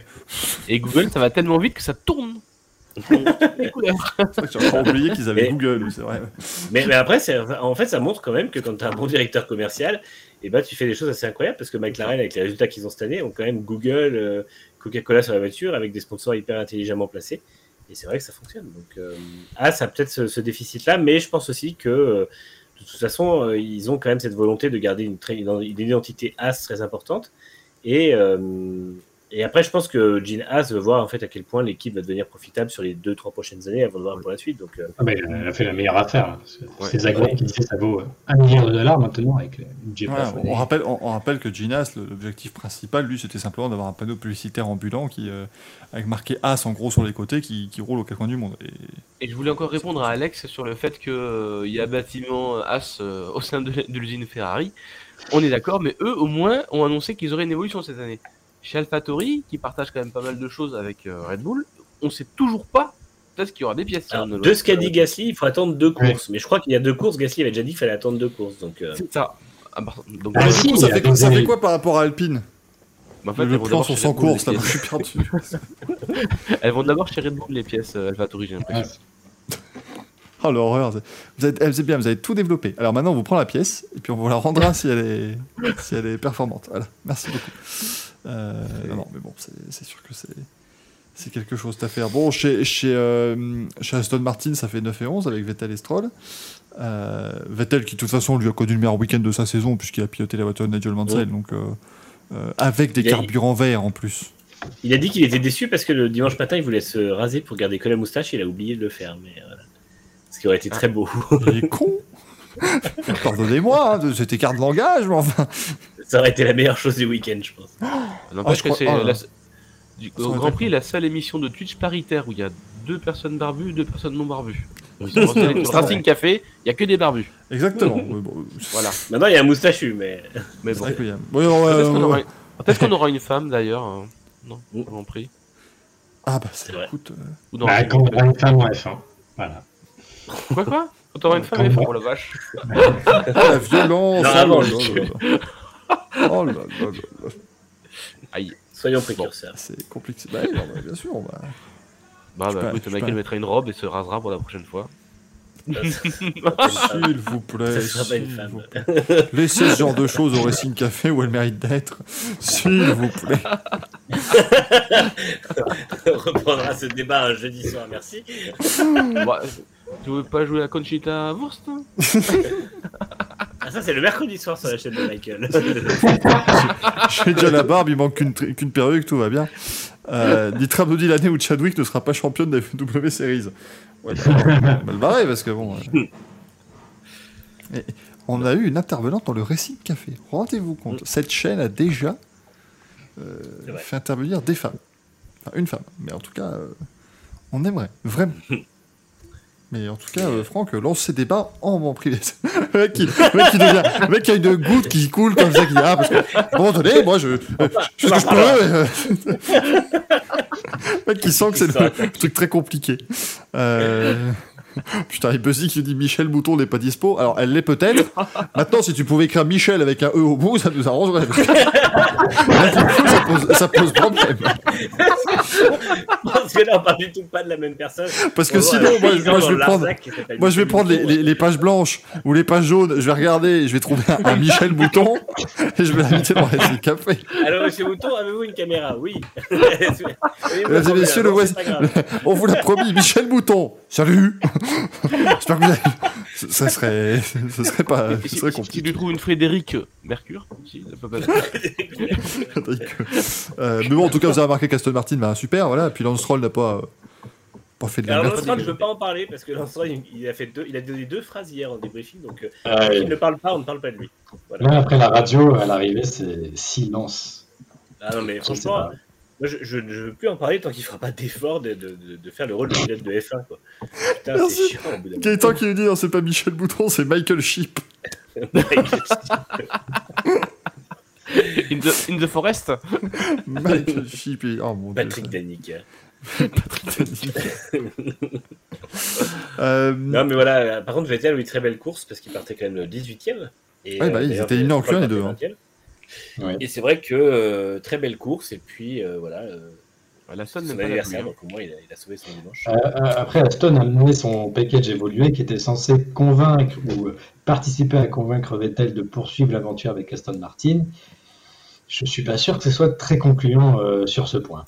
Et Google, ça va tellement vite que ça tourne. J'ai oublié qu'ils avaient Google, c'est vrai. Mais, mais après, en fait, ça montre quand même que quand tu as un bon directeur commercial, et eh ben, tu fais des choses assez incroyables parce que McLaren, avec les résultats qu'ils ont cette année, ont quand même Google, euh, Coca-Cola sur la voiture avec des sponsors hyper intelligemment placés. Et c'est vrai que ça fonctionne. Donc, euh, ah, ça a peut-être ce, déficit-là, mais je pense aussi que euh, de toute façon, euh, ils ont quand même cette volonté de garder une, une identité AS très importante. Et, et après, je pense que Gene Haas veut voir en fait à quel point l'équipe va devenir profitable sur les 2-3 prochaines années avant de voir pour la suite. Donc, euh, ah, mais elle a fait la meilleure affaire. Hein, c'est Zagreb qui dit ça vaut 1 milliard de dollars maintenant avec le budget on, rappelle, on, rappelle que Gene Haas, l'objectif principal, lui, c'était simplement d'avoir un panneau publicitaire ambulant qui, euh, avec marqué Haas en gros sur les côtés qui, qui roule au quatre coins du monde. Et... je voulais encore répondre à Alex sur le fait qu'il euh, y a bâtiment Haas au sein de, de l'usine Ferrari. On est d'accord, mais eux, au moins, ont annoncé qu'ils auraient une évolution cette année. Chez AlphaTauri, qui partage quand même pas mal de choses avec euh, Red Bull, on sait toujours pas peut-être qu'il y aura des pièces. de ce qu'a dit Gasly, il faut attendre deux courses. Mais je crois qu'il y a deux courses. Gasly avait déjà dit qu'il fallait attendre deux courses. Donc, euh. C'est ça. Ah, bah, donc, ah, ça, fait, quoi par rapport à Alpine? Bah, en fait, Le plan sont sans course, là, je suis perdu. elles vont d'abord chez Red Bull les pièces euh, AlphaTauri, j'ai l'impression. Oh l'horreur. Vous êtes, bien, vous avez tout développé. Alors maintenant, on vous prend la pièce et puis on vous la rendra si elle est, si elle est performante. Voilà. Merci beaucoup. Euh, non, mais bon, c'est sûr que c'est quelque chose à faire. Bon, chez, chez, euh, chez, Aston Martin, ça fait 9 et 11 avec Vettel et Stroll. Euh, Vettel qui, de toute façon, lui a connu le meilleur week-end de sa saison puisqu'il a piloté la voiture de Nigel Mansell, donc avec des carburants verts en plus. Il a dit qu'il était déçu parce que le dimanche matin, il voulait se raser pour garder que la moustache et il a oublié de le faire. Mais voilà ce qui aurait été très beau. Il est con Pardonnez-moi hein, de cet écart de langage, mais enfin. Ça aurait été la meilleure chose du week-end, je pense. N'empêche ah, que c'est oh au Grand Prix la seule émission de Twitch paritaire où il y a deux personnes barbues, deux personnes non barbues. Racing Café, il n'y a que des barbus. Exactement. voilà. Maintenant, il y a un moustachu, mais. Mais bon. Peut-être qu'on aura, une femme d'ailleurs. Hein. Non, au Grand Prix? Ah bah c'est écoute. Euh... Bah, quand on aura une femme en F1. Voilà. Quoi, quoi? Quand t'auras une femme, il faut la vache. la violence Oh là là là Aïe. Soyons précurseurs. c'est compliqué. Bah, bien sûr, on va. Bah, bah écoute, Michael mettra une robe et se rasera pour la prochaine fois. S'il vous plaît. Ça sera pas une s'il femme. vous plaît. Laissez ce genre de choses au Racing Café où elle mérite d'être. S'il vous plaît. On reprendra ce débat un jeudi soir, merci. Bah, tu veux pas jouer à Conchita Wurst hein? ça, c'est le mercredi soir sur la chaîne de Michael. J'ai déjà la barbe, il manque qu'une perruque, tout va bien. Euh, Nitra nous dit l'année où Chadwick ne sera pas championne de W Series. Ouais, bah, barrer parce que bon. euh. On a eu une intervenante dans le Racing Café. Rendez-vous compte, cette chaîne a déjà euh, fait intervenir des femmes. Enfin, une femme, mais en tout cas, euh, on aimerait, vraiment. Mais en tout cas, euh, Franck, lance ses débats en moment privé. le, mec qui, le mec qui devient. Le mec qui a une goutte qui coule comme ça, qui dit Ah, parce que, à un moment donné, moi, je. euh, je fais ce que je peux. euh. le mec qui sent que c'est le, le truc très compliqué. Euh, Putain, et Buzzy qui dit Michel Bouton n'est pas dispo. Alors, elle l'est peut-être. Maintenant, si tu pouvais écrire Michel avec un E au bout, ça nous arrangerait. Là, du coup, ça pose, ça pose problème. Parce que là, on parle du tout pas de la même personne. Parce que On sinon, moi, je vais prendre. Moi, je vais les, Bouton, les- les pages blanches ou les pages jaunes, je vais regarder, je vais trouver un, un Michel Bouton et je vais l'inviter dans le café. Alors, monsieur Bouton, avez-vous une caméra? Oui. Mesdames et messieurs, le West-. On vous l'a promis, Michel Bouton. Salut J'espère que vous avez... Ça serait... Ce serait pas... Si, tu trouves une Frédéric Mercure si, ça peut pas Euh, mais bon, en tout cas, vous avez remarqué qu'Aston Martin, bah, super, voilà. Puis Lance Stroll n'a pas... euh, Pas fait de la Alors, merde. Lance Stroll, je veux pas en parler parce que Lance Stroll, il- a fait deux, il a donné deux phrases hier en débriefing, donc euh, Ah, il ne parle pas, on ne parle pas de lui. Voilà. Après la radio, à l'arrivée, c'est silence. Ah non, mais franchement. Moi, je, je veux plus en parler tant qu'il fera pas d'effort de, de, de, de faire le rôle de pilote de F1. Quoi. Putain, Merci. c'est chiant au bout d'un Gaëtan qui nous dit, non, c'est pas Michel Bouton, c'est Michael Sheep. in, the, in the Forest Michael Sheep, et... oh mon. Patrick Danick. Euh, Non, mais voilà, par contre, Vettel a eu une très belle course parce qu'il partait quand même le 18ème. Et, Ouais, bah, ils d'ailleurs, étaient éliminés en Stroll Q1, les partait deux, hein. 20e. Ouais. Et c'est vrai que euh, très belle course, et puis euh, voilà, euh, La son anniversaire, donc au moins il a, il a sauvé son dimanche. Euh, euh, après, Aston a mené son package évolué qui était censé convaincre ou participer à convaincre Vettel de poursuivre l'aventure avec Aston Martin. Je suis pas sûr que ce soit très concluant euh, sur ce point.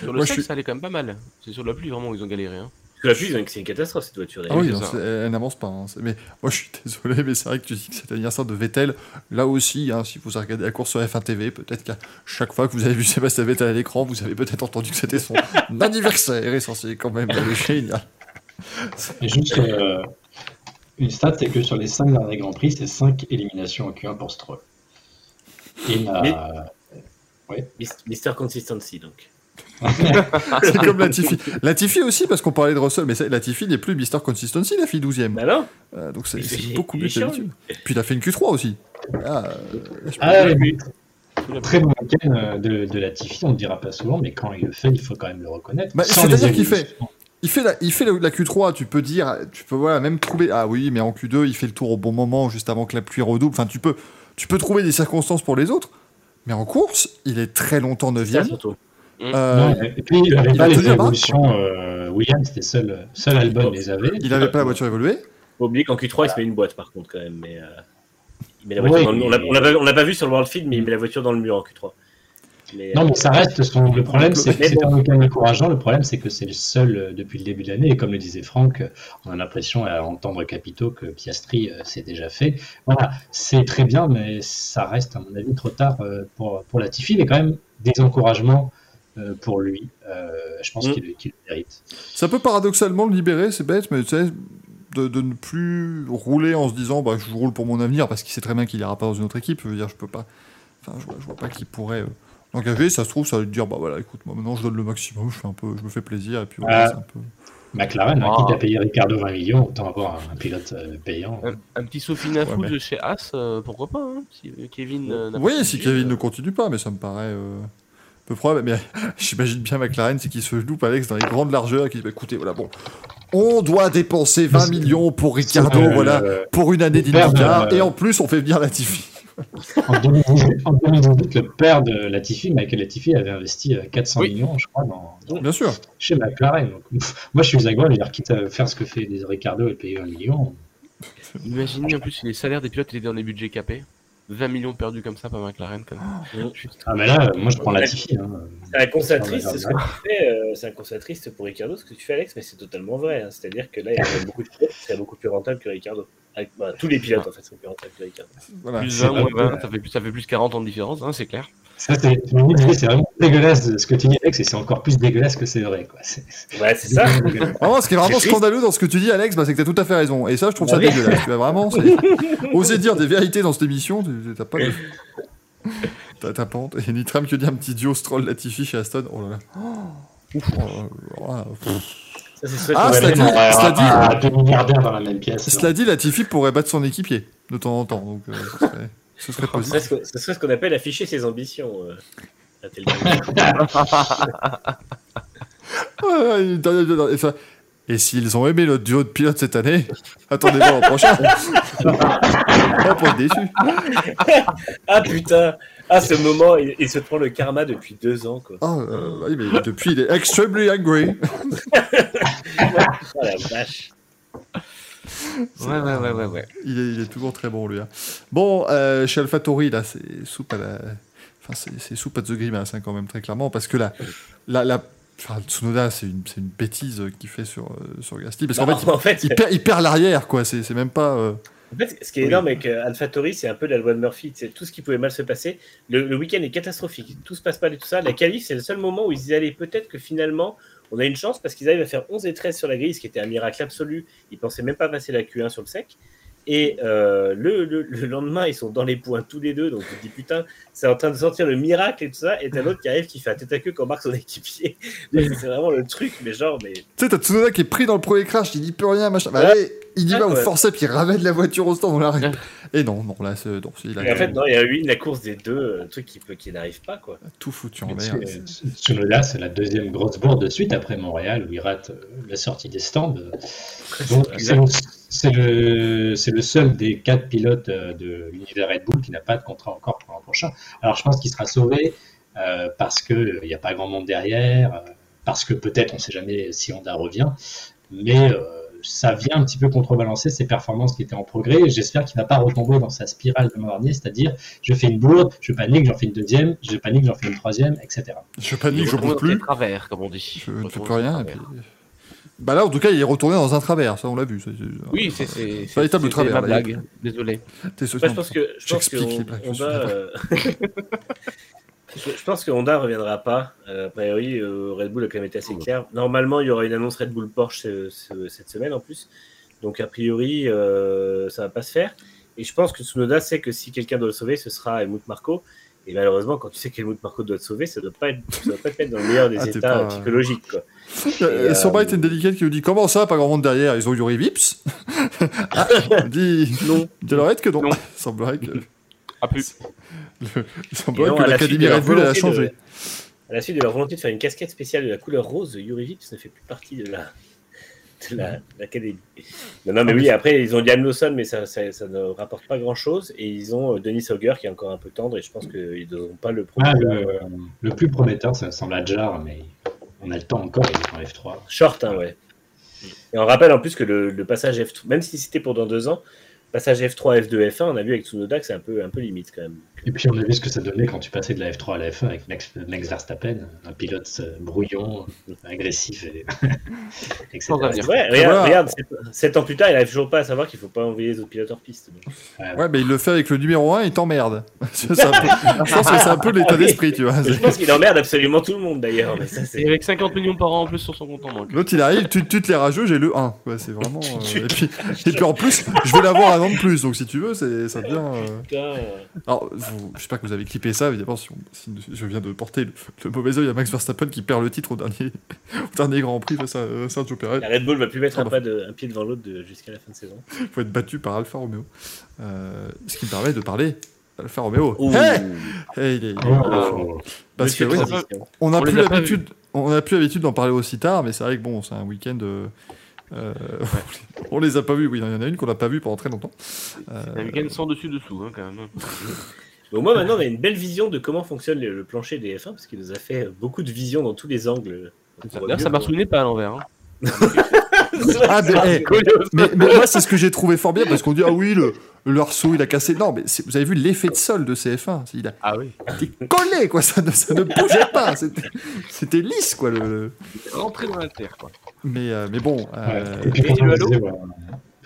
Sur le Moi, sec, je suis- ça allait quand même pas mal. C'est sur la pluie vraiment où ils ont galéré. Hein. La ont- c'est une catastrophe cette voiture Ah oui, non, elle n'avance pas. hein. Mais moi, je suis désolé, mais c'est vrai que tu dis que c'est l'anniversaire de Vettel. Là aussi, hein, si vous regardez la course sur F1 TV, peut-être qu'à chaque fois que vous avez vu Sébastien Vettel à l'écran, vous avez peut-être entendu que c'était son anniversaire. Et ça, c'est quand même euh, génial. Et juste euh, une stat, c'est que sur les 5 derniers Grands Prix, c'est 5 éliminations en Q1 pour Stroll. Et il a- Mis- Mister Consistency donc. C'est comme Latifi. Latifi aussi, parce qu'on parlait de Russell, mais Latifi n'est plus Mister Consistency, la fille 12 e Bah non donc c'est Il fait- beaucoup il mieux que d'habitude. Puis il a fait une Q3 aussi. Ah, euh, Ah, oui. Très bon week-end euh, de, de Latifi, on ne le dira pas souvent, mais quand il le fait, il faut quand même le reconnaître. Bah, c'est-à-dire qu'il fait-. Il fait, la, il fait la, la Q3, tu peux dire, tu peux voilà, même trouver, ah oui, mais en Q2, il fait le tour au bon moment, juste avant que la pluie redouble. Enfin, tu peux, tu peux trouver des circonstances pour les autres, mais en course, il est très longtemps Ça 9 surtout. Euh, Non, et puis il n'avait il pas a les évolutions. euh, Williams, c'était seul, seul Albon les avait. il n'avait pas la voiture évoluée. Faut oublier qu'en Q3 il se met une boîte par contre quand même. Mais, euh, il met la voiture Ouais, dans le mur. On l'a- pas- vu sur le World Field, mais il met la voiture dans le mur en Q3. Mais, Non, euh, mais ça reste son. Le problème, c'est que c'est un encourageant. Le problème, c'est que c'est le seul euh, depuis le début de l'année. Et comme le disait Franck, euh, on a l'impression à entendre Capito que Piastri euh, s'est déjà fait. Voilà, c'est très bien, mais ça reste, à mon avis, trop tard euh, pour, pour Latifi. Mais quand même, des encouragements euh, pour lui. Euh, je pense Mm. qu'il qu'il le mérite. Ça peut paradoxalement le libérer, c'est bête, mais tu sais, de, de ne plus rouler en se disant, bah, je roule pour mon avenir, parce qu'il sait très bien qu'il ira pas dans une autre équipe. Je veux dire, je peux pas. Enfin, je vois, je vois pas qui pourrait euh, l'engager. Ça se trouve, ça va lui dire, bah voilà, écoute, moi maintenant je donne le maximum, je fais un peu, je me fais plaisir, et puis voilà, c'est un peu. McLaren, Ah. quitte à payer Ricardo 20 millions, autant avoir un, un pilote euh, payant. Un, un petit Sophie Nafou Ouais, mais- de chez As, euh, pourquoi pas hein, Si euh, Kevin. euh, Oui, si Kevin euh, ne continue pas, mais ça me paraît euh, peu probable. Mais j'imagine bien McLaren, c'est qu'il se loupe, Alex, dans les grandes largeurs, et qu'il dit, bah, écoutez, voilà, bon, on doit dépenser 20 millions pour Ricardo, Euh, voilà, pour une année d'IndyCar, de- et en plus, on fait venir Latifi. En 2018, en 2018, le père de Latifi, Michael Latifi, avait investi euh, 400 Oui. millions, je crois, dans, dans- Bien sûr. chez McLaren. Donc, moi, je suis je dire, quitte à faire ce que fait des Ricardo et payer un million. Imaginez en plus si les salaires des pilotes étaient dans les budgets capés. 20 millions perdus comme ça par McLaren. Quand même. Juste- Ah, mais là, euh, moi, je prends Latifi. Hein. C'est un constat triste, ouais, c'est ce que tu fais. euh, c'est un constat triste pour Ricardo, ce que tu fais, Alex, mais c'est totalement vrai. hein. C'est-à-dire que là, il y a beaucoup de pilotes qui seraient beaucoup plus rentables que Ricardo. Avec- bah, tous les pilotes, en fait, sont plus rentables que Ricardo. Voilà. Plus c'est 20, moins vrai. 20, ça fait, plus, ça fait plus 40 ans de différence, hein, c'est clair. Ça, c'est tu vraiment dégueulasse ce que tu dis, Alex, et c'est encore plus dégueulasse que c'est vrai. Quoi. C'est- Ouais, c'est ça. dégueulasse. Vraiment, ce qui est vraiment scandaleux dans ce que tu dis, Alex, bah, c'est que t'as tout à fait raison. Et ça, je trouve ça Ah oui. dégueulasse. Tu vas vraiment c'est- oser dire des vérités dans cette émission, tu- t'as pas de... T'as t'as pas honte. Et Nitram qui dit un petit duo Stroll Latifi chez Aston. Oh là là. Oh, oh, là là. Ça, c'est Ah, ça cela dit, cela dit, ah, deux milliardaires dans la même pièce. cela dit, Latifi pourrait battre son équipier de temps en temps. Donc, euh, ce serait, ce serait Ce positif. serait ce que- ce serait ce qu'on appelle afficher ses ambitions. euh, à tel et ça- Et s'ils ont aimé notre duo de pilotes cette année, attendez-moi l'an prochain. On peut être déçus. ah putain Ah, ce moment, il, il se prend le karma depuis deux ans, quoi. Ah, euh, oui, mais depuis, il est extremely angry. Oh la vache. Ouais, ouais, ouais, ouais, ouais. Il est, il est toujours très bon, lui. hein. Bon, euh, chez AlphaTauri, là, c'est soupe à la. Enfin, c'est- soupe à The Grimace, hein, quand même, très clairement, parce que là, la, la... Enfin, Tsunoda, c'est une, c'est une bêtise euh, qu'il fait sur, euh, sur Gasly, parce qu'en fait, en fait, il, perd, il perd l'arrière, quoi. C'est c'est même pas. euh, En fait, ce qui est énorme avec euh, AlphaTauri, c'est un peu la loi de Murphy. C'est tout ce qui pouvait mal se passer. Le, le week-end est catastrophique. Tout se passe pas et tout ça. La qualif, c'est le seul moment où ils allaient. Peut-être que finalement, on a une chance parce qu'ils arrivent à faire 11 et 13 sur la grille, ce qui était un miracle absolu. Ils pensaient même pas passer la Q1 sur le sec. Et euh, le, le- le lendemain, ils sont dans les points tous les deux. Donc tu te dis putain, c'est en train de sortir le miracle et tout ça. Et t'as l'autre qui arrive qui fait un tête à queue quand marque son équipier. C'est vraiment le truc, mais genre, mais Tu sais, t'as Tsunoda qui est pris dans le premier crash, il dit plus rien, machin. Bah, Ouais. allez, il y va Ouais, au ouais. forceps, il ramène la voiture au stand, on l'arrête. Et non, non, là, c'est. Non, il a Et en fait, non, il y a eu la course des deux, euh, un truc qui, peut- qui n'arrive pas, quoi. tout foutu en l'air. c'est- Tsunoda, c'est la deuxième grosse bourde de suite après Montréal où il rate euh, la sortie des stands. Donc, c'est le, seul des quatre pilotes euh, de l'univers Red Bull qui n'a pas de contrat encore pour l'an prochain. Alors, je pense qu'il sera sauvé euh, parce qu'il n'y a pas grand monde derrière, euh, parce que peut-être, on ne sait jamais si Honda revient, mais euh, ça vient un petit peu contrebalancer ses performances qui étaient en progrès. et J'espère qu'il ne va pas retomber dans sa spirale de l'an dernier, c'est-à-dire je fais une bourde, je panique, j'en fais une deuxième, je panique, j'en fais une troisième, etc. Je panique, je dans plus. travers, comme on dit. Je ne fais plus rien. Bah là, en tout cas, il est retourné dans un travers, ça on l'a vu. Oui, c'est c'est- c'est- Véritable travers, ma là, blague. Désolé. Moi, je pense que je pense les blagues, je euh, pense que Honda reviendra pas. Euh, a priori, euh, Red Bull a quand même été assez clair. Normalement, il y aura une annonce Red Bull Porsche ce- ce- cette semaine en plus. Donc a priori, euh, ça va pas se faire. Et je pense que Tsunoda sait que si quelqu'un doit le sauver, ce sera Helmut Marko. Et malheureusement, quand tu sais qu'Helmut Marko doit te sauver, ça doit pas être, ça doit pas te mettre dans le meilleur des Ah, états pas- psychologiques. Quoi. Euh, Et, Sur euh, Byte and Delicate qui nous dit Comment ça, pas grand monde derrière Ils ont Yuri Vips ah, dit Non. Il que non. Non. Il semblerait que, Ah, plus. le- il Et semblerait non, que à la l'Académie suite de leur Red Bull elle a volonté de- changé. À la suite de leur volonté de faire une casquette spéciale de la couleur rose, Yuri Vips ne fait plus partie de la de la- l'académie. non, non, mais oui, après ils ont Liam Lawson, mais ça, ça, ça ne rapporte pas grand chose. Et ils ont euh, Denis Auger qui est encore un peu tendre, et je pense qu'ils n'auront pas le Ah, le, le plus prometteur, ça me semble Adjar, mais on a le temps encore, il est en F3. Short, hein, ouais. Et on rappelle en plus que le, le passage F3, même si c'était pour dans deux ans, passage F3, F2, F1, on a vu avec Tsunoda que c'est un peu, un peu limite quand même. Et puis on a vu ce que ça donnait quand tu passais de la F3 à la F1 avec Max, Max Verstappen, un pilote euh, brouillon, agressif, et... etc. Ouais, regarde, regarde sept, sept ans plus tard, il n'arrive toujours pas à savoir qu'il faut pas envoyer les autres pilotes hors piste. donc. Ouais, mais il le fait avec le numéro 1, il t'emmerde. Je pense que c'est un peu l'état d'esprit, tu vois. Je pense qu'il emmerde absolument tout le monde d'ailleurs. Et avec 50 millions par an en plus sur son compte en banque. L'autre il arrive, tu tu te les rageux, j'ai le 1. Ouais, c'est vraiment. euh, et, puis, et puis en plus, je vais l'avoir un an de plus, donc si tu veux, c'est, ça devient. euh, Putain. Alors, vous- j'espère que vous avez clippé ça, évidemment, si, on- si je viens de porter le, le mauvais oeil à Max Verstappen qui perd le titre au dernier, au dernier Grand Prix face à euh, Sergio Perez. La Red Bull va plus mettre un, pas de, un pied devant l'autre de- jusqu'à la fin de saison. Il faut être battu par Alfa Romeo. Euh, ce qui me permet de parler d'Alfa Romeo. Hey Hey, il est- il est- Oh. Parce que oui, on n'a plus a l'habitude, on n'a plus l'habitude d'en parler aussi tard, mais c'est vrai que bon, c'est un week-end euh, Euh, on les a pas vus, oui, il y en a une qu'on n'a pas vue pendant très longtemps. Euh, C'est un week-end sans dessus-dessous, hein, quand même. Au moins, maintenant, on a une belle vision de comment fonctionne le, plancher des F1 parce qu'il nous a fait beaucoup de visions dans tous les angles. D'ailleurs, ça marche pas à l'envers. hein. Ah, mais, eh, mais- mais moi, c'est ce que j'ai trouvé fort bien parce qu'on dit ah oui, le, le arceau il a cassé. Non, mais c'est- vous avez vu l'effet de sol de CF1 Il a Ah oui. été collé, quoi. Ça ne, ça ne bougeait pas. C'était- C'était lisse, quoi. Le, le- Rentrer dans la terre, quoi. Mais, euh, mais bon, euh, Ouais. Et puis, et comme le on halo disait, voilà,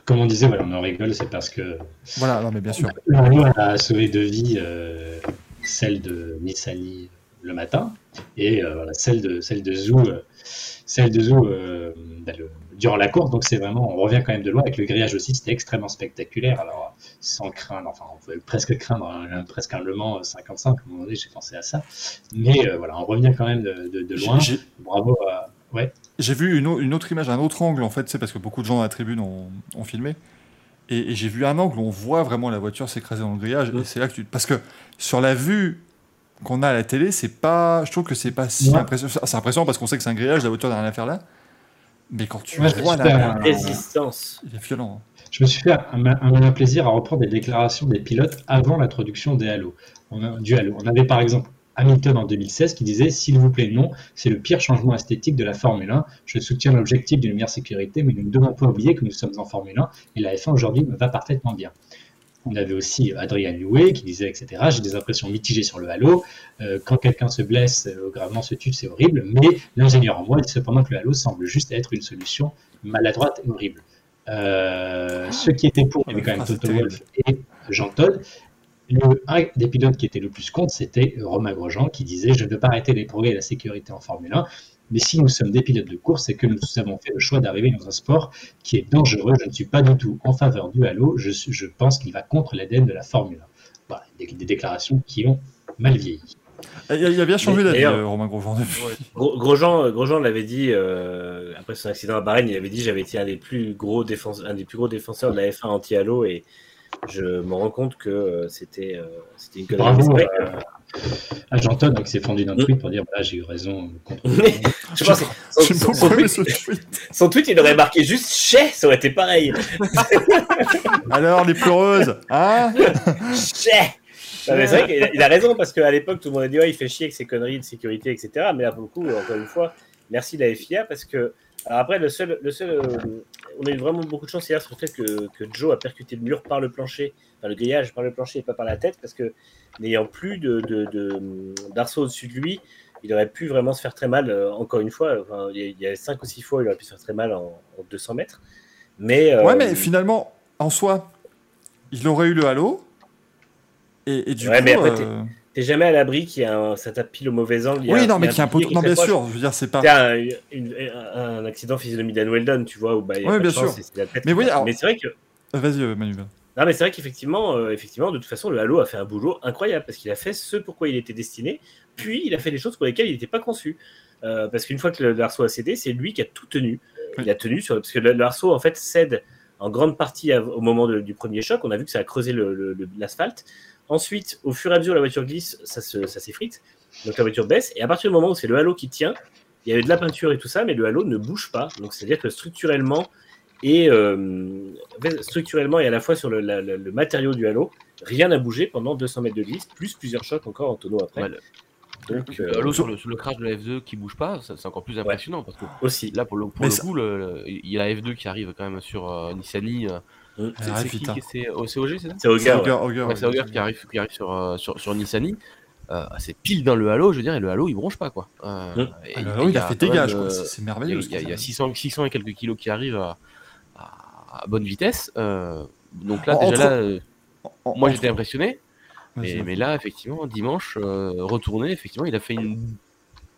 comme on disait, voilà, on en rigole, c'est parce que voilà, non, mais bien sûr. le halo a sauvé deux vies, euh, celle de Nissani le matin et euh, voilà, celle de celle de Zou, euh, celle de Zou euh, bah, le- durant la course. Donc c'est vraiment, on revient quand même de loin avec le grillage aussi, c'était extrêmement spectaculaire. Alors sans craindre, enfin on pouvait presque craindre un, un- presque un Le Mans 55, à un moment donné j'ai pensé à ça. Mais euh, voilà, on revient quand même de, de- de loin. Bravo à ouais. J'ai vu une, au- une autre image, un autre angle, en fait, c'est parce que beaucoup de gens dans la tribune ont, ont filmé. Et, et j'ai vu un angle où on voit vraiment la voiture s'écraser dans le grillage. Et c'est là que tu. Parce que sur la vue qu'on a à la télé, c'est pas. Je trouve que c'est pas si Ouais. impressionnant. C'est impressionnant parce qu'on sait que c'est un grillage, la voiture n'a rien à faire là. Mais quand tu Ouais, vois la. Résistance. Il est violent. hein. Je me suis fait un, plaisir à reprendre des déclarations des pilotes avant l'introduction des halos. On a, du halo. On avait par exemple Hamilton en 2016 qui disait S'il vous plaît, non, c'est le pire changement esthétique de la Formule 1. Je soutiens l'objectif d'une meilleure sécurité, mais nous ne devons pas oublier que nous sommes en Formule 1 et la F1 aujourd'hui me va parfaitement bien. On avait aussi Adrien Newey qui disait, etc. J'ai des impressions mitigées sur le halo. Euh, quand quelqu'un se blesse euh, gravement, se tue, c'est horrible. Mais l'ingénieur en moi dit cependant que le halo semble juste être une solution maladroite et horrible. Euh, ceux qui étaient pour, il y avait quand même Ah, Toto. Wolff et Jean Todt. Le, un des pilotes qui était le plus contre, c'était Romain Grosjean qui disait Je ne veux pas arrêter les progrès et la sécurité en Formule 1, mais si nous sommes des pilotes de course, c'est que nous avons fait le choix d'arriver dans un sport qui est dangereux. Je ne suis pas du tout en faveur du halo. Je, suis- je pense qu'il va contre l'ADN de la Formule 1. Voilà, des, des déclarations qui ont mal vieilli. Il a, bien changé d'avis, D'ailleurs- euh, Romain Grosjean. Grosjean, euh, Grosjean l'avait dit euh, après son accident à Bahreïn, il avait dit j'avais été un des plus gros défenseurs, un des plus gros défenseurs de la F1 anti-halo et je me rends compte que c'était euh, c'était une connerie. Jean Todt donc, s'est fendu d'un tweet pour dire voilà, j'ai eu raison. euh, contre- je pense que son, son- beaucoup son aimé tweet, ce tweet. son tweet, il aurait marqué juste chez, ça aurait été pareil. Alors, les pleureuses Hein? Chez Non, mais c'est vrai qu'il a, il a raison parce qu'à l'époque tout le monde a dit ouais il fait chier avec ses conneries de sécurité etc. Mais là pour le coup encore une fois merci la FIA parce que alors après le seul le seul euh, on a eu vraiment beaucoup de chance hier sur le fait que, que Joe a percuté le mur par le plancher enfin le grillage par le plancher et pas par la tête parce que n'ayant plus de de- de- d'arceau au-dessus de lui il aurait pu vraiment se faire très mal euh, encore une fois enfin, il y a- il y a cinq ou six fois il aurait pu se faire très mal en, en 200 mètres mais euh, Ouais, mais finalement, en soi, il aurait eu le halo. Et, et du Ouais, coup. mais après, t'es jamais à l'abri qu'il y a un, ça tape pile au mauvais angle a Oui, non, mais qu'il y a un poteau. Non, bien proche. sûr, je veux dire, c'est pas. Un, une- un, accident physionomie Dan Weldon, tu vois, où bah, il y a Ouais, pas de bien chance, sûr. la tête Mais oui, alors- mais c'est vrai que Euh, Vas-y, euh, Manu. non, mais c'est vrai qu'effectivement, euh, effectivement, de toute façon, le Halo a fait un boulot incroyable parce qu'il a fait ce pourquoi il était destiné, puis il a fait des choses pour lesquelles il n'était pas conçu. Euh, parce qu'une fois que le, le Arceau a cédé, c'est lui qui a tout tenu. Oui. Il a tenu sur parce que le, le Arceau en fait cède en grande partie au moment de- du premier choc. On a vu que ça a creusé le- l'asphalte. Ensuite, au fur et à mesure la voiture glisse, ça se- ça s'effrite. Donc la voiture baisse. Et à partir du moment où c'est le Halo qui tient, il y avait de la peinture et tout ça, mais le Halo ne bouge pas. Donc c'est-à-dire que structurellement et euh, structurellement et à la fois sur le, la- la- le matériau du halo, rien n'a bougé pendant 200 mètres de glisse, plus plusieurs chocs encore en tonneau après. Donc Le euh, halo sur le, sur le crash de la F2 qui bouge pas, c'est encore plus impressionnant parce que aussi. là pour le, pour Mais le ça- coup, il y a la F2 qui arrive quand même sur euh, Nissani. Euh, Mm. c'est- qui C'est oh, c'est OG, c'est ça? C'est Auger qui arrive, qui arrive sur, euh, sur, sur Nissani. Euh, c'est pile dans le halo, je veux dire, et le halo il bronche pas quoi. Euh, et Ah, il- le halo, il a y fait dégage, euh, C'est- C'est Il y merveilleux. il y a- y a fait. 600, 600 et quelques kilos qui arrivent à, à- à bonne vitesse. euh, donc là, En- déjà entre- là, euh, En- moi entre- j'étais impressionné. Mais, mais là, effectivement, dimanche, euh, retourné, effectivement, il a fait une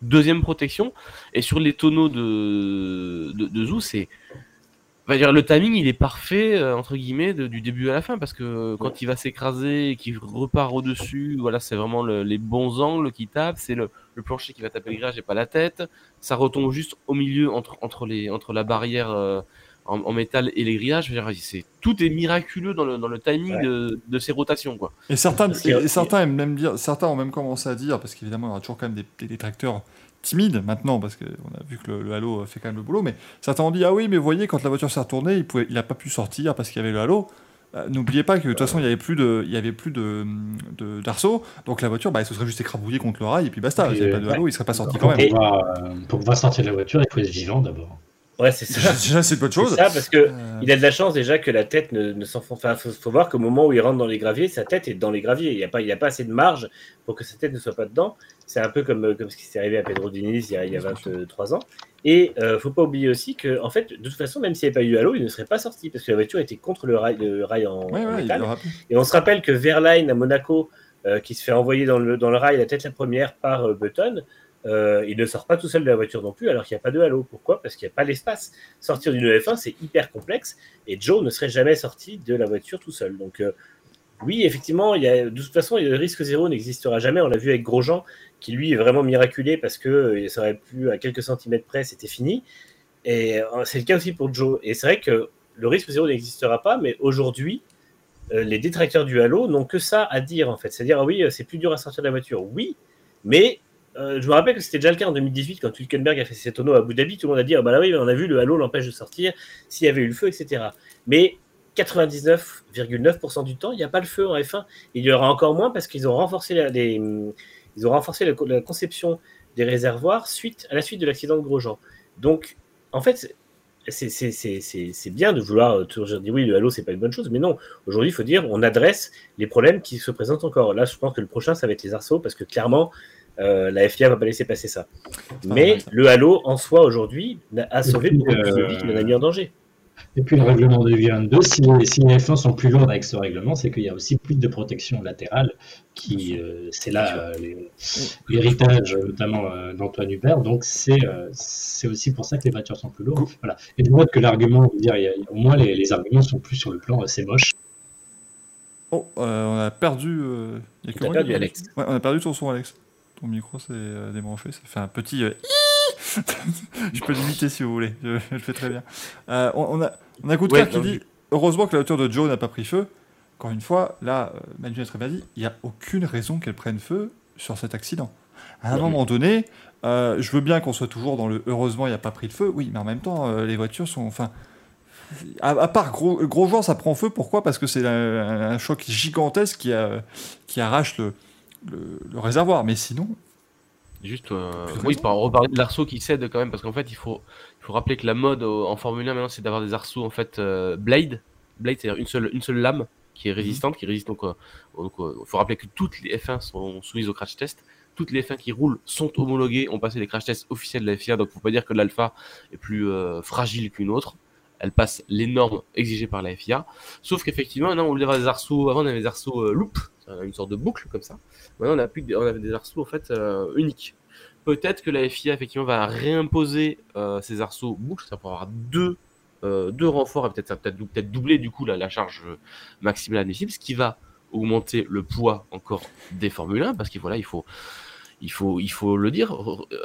deuxième protection. Et sur les tonneaux de, de, de Zou, c'est. On va dire, le timing, il est parfait, euh, entre guillemets, de- du début à la fin, parce que quand il va s'écraser et qu'il repart au-dessus, voilà, c'est vraiment le- les bons angles qui tapent, c'est le, le plancher qui va taper le grillage et pas la tête. Ça retombe juste au milieu entre, entre, les, entre la barrière euh, en, en métal et les grillages. Je veux dire, c'est, tout est miraculeux dans le, dans le timing Ouais. de, de ces rotations, quoi. Et certains, et certains aiment même dire, certains ont même commencé à dire, parce qu'évidemment il y aura toujours quand même des, des détracteurs timide maintenant, parce qu'on a vu que le, halo fait quand même le boulot, mais certains ont dit Ah oui, mais vous voyez, quand la voiture s'est retournée, il n'a il pas pu sortir parce qu'il y avait le halo. Euh, n'oubliez pas que de toute façon, il n'y avait plus de, il y avait plus de, d'arceau, donc la voiture, bah, elle se serait juste écrabouillée contre le rail et puis basta. Il n'y avait pas de halo, il serait pas sorti quand même. pour pouvoir sortir de la voiture, il faut être vivant d'abord. Ouais, c'est ça. Déjà, c'est une bonne chose. ça, parce que euh. il a de la chance déjà que la tête ne, ne s'enfonce. Enfin, faut, faut voir qu'au moment où il rentre dans les graviers, sa tête est dans les graviers. Il n'y a pas, il a pas assez de marge pour que sa tête ne soit pas dedans. C'est un peu comme, comme ce qui s'est arrivé à Pedro Diniz il y a, il y a 23 ans. Et euh, faut pas oublier aussi que, en fait, de toute façon, même s'il n'y avait pas eu Halo, il ne serait pas sorti parce que la voiture était contre le rail, le rail en, métal. Et on se rappelle que Verline à Monaco, euh, qui se fait envoyer dans le, dans le rail la tête la première par euh, Button, euh, il ne sort pas tout seul de la voiture non plus, alors qu'il n'y a pas de halo. Pourquoi? Parce qu'il n'y a pas l'espace. Sortir d'une F1, c'est hyper complexe, et Joe ne serait jamais sorti de la voiture tout seul. Donc, euh, oui, effectivement, il y a, de toute façon, le risque zéro n'existera jamais. On l'a vu avec Grosjean, qui lui est vraiment miraculé parce que euh, ça aurait pu, à quelques centimètres près, c'était fini. Et c'est le cas aussi pour Joe. Et c'est vrai que le risque zéro n'existera pas, mais aujourd'hui, les détracteurs du halo n'ont que ça à dire, en fait. C'est-à-dire, ah oui, c'est plus dur à sortir de la voiture. Oui, mais euh, je me rappelle que c'était déjà le cas en 2018 quand Hülkenberg a fait ses tonneaux à Abu Dhabi. Tout le monde a dit ah bah là oui, on a vu le halo l'empêche de sortir s'il y avait eu le feu, etc. Mais 99,9% du temps, il n'y a pas le feu en F1. Il y aura encore moins parce qu'ils ont renforcé la, ils ont renforcé la, conception des réservoirs suite à la suite de l'accident de Grosjean. Donc, en fait, c'est bien de vouloir toujours dire oui, le halo, c'est pas une bonne chose, mais non. Aujourd'hui, il faut dire on adresse les problèmes qui se présentent encore. Là, je pense que le prochain, ça va être les arceaux parce que clairement, euh, la FIA va pas laisser passer ça. Mais le Halo en soi aujourd'hui a sauvé beaucoup de vies qu'il en a mis en danger. Et puis le règlement de V22, si les, si les F1 sont plus lourdes avec ce règlement, c'est qu'il y a aussi plus de protection latérale, qui euh, c'est là euh, l'héritage notamment d'Antoine Hubert. Donc c'est c'est aussi pour ça que les voitures sont plus lourdes. Voilà. Et je vois que l'argument, dire, au moins les, les, arguments sont plus sur le plan, c'est moche. Oh, on a perdu. Y a on a perdu Alex. Ouais, on a perdu ton son, Alex ton micro s'est euh, débranché, ça fait un petit. Euh, je peux l'imiter si vous voulez, je, le fais très bien. Euh, on, a, on a coup qui dit Heureusement que la hauteur de Joe n'a pas pris feu. Encore une fois, là, Manu a très bien dit il n'y a aucune raison qu'elle prenne feu sur cet accident. À un moment donné, je veux bien qu'on soit toujours dans le heureusement il n'y a pas pris de feu, oui, mais en même temps, les voitures sont. Enfin, à, part gros, gros ça prend feu. Pourquoi? Parce que c'est un, choc gigantesque qui, a, qui arrache le, le, réservoir. Mais sinon. Juste, euh, oui, pour reparler de l'arceau qui cède quand même, parce qu'en fait, il faut, il faut rappeler que la mode en Formule 1 maintenant, c'est d'avoir des arceaux en fait euh, blade. Blade, c'est-à-dire une seule, une seule lame qui est mhm. résistante, qui résiste donc. Euh, il faut rappeler que toutes les F1 sont soumises au crash test. Toutes les F1 qui roulent sont homologuées, ont passé les crash tests officiels de la FIA, donc faut pas dire que l'alpha est plus fragile qu'une autre elle passe les normes exigées par la FIA. Sauf qu'effectivement, maintenant, on voulait avoir des arceaux. Avant, on avait des arceaux loop, une sorte de boucle comme ça. Maintenant, on a, plus, on avait des arceaux en fait euh, uniques. Peut-être que la FIA effectivement va réimposer euh, ces arceaux boucles, ça pourra avoir deux, euh, deux renforts et peut-être peut-être peut doubler du coup la, la charge maximale admissible, ce qui va augmenter le poids encore des Formule 1 parce qu'il voilà, il faut il faut, il faut le dire.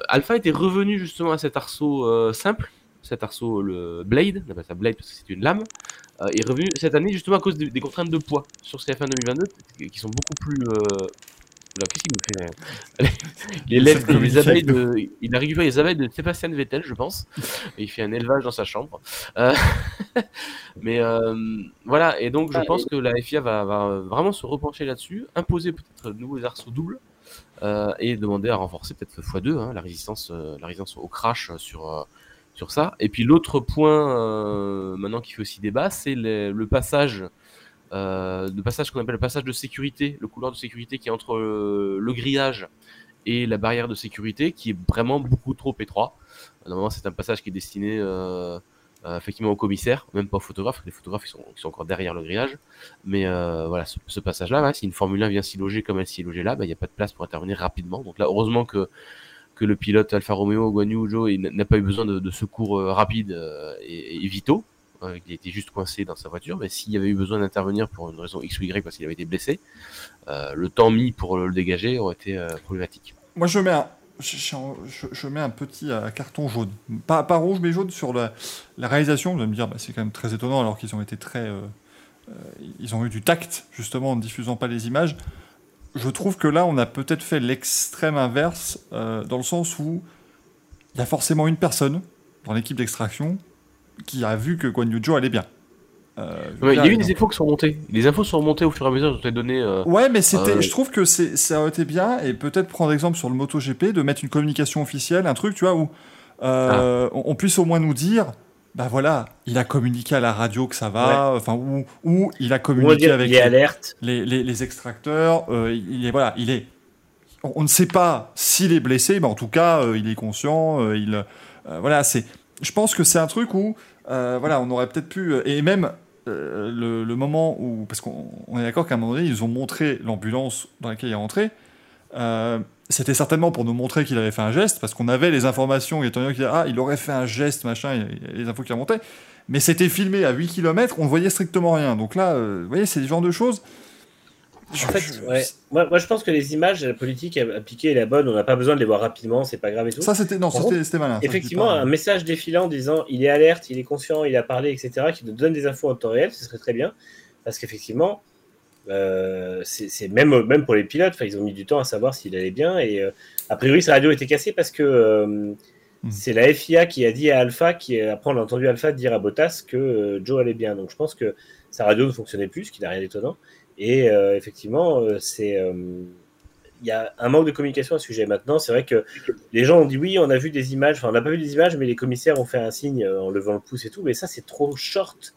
Alpha était revenu justement à cet arceau simple, cet arceau le Blade, on appelle ça Blade parce que c'est une lame, est revenu cette année justement à cause des, contraintes de poids sur CF1 2022 qui sont beaucoup plus qu'est-ce qu'il me fait Les abeilles de. Il a récupéré les abeilles de Sébastien Vettel, je pense. Et il fait un élevage dans sa chambre. Euh, mais euh, voilà, et donc je pense que la FIA va, vraiment se repencher là-dessus, imposer peut-être de nouveaux arceaux doubles. Euh, et demander à renforcer peut-être x2 hein, la résistance, la résistance au crash sur ça. Et puis l'autre point maintenant qui fait aussi débat, c'est le passage euh, le passage qu'on appelle le passage de sécurité, le couloir de sécurité qui est entre euh, le, grillage et la barrière de sécurité, qui est vraiment beaucoup trop étroit. Normalement, c'est un passage qui est destiné euh, effectivement aux commissaires, même pas aux photographes. Les photographes sont, encore derrière le grillage. Mais voilà, ce, passage-là, si une Formule 1 vient s'y loger comme elle s'y logeait là, bah, il n'y a pas de place pour intervenir rapidement. Donc là, heureusement que que le pilote Alfa Romeo, Guan Yu Zhou, n'a pas eu besoin de, secours rapides et, et, vitaux. Hein, il était juste coincé dans sa voiture, mais s'il avait eu besoin d'intervenir pour une raison X ou Y parce qu'il avait été blessé, euh, le temps mis pour le dégager aurait été euh, problématique. Moi, je mets un, petit euh, carton jaune, pas, pas, rouge mais jaune sur la, réalisation. Vous allez me dire, bah, c'est quand même très étonnant alors qu'ils ont été très, ils ont eu du tact justement en ne diffusant pas les images. Je trouve que là, on a peut-être fait l'extrême inverse dans le sens où il y a forcément une personne dans l'équipe d'extraction qui a vu que Guan Yu Zhou allait bien. Euh, il y a eu des infos qui sont remontées. Les infos sont remontées au fur et à mesure, je t'ai donné. Euh, ouais, mais c'était, euh, je trouve que c'est, ça aurait été bien, et peut-être prendre exemple sur le MotoGP, de mettre une communication officielle, un truc, tu vois, où ah. on, puisse au moins nous dire, bah voilà, il a communiqué à la radio que ça va, enfin, ou, ou, il a communiqué avec les, les, les, extracteurs, il est, voilà, il est. On ne sait pas s'il est blessé, mais en tout cas, il est conscient, il. voilà, c'est. Je pense que c'est un truc où, voilà, on aurait peut-être pu, et même euh, le, moment où. Parce qu'on est d'accord qu'à un moment donné, ils ont montré l'ambulance dans laquelle il est rentré. C'était certainement pour nous montrer qu'il avait fait un geste, parce qu'on avait les informations, et qui disaient Ah, il aurait fait un geste, machin, il y a les infos qui remontaient. Mais c'était filmé à 8 km, on voyait strictement rien. Donc là, euh, vous voyez, c'est le genre de choses. En fait, ouais. moi, je pense que les images, la politique appliquée est la bonne. On n'a pas besoin de les voir rapidement, c'est pas grave et tout. Ça, c'était non, c'était malin. Effectivement, un message défilant disant il est alerte, il est conscient, il a parlé, etc., qui nous donne des infos en temps réel, ce serait très bien. Parce qu'effectivement, euh, c'est même, même pour les pilotes, ils ont mis du temps à savoir s'il allait bien. Et euh, a priori, sa radio était cassée parce que euh, hmm. c'est la FIA qui a dit à Alpha, qui, après on a entendu Alpha dire à Bottas que Joe allait bien. Donc je pense que sa radio ne fonctionnait plus, ce qui n'a rien d'étonnant. Et effectivement, c'est il y a un manque de communication à ce sujet. Maintenant, c'est vrai que les gens ont dit oui, on a vu des images, enfin on n'a pas vu des images, mais les commissaires ont fait un signe en levant le pouce et tout, mais ça c'est trop short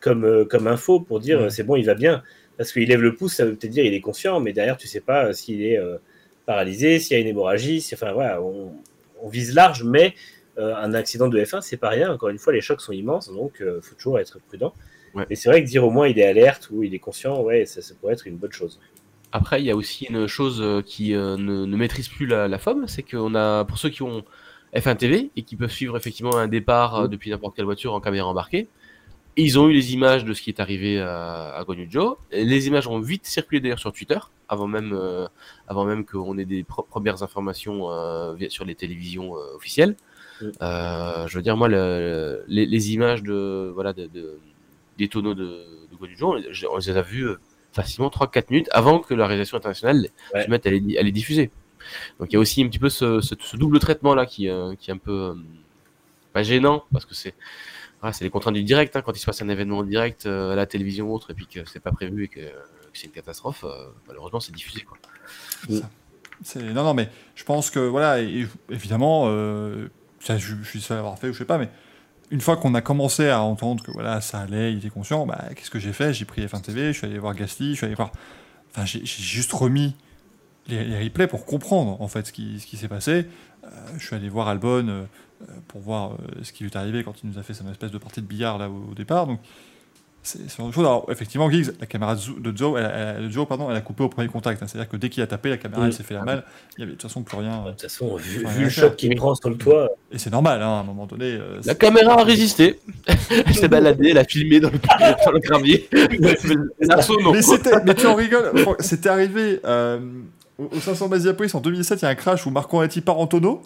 comme, comme info pour dire c'est bon, il va bien. Parce qu'il lève le pouce, ça veut peut-être dire il est conscient, mais derrière tu sais pas s'il est paralysé, s'il y a une hémorragie, enfin voilà, on, vise large, mais un accident de F1 c'est pas rien. Encore une fois, les chocs sont immenses, donc il faut toujours être prudent. Et c'est vrai que dire au moins il est alerte ou il est conscient, ouais, ça, pourrait être une bonne chose. Après, il y a aussi une chose euh, qui euh, ne, maîtrise plus la, la FOM, c'est qu'on a, pour ceux qui ont F1 TV et qui peuvent suivre effectivement un départ euh, depuis n'importe quelle voiture en caméra embarquée, ils ont eu les images de ce qui est arrivé à, à Joe. Les images ont vite circulé d'ailleurs sur Twitter, avant même, avant même qu'on ait des premières informations sur les télévisions officielles. je veux dire, moi, les, les, images de, voilà, de, de des tonneaux de, de on, les a vus euh, facilement 3-4 minutes avant que la réalisation internationale se mette à les, diffuser. Donc il y a aussi un petit peu ce, double traitement là qui, euh, qui est un peu euh, pas gênant parce que c'est c'est les contraintes du direct hein, quand il se passe un événement direct à la télévision ou autre et puis que c'est pas prévu et que, c'est une catastrophe malheureusement c'est diffusé. Non non mais je pense que voilà évidemment ça, je, suis seul à avoir fait ou je sais pas mais une fois qu'on a commencé à entendre que voilà, ça allait, il était conscient, bah, qu'est-ce que j'ai fait? J'ai pris F1 TV, je suis allé voir Gasly, je suis allé voir. Enfin, j'ai juste remis les, replays pour comprendre en fait ce qui, s'est passé. Euh, je suis allé voir Albon euh, pour voir euh, ce qui lui est arrivé quand il nous a fait son espèce de partie de billard là au, au départ. Donc c'est une chose. Alors, effectivement, Giggs, la caméra de Joe, elle, Joe pardon, elle a coupé au premier contact. Hein. C'est-à-dire que dès qu'il a tapé, la caméra, elle s'est fait la mal. Il y avait de toute façon plus rien. De toute façon, vu, le choc qu'il prend sur le toit. Et c'est normal, hein, à un moment donné. Euh, la caméra a résisté. elle s'est baladée, elle a filmé dans le, dans le gravier. mais, mais tu en rigoles. C'était arrivé euh, au 500 Basiapolis en 2007. Il y a un crash où Marco Andretti part en tonneau.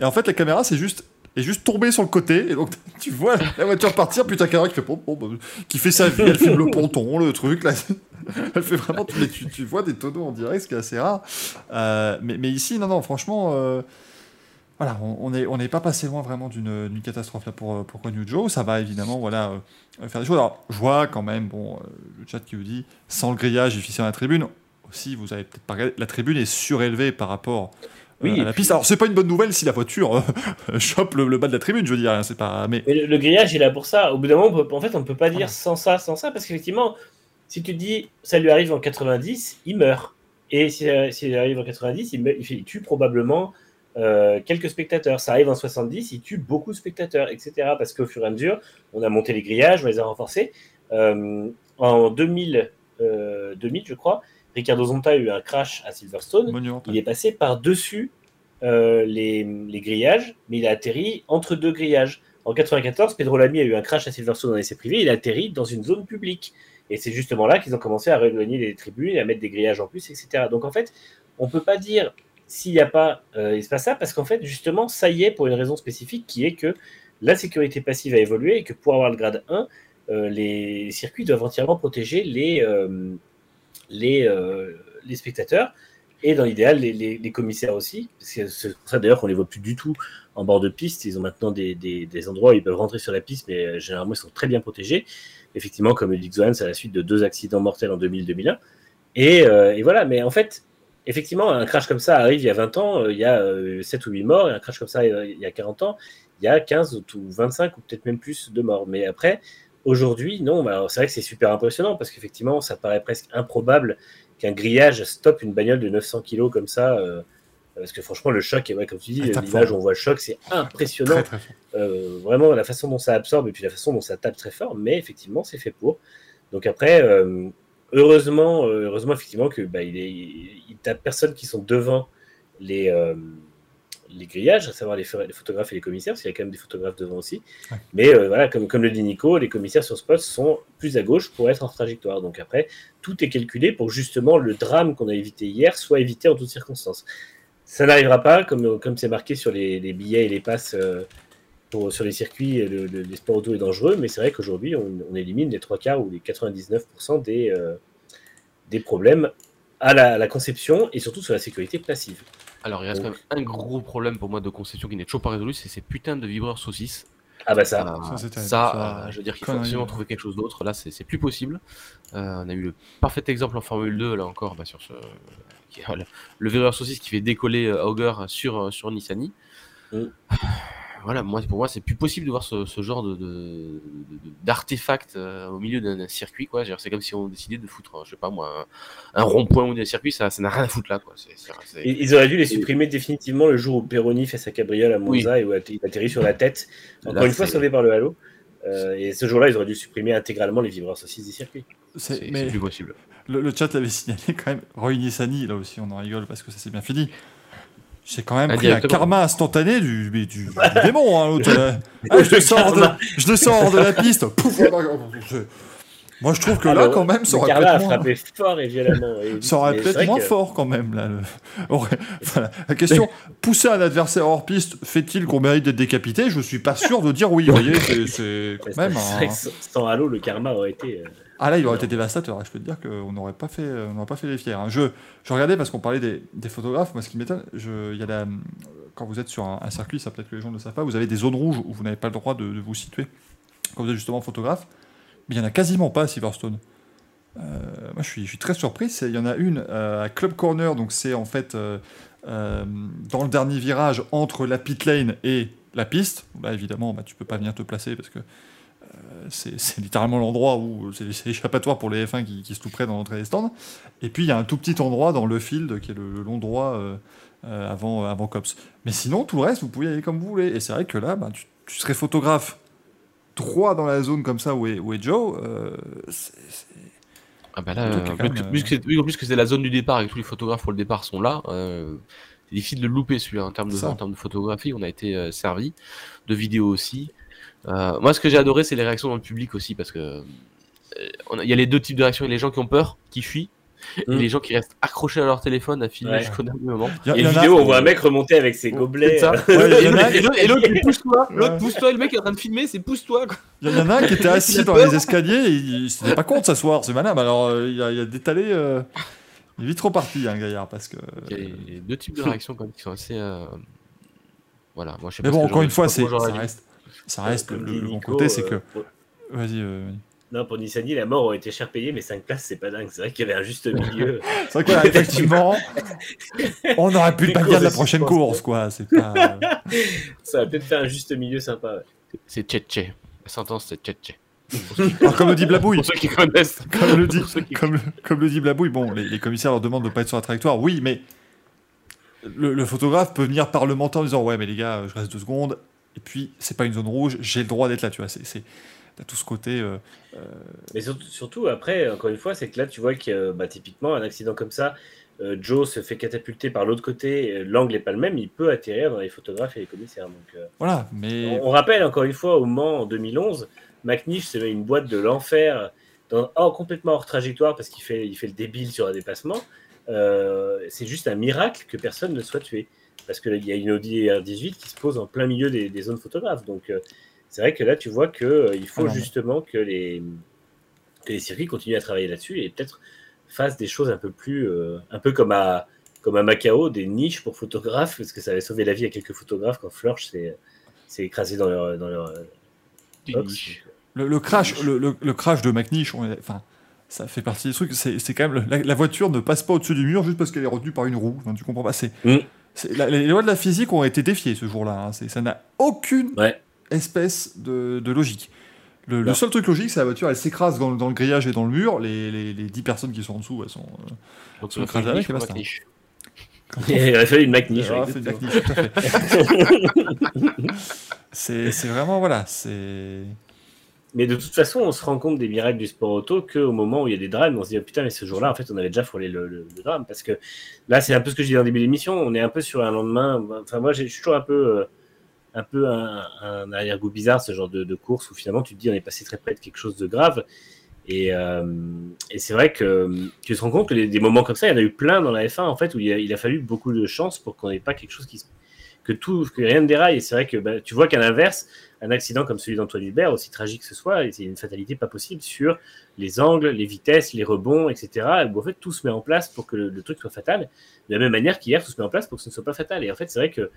Et en fait, la caméra, c'est juste est juste tombé sur le côté. Et donc, tu vois la voiture partir, putain, caméra qui fait, bah, qui fait sa vie, elle filme le ponton, le truc, là. elle fait vraiment. Tu, tu, vois des tonneaux en direct, ce qui est assez rare. Euh, mais, ici, non, non, franchement. Euh, voilà, on n'est on est pas passé loin vraiment d'une catastrophe là pour, pour New Joe. Ça va évidemment voilà, euh, faire des choses. Alors, je vois quand même, bon, le chat qui vous dit, sans le grillage difficile à la tribune, aussi, vous avez peut-être pas regardé, la tribune est surélevée par rapport oui, la piste. Alors c'est pas une bonne nouvelle si la voiture euh, chope le, bas de la tribune, je veux dire. Hein, c'est pas. Mais, le, grillage est là pour ça. Au bout d'un moment, en fait, on ne peut pas dire sans ça, sans ça, parce qu'effectivement, si tu dis ça lui arrive en 90, il meurt. Et si, euh, il arrive en 90, il, tue probablement euh, quelques spectateurs. Ça arrive en 70, il tue beaucoup de spectateurs, etc. Parce qu'au fur et à mesure, on a monté les grillages, on les a renforcés. en 2000, 2000, je crois, Ricardo Zonta a eu un crash à Silverstone. Il est passé par-dessus euh, les, grillages, mais il a atterri entre deux grillages. En 94, Pedro Lamy a eu un crash à Silverstone dans essai privé. Il a atterri dans une zone publique. Et c'est justement là qu'ils ont commencé à rééloigner les tribunes, à mettre des grillages en plus, etc. Donc en fait, on ne peut pas dire s'il n'y a pas, euh, il se passe ça, parce qu'en fait, justement, ça y est pour une raison spécifique qui est que la sécurité passive a évolué et que pour avoir le grade 1, euh, les circuits doivent entièrement protéger les, les, euh, les spectateurs. Et dans l'idéal, les, commissaires aussi. C'est pour ça d'ailleurs qu'on les voit plus du tout en bord de piste. Ils ont maintenant des, des, endroits où ils peuvent rentrer sur la piste, mais euh, généralement ils sont très bien protégés. Effectivement, comme le dit Zohan, c'est à la suite de deux accidents mortels en 2000-2001. Et, euh, et, voilà, mais en fait, effectivement, un crash comme ça arrive il y a 20 ans, euh, il y a 7 ou 8 morts, et un crash comme ça il y a 40 ans, il y a 15 ou 25 ou peut-être même plus de morts. Mais après, aujourd'hui, non, bah, c'est vrai que c'est super impressionnant parce qu'effectivement, ça paraît presque improbable qu'un grillage stoppe une bagnole de 900 kg comme ça. Euh, parce que franchement, le choc, et ouais, comme tu dis, l'image où on voit le choc, c'est impressionnant. Très, très euh, vraiment, la façon dont ça absorbe et puis la façon dont ça tape très fort, mais effectivement, c'est fait pour. Donc après, euh, heureusement, heureusement, effectivement, que bah, il, est, il tape personne qui sont devant les, les grillages, à savoir les, les, photographes et les commissaires, parce qu'il y a quand même des photographes devant aussi. Ouais. Mais euh, voilà, comme, comme le dit Nico, les commissaires sur ce poste sont plus à gauche pour être en trajectoire. Donc après, tout est calculé pour justement le drame qu'on a évité hier soit évité en toutes circonstances. Ça n'arrivera pas, comme comme c'est marqué sur les, les, billets et les passes euh, pour, sur les circuits, le, le, les sports auto est dangereux, mais c'est vrai qu'aujourd'hui, on, on, élimine les trois quarts ou les 99% des, euh, des problèmes à la, à la conception et surtout sur la sécurité passive. Alors, il reste Donc... quand même un gros problème pour moi de conception qui n'est toujours pas résolu, c'est ces putains de vibreurs saucisses. Ah bah ça, euh, ça, ça euh, je veux dire qu'il faut absolument trouver quelque chose d'autre. Là, c'est plus possible. Euh, on a eu le parfait exemple en Formule 2, là encore, bah, sur ce, le, le vibreur saucisse qui fait décoller Auger sur, sur Nissani. Mm. Voilà, moi, pour moi, c'est plus possible de voir ce, ce genre de, de, d'artefact euh, au milieu d'un circuit. Quoi. C'est comme si on décidait de foutre, je sais pas moi, un, un rond-point ou d'un circuit, ça n'a rien à foutre là. Quoi. C est, c est, Ils auraient dû les supprimer définitivement le jour où Peroni fait sa cabriole à Monza oui. et où il atterrit sur la tête, encore là, une fois sauvé par le halo. Euh, et ce jour-là, ils auraient dû supprimer intégralement les vibreurs saucisses du circuit. C'est plus possible. Le, le chat l'avait signalé quand même. Roy Nissani, là aussi, on en rigole parce que ça s'est bien fini. J'ai quand même ah, pris un karma instantané du, du, du démon, hein, l'autre. ah, je, le sors de, je le sors de la piste. Pouf, moi, je trouve que Alors, là, quand même, ça aurait pu être moins... frappé fort et violemment. Et... ça aurait pu être moins que... fort, quand même. Là. Le... voilà. La question, pousser un adversaire hors piste, fait-il qu'on mérite d'être décapité? Je suis pas sûr de dire oui. Vous voyez, c'est quand même... Un... Sans Halo, le karma aurait été... Euh, ah là, il aurait été dévastateur. Je peux te dire qu'on n'aurait pas fait, on n'aurait pas fait les fiers. Hein. Je, je regardais parce qu'on parlait des, des, photographes. Moi, ce qui m'étonne, il y a la, quand vous êtes sur un, circuit, ça peut-être que les gens ne le savent pas, vous avez des zones rouges où vous n'avez pas le droit de, vous situer quand vous êtes justement photographe. Mais il n'y en a quasiment pas à Silverstone. Euh, moi, je suis, je suis, très surpris. Il y en a une euh, à Club Corner, donc c'est en fait euh, dans le dernier virage entre la pit lane et la piste. Là, évidemment, bah, tu peux pas venir te placer parce que c'est littéralement l'endroit où c'est l'échappatoire pour les F1 qui, qui se près dans l'entrée des stands. Et puis il y a un tout petit endroit dans le field qui est le, le long droit euh, euh, avant, avant Cops. Mais sinon, tout le reste, vous pouvez y aller comme vous voulez. Et c'est vrai que là, bah, tu, tu, serais photographe droit dans la zone comme ça où est, où est Joe. Euh, c'est ah bah là, euh, plus, même, plus, que, plus que c'est la zone du départ et que tous les photographes pour le départ sont là, euh, c'est difficile de le louper celui-là en termes de, en termes de photographie. On a été euh, servi de vidéos aussi. Euh, moi, ce que j'ai adoré, c'est les réactions dans le public aussi, parce que euh, il y a les deux types de réactions. Il y a les gens qui ont peur, qui fuient, mmh. et les gens qui restent accrochés à leur téléphone à filmer ouais. jusqu'au dernier moment. Il y a, il une vidéo où on voit un mec remonter avec ses gobelets. et l'autre, pousse-toi. L'autre, pousse-toi. Le mec est en train de filmer, c'est pousse-toi. Il y en a un qui était assis dans les escaliers, et il s'était pas compte s'asseoir, c'est malin. Alors, euh, il, a, il a détalé. Euh... Il est vite trop hein, Gaillard, parce que. Il y a deux types de réactions quand même qui sont assez. Euh... Voilà, moi je sais Mais bon, encore une fois, ça reste ça reste le, le, bon côté, c'est que. Pour... Vas-y. Euh... Non, pour Nissani, la mort aurait été cher payée, mais 5 places, c'est pas dingue. C'est vrai qu'il y avait un juste milieu. c'est vrai qu'effectivement, on aurait pu le pas dire de la prochaine course, quoi. C'est pas. ça aurait peut-être fait un juste milieu sympa. Ouais. C'est Tchetché. La sentence, c'est Tchetché. Alors, comme le dit Blabouille, pour ceux qui connaissent. Comme le dit, comme, comme le dit Blabouille, bon, les, les, commissaires leur demandent de ne pas être sur la trajectoire. Oui, mais le, le, photographe peut venir parlementer en disant Ouais, mais les gars, je reste deux secondes. Et puis, c'est pas une zone rouge, j'ai le droit d'être là, tu vois. C'est, tout ce côté. Euh, euh... Mais surtout, surtout, après, encore une fois, c'est que là, tu vois que bah, typiquement, un accident comme ça, euh, Joe se fait catapulter par l'autre côté, l'angle n'est pas le même, il peut atterrir dans les photographes et les commissaires. Donc, euh, voilà, mais. On, on, rappelle encore une fois, au Mans en 2011, McNish se met une boîte de l'enfer, oh, complètement hors trajectoire parce qu'il fait, il fait le débile sur un dépassement. c'est juste un miracle que personne ne soit tué parce qu'il y a une Audi R18 qui se pose en plein milieu des, des zones photographes. Donc, euh, c'est vrai que là, tu vois qu'il euh, faut ah justement que les, que les circuits continuent à travailler là-dessus et peut-être fassent des choses un peu plus. Euh, un peu comme à, comme à Macao, des niches pour photographes, parce que ça avait sauvé la vie à quelques photographes quand Flurch s'est écrasé dans leur, dans leur box. Le, le, crash, le, le, le, crash de McNish, enfin, ça fait partie des trucs. C'est quand même la, la, voiture ne passe pas au-dessus du mur juste parce qu'elle est retenue par une roue. Enfin, tu comprends pas. C'est mm. Les lois de la physique ont été défiées ce jour-là. Hein. Ça n'a aucune ouais. espèce de, de logique. Le, le, seul truc logique, c'est la voiture, elle s'écrase dans, dans, le grillage et dans le mur. Les, les, les 10 personnes qui sont en dessous, elles sont, euh, sont écrasées avec. Il aurait fallu une McNiche. c'est vraiment, voilà, c'est. Mais de toute façon, on se rend compte des miracles du sport auto qu'au moment où il y a des drames, on se dit oh, putain, mais ce jour-là, en fait, on avait déjà frôlé le, drame. Parce que là, c'est un peu ce que je disais en début d'émission, on est un peu sur un lendemain. Enfin, moi, je suis toujours un peu, euh, un, peu un, arrière-goût bizarre, ce genre de, course où finalement tu te dis on est passé très près de quelque chose de grave. Et, euh, c'est vrai que tu te rends compte que des moments comme ça, il y en a eu plein dans la F1 en fait où il a, il a fallu beaucoup de chance pour qu'on n'ait pas quelque chose qui se que tout, que rien ne déraille. Et c'est vrai que bah, tu vois qu'à l'inverse, un accident comme celui d'Antoine Hubert, aussi tragique que ce soit, c'est une fatalité pas possible sur les angles, les vitesses, les rebonds, etc. Et en fait, tout se met en place pour que le, truc soit fatal. De la même manière qu'hier, tout se met en place pour que ce ne soit pas fatal. Et en fait, c'est vrai que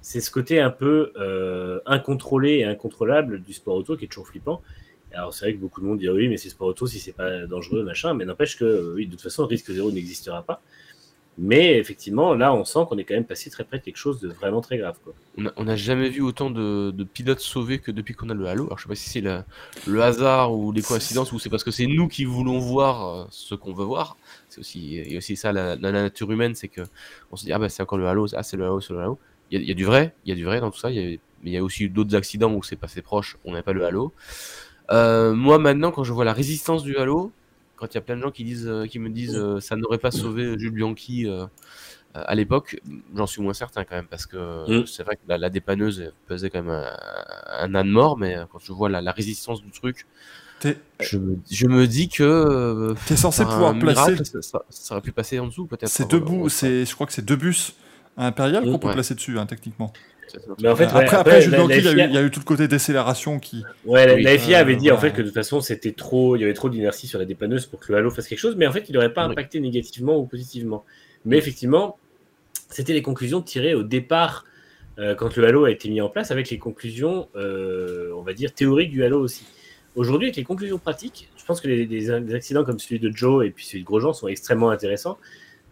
c'est ce côté un peu euh, incontrôlé et incontrôlable du sport auto qui est toujours flippant. Alors c'est vrai que beaucoup de monde dit oui, mais c'est sport auto si c'est pas dangereux, machin. Mais n'empêche que oui, de toute façon, risque zéro n'existera pas. Mais effectivement, là, on sent qu'on est quand même passé très près de quelque chose de vraiment très grave. On n'a jamais vu autant de, pilotes sauvés que depuis qu'on a le Halo. Alors, je sais pas si c'est le, hasard ou les coïncidences ou c'est parce que c'est nous qui voulons voir ce qu'on veut voir. C'est aussi, et aussi ça, la, la nature humaine, c'est que on se dit, ah ben c'est encore le Halo, ah c'est le Halo, c'est le Halo. Il y, y, a du vrai, il y a du vrai dans tout ça, y a, mais il y a aussi d'autres accidents où c'est passé proche, on n'a pas le Halo. Euh, moi, maintenant, quand je vois la résistance du Halo, quand il y a plein de gens qui disent, euh, qui me disent, euh, ça n'aurait pas sauvé Jules Bianchi euh, à l'époque, j'en suis moins certain quand même parce que mm. c'est vrai que la, la, dépanneuse pesait quand même un, un âne mort, mais quand je vois la, la résistance du truc, je me, je me, dis que t'es censé pouvoir placer, miracle, ça, ça, ça, aurait pu passer en dessous peut-être. C'est debout, c'est, je crois que c'est deux bus impérial qu'on peut ouais. placer dessus hein, techniquement. Mais en fait, après, ouais, après, après Jules la, Bianchi, la il, y a eu, il y a eu tout le côté décélération qui. Ouais, la, oui, la FIA euh, avait dit en ouais. fait que de toute façon c'était trop, il y avait trop d'inertie sur la dépanneuse pour que le halo fasse quelque chose, mais en fait il n'aurait pas impacté négativement ou positivement. Mais effectivement, c'était les conclusions tirées au départ euh, quand le halo a été mis en place, avec les conclusions, euh, on va dire théoriques du halo aussi. Aujourd'hui, avec les conclusions pratiques, je pense que les, les, les, accidents comme celui de Joe et puis celui de Grosjean sont extrêmement intéressants.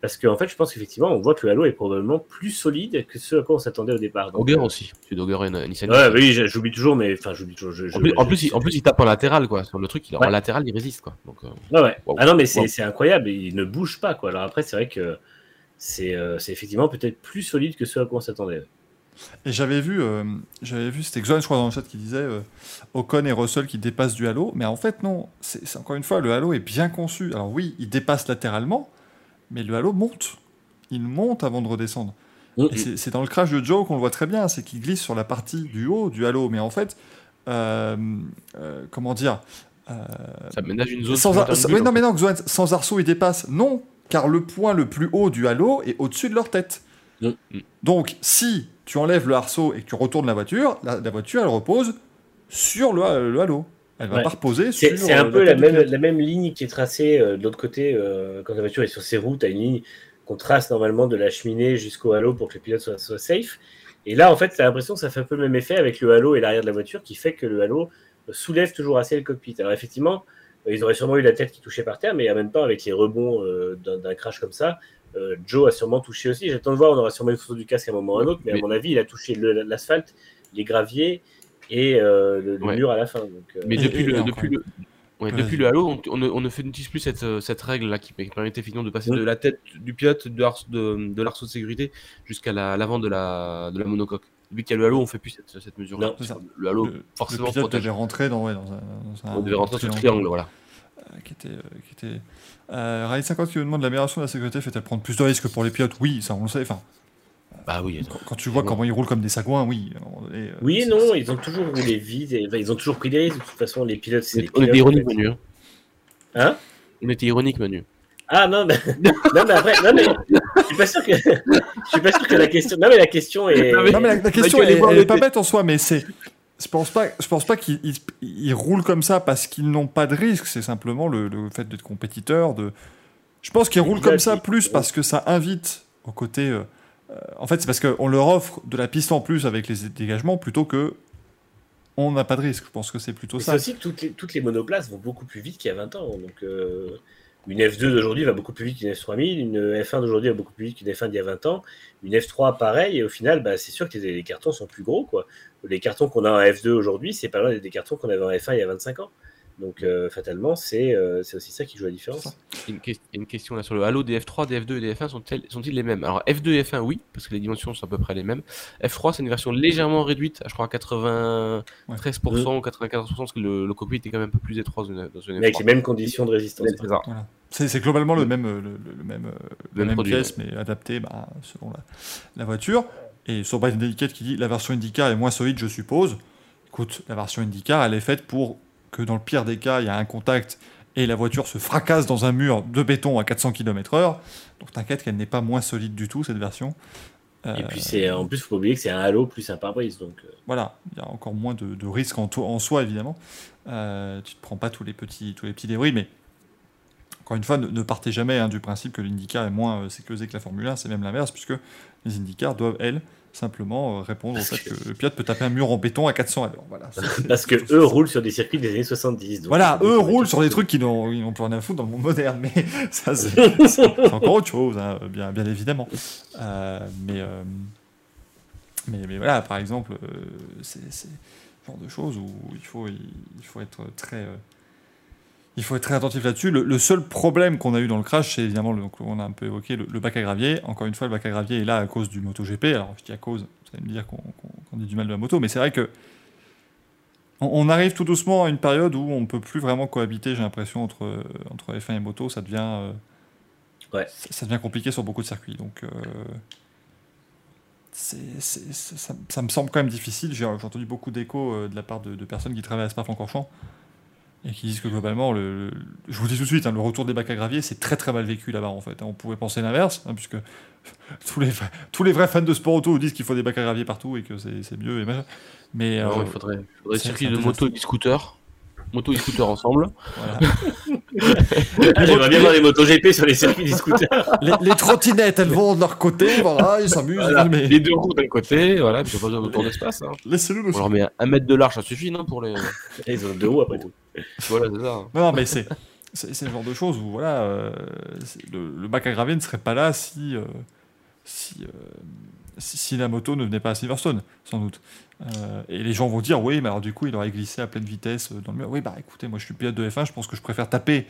Parce qu'en en fait, je pense qu'effectivement, on voit que le Halo est probablement plus solide que ce à quoi on s'attendait au départ. Auger euh... aussi. Tu Auger et Nissan. Ouais, oui, j'oublie toujours, mais enfin, j'oublie toujours. Je, en, plus, en, plus, il, en plus, il tape en latéral, quoi. Sur le truc, il, ouais. en latéral, il résiste, quoi. Donc, euh... ouais, ouais. Wow. Ah non, mais c'est wow. incroyable. Il ne bouge pas, quoi. Alors après, c'est vrai que c'est euh, effectivement peut-être plus solide que ce à quoi on s'attendait. Et j'avais vu, euh, j'avais vu, c'était Xon, je crois, dans le chat qui disait euh, Ocon et Russell qui dépassent du Halo. Mais en fait, non. C'est encore une fois, le Halo est bien conçu. Alors oui, il dépasse latéralement, mais le Halo monte il monte avant de redescendre. Mmh. C'est dans le crash de Joe qu'on le voit très bien, c'est qu'il glisse sur la partie du haut du halo, mais en fait, euh, euh, comment dire euh, Ça ménage une zone. Sans, ar oui, non, mais non, sans arceau, il dépasse. Non, car le point le plus haut du halo est au-dessus de leur tête. Mmh. Donc, si tu enlèves le arceau et que tu retournes la voiture, la, la voiture, elle repose sur le, le halo. Elle va ouais. pas reposer sur. C'est un peu la même, la même, ligne qui est tracée euh, de l'autre côté euh, quand la voiture est sur ses routes, à une ligne qu'on trace normalement de la cheminée jusqu'au halo pour que les pilotes soient, soient safe. Et là, en fait, tu as l'impression que ça fait un peu le même effet avec le halo et l'arrière de la voiture qui fait que le halo soulève toujours assez le cockpit. Alors, effectivement, ils auraient sûrement eu la tête qui touchait par terre, mais en même temps, avec les rebonds euh, d'un crash comme ça, euh, Joe a sûrement touché aussi. J'attends de voir, on aura sûrement une photo du casque à un moment ou à un autre, mais, mais, à mon avis, il a touché l'asphalte, les graviers et euh, le, le ouais. mur à la fin. Donc, mais depuis, le, depuis, le, Ouais, depuis le Halo, on, on, ne, on, ne, n'utilise plus cette, cette règle-là qui permettait effectivement de passer de la tête du pilote de, de, de l'arceau de sécurité jusqu'à l'avant la, de, la, de la monocoque. Depuis qu'il y a le Halo, on ne fait plus cette, cette mesure-là. Le Halo, le, forcément, le pilote protège. devait rentrer dans, ouais, dans, un, dans un, On devait rentrer sur le triangle, voilà. Euh, qui était. Euh, qui était... Euh, Rallye 50 qui me demande l'amélioration de la sécurité fait-elle prendre plus de risques pour les pilotes? Oui, ça on le sait. Enfin, bah oui. Quand, quand tu vois comment ils roulent comme des sagouins, oui. Et, euh, oui et non, ils ont toujours roulé vite. Et, ils ont toujours pris des risques. De toute façon, les pilotes, c'est. On est ironique, Manu. Hein On était ironique, Manu. Ah non, mais, non, mais après, non, mais je suis pas sûr que, je suis pas sûr que la question, non, mais la question est. Non, mais la, la question, elle, elle, elle est pas bête en soi, mais c'est, je pense pas, je pense pas qu'ils ils, ils roulent comme ça parce qu'ils n'ont pas de risque. C'est simplement le, le fait d'être compétiteur. De, je pense qu'ils roulent comme ça plus parce que ça invite au côté. euh, en fait, c'est parce qu'on leur offre de la piste en plus avec les dégagements plutôt que on n'a pas de risque. Je pense que c'est plutôt Mais ça. C'est aussi que toutes les, toutes les monoplaces vont beaucoup plus vite qu'il y a 20 ans. Donc, euh, une F2 d'aujourd'hui va beaucoup plus vite qu'une F3000, une F1 d'aujourd'hui va beaucoup plus vite qu'une F1 d'il y a 20 ans, une F3 pareil, et au final, bah, c'est sûr que les, les cartons sont plus gros. Quoi. Les cartons qu'on a en F2 aujourd'hui, c'est pas loin des cartons qu'on avait en F1 il y a 25 ans. Donc, euh, fatalement, c'est euh, c'est aussi ça qui joue la différence. Il y a une, que- une question là sur le Halo des F3, des F2 et des F1 sont-ils sont-ils les mêmes? Alors F2 et F1 oui, parce que les dimensions sont à peu près les mêmes. F3 c'est une version légèrement réduite, à, je crois à 93% ou 94% parce que le, le cockpit est quand même un peu plus étroit dans une, dans une Mais avec F3. les mêmes conditions de résistance. C'est. Voilà. Globalement le même, le, le- le même, euh, la Même même produit, pièce, mais adapté bah, selon la, la voiture. Et sur base d'une étiquette qui dit la version IndyCar est moins solide, je suppose. Écoute, la version IndyCar, elle est faite pour que dans le pire des cas, il y a un contact et la voiture se fracasse dans un mur de béton à 400 km/h. Donc t'inquiète qu'elle n'est pas moins solide du tout, cette version. Euh, Et puis, c'est en plus, faut pas oublier que c'est un halo plus un pare-brise. Donc, euh, voilà, il y a encore moins de, de risques en, soi, évidemment. Euh, tu ne prends pas tous les petits, tous les petits débris, mais encore une fois, ne, ne partez jamais hein, du principe que l'IndyCar est moins euh, sécurisé que la Formule 1, c'est même l'inverse, puisque les IndyCars doivent, elles, simplement euh, répondre au fait que- le pilote peut taper un mur en béton à 400 à l'heure. Voilà, parce que eux roulent sur des circuits des années 70. donc- voilà, eux roulent sur des trucs qui n'ont plus rien à foutre dans le monde moderne, mais ça, c'est encore autre chose, hein, bien, bien évidemment. Euh, mais, euh, mais, mais voilà, par exemple, euh, c'est c'est le genre de choses où il faut, il, faut être très. Il faut être très attentif là-dessus. Le, le seul problème qu'on a eu dans le crash, c'est évidemment, le, donc on a un peu évoqué le, le bac à gravier. Encore une fois, le bac à gravier est là à cause du MotoGP. Alors, je dis à cause, vous allez me dire qu'on qu'on dit du mal de la moto, mais c'est vrai que on, arrive tout doucement à une période où on ne peut plus vraiment cohabiter, j'ai l'impression, entre, entre F1 et moto. Ça devient, euh, Ouais. ça, ça devient compliqué sur beaucoup de circuits. Donc, euh, ça, ça me semble quand même difficile. J'ai j'ai entendu beaucoup d'échos euh, de la part de, de personnes qui travaillent à Spa-Francorchamps et qui disent que globalement, le, le- je vous dis tout de suite, hein, le retour des bacs à gravier, c'est très très mal vécu là-bas en fait. On pouvait penser l'inverse, hein, puisque tous les, vrais- tous les vrais fans de sport auto disent qu'il faut des bacs à gravier partout et que c'est mieux. Et machin. Mais Non, euh, il faudrait, faudrait circuit de moto et de scooter. Moto et scooter ensemble. voilà. Ah, J'aimerais bien voir des MotoGP sur les circuits des scooters. les, les trottinettes, elles vont de leur côté, voilà, ils s'amusent. Voilà, mais Les deux roues d'un côté, voilà, puis pas besoin de tour d'espace. Hein. laissez-le le On leur met un mètre de large, ça suffit, non pour les... Ils ont deux roues après tout. Voilà, c'est ça. Non, non, mais c'est c'est le genre de choses où voilà, euh, le, le bac à gravier ne serait pas là si euh, si, euh, si si la moto ne venait pas à Silverstone, sans doute. Euh, et les gens vont dire oui, mais alors du coup, il aurait glissé à pleine vitesse euh, dans le mur. Oui, bah écoutez, moi je suis pilote de F1, je pense que je préfère taper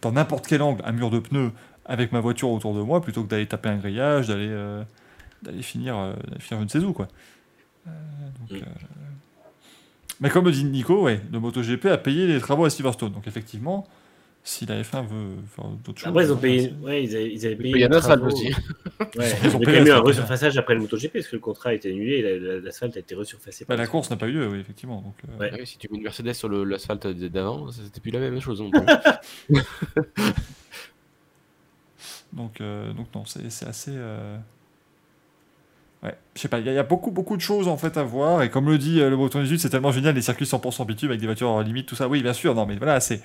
dans n'importe quel angle un mur de pneus avec ma voiture autour de moi plutôt que d'aller taper un grillage, d'aller euh, d'aller finir euh, finir je ne sais où quoi. Donc, Mm. Mais comme le dit Nico, ouais, le MotoGP a payé les travaux à Silverstone. Donc effectivement, si la F1 veut faire d'autres choses. Après, ils ont euh, payé. Ouais, ils avaient, ils avaient payé. Il y a l'asphalte aussi. Ouais, Ils ont quand même eu un resurfaçage après le MotoGP parce que le contrat a été annulé et la- la- l'asphalte a été resurfacé. Bah, la course n'a pas eu lieu, oui, effectivement. Donc, euh, Ouais. Ah si tu mets une Mercedes sur le- l'asphalte d'avant, c'était plus la même chose. plus. donc, euh, donc non, c'est assez. euh, Ouais, je sais pas, il y, a- il y a beaucoup, beaucoup de choses en fait à voir. Et comme le dit euh, le Breton 18, c'est tellement génial, les circuits 100% bitume avec des voitures en limite, tout ça. Oui, bien sûr, non, mais voilà, c'est.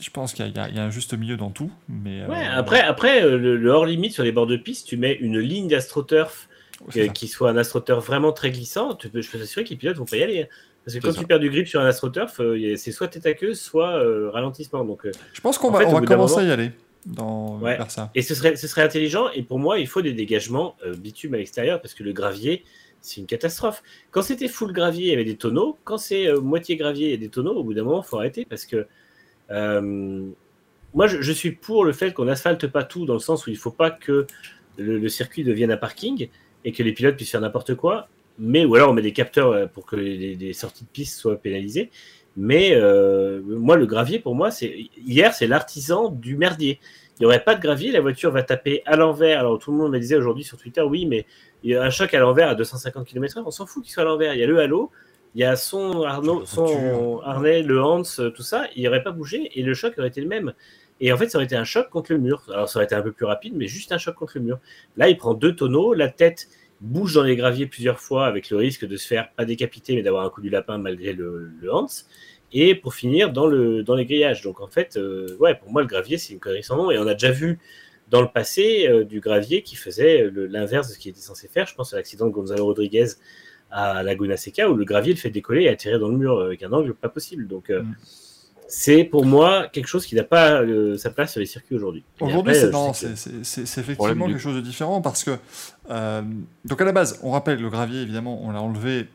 Je pense qu'il y, a- y un juste milieu dans tout. Mais, euh, Ouais, après, après euh, le, le hors limite sur les bords de piste, tu mets une ligne d'astroturf c'est euh, qui soit un astroturf vraiment très glissant. Tu peux, je peux t'assurer que les pilotes vont pas y aller. hein. Parce que quand ça. tu perds du grip sur un astroturf, c'est soit tête à queue, soit euh, ralentissement. Donc, Je pense qu'on va, fait, on commencer moment- à y aller dans, Ouais. vers ça. Et ce serait, ce serait intelligent. Et pour moi, il faut des dégagements bitume à l'extérieur parce que le gravier, c'est une catastrophe. Quand c'était full gravier, il y avait des tonneaux. Quand c'est euh, moitié gravier, il y a des tonneaux. Au bout d'un moment, il faut arrêter parce que moi, je, suis pour le fait qu'on asphalte pas tout dans le sens où il ne faut pas que le, circuit devienne un parking et que les pilotes puissent faire n'importe quoi. Mais ou alors on met des capteurs euh, pour que les sorties de piste soient pénalisées. Mais euh, moi, le gravier, pour moi, c'est hier, c'est l'artisan du merdier. Il n'y aurait pas de gravier, la voiture va taper à l'envers. Alors tout le monde me disait aujourd'hui sur Twitter, oui, mais il y a un choc à l'envers à 250 km/h, on s'en fout qu'il soit à l'envers. Il y a le halo, il y a son, Arnaud, son harnais, le Hans, tout ça, il n'aurait pas bougé et le choc aurait été le même. Et en fait, ça aurait été un choc contre le mur. Alors ça aurait été un peu plus rapide, mais juste un choc contre le mur. Là, il prend deux tonneaux, la tête bouge dans les graviers plusieurs fois avec le risque de se faire pas décapiter, mais d'avoir un coup du lapin malgré le, le Hans. Et pour finir dans, le, dans les grillages. Donc en fait, euh, ouais, pour moi, le gravier, c'est une connerie sans nom. Et on a déjà vu dans le passé euh, du gravier qui faisait l'inverse de ce qu'il était censé faire. Je pense à l'accident de Gonzalo Rodriguez à Laguna Seca où le gravier le fait décoller et atterrir dans le mur avec un angle pas possible. Donc euh, Mm. c'est pour moi quelque chose qui n'a pas euh, sa place sur les circuits aujourd'hui. Aujourd'hui, c'est euh, effectivement quelque chose de différent parce que euh, donc à la base, on rappelle le gravier évidemment, on l'a enlevé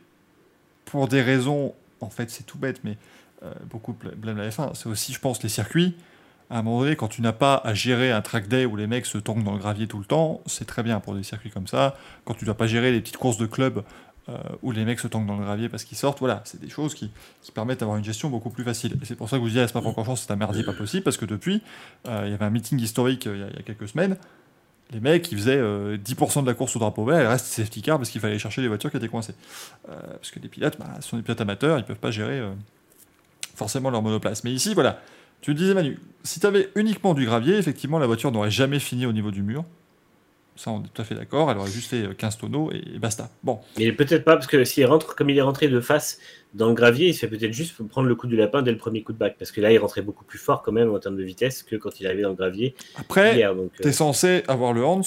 pour des raisons. En fait, c'est tout bête, mais euh, beaucoup bl- blâment la F1. C'est aussi, je pense, les circuits. À un moment donné, quand tu n'as pas à gérer un track day où les mecs se tankent dans le gravier tout le temps, c'est très bien pour des circuits comme ça. Quand tu dois pas gérer les petites courses de club euh, où les mecs se tankent dans le gravier parce qu'ils sortent, voilà, c'est des choses qui, permettent d'avoir une gestion beaucoup plus facile. Et c'est pour ça que vous disiez à Spa-Francorchamps, c'est un merdier pas possible, parce que depuis, euh, il y avait un meeting historique euh, il y, a, quelques semaines, les mecs, ils faisaient euh, 10% de la course au drapeau vert, et le reste, c'est safety car parce qu'il fallait chercher les voitures qui étaient coincées. Euh, parce que les pilotes, bah, ce sont des pilotes amateurs, ils peuvent pas gérer euh, forcément leur monoplace. Mais ici, voilà, tu le disais Manu, si tu avais uniquement du gravier, effectivement, la voiture n'aurait jamais fini au niveau du mur. Ça, on est tout à fait d'accord, elle aurait juste fait euh, 15 tonneaux et, basta. Bon, Mais peut-être pas, parce que s'il rentre, comme il est rentré de face dans le gravier, il se fait peut-être juste prendre le coup du lapin dès le premier coup de bac. Parce que là, il rentrait beaucoup plus fort quand même en termes de vitesse que quand il arrivait dans le gravier après, euh, tu es censé avoir le Hans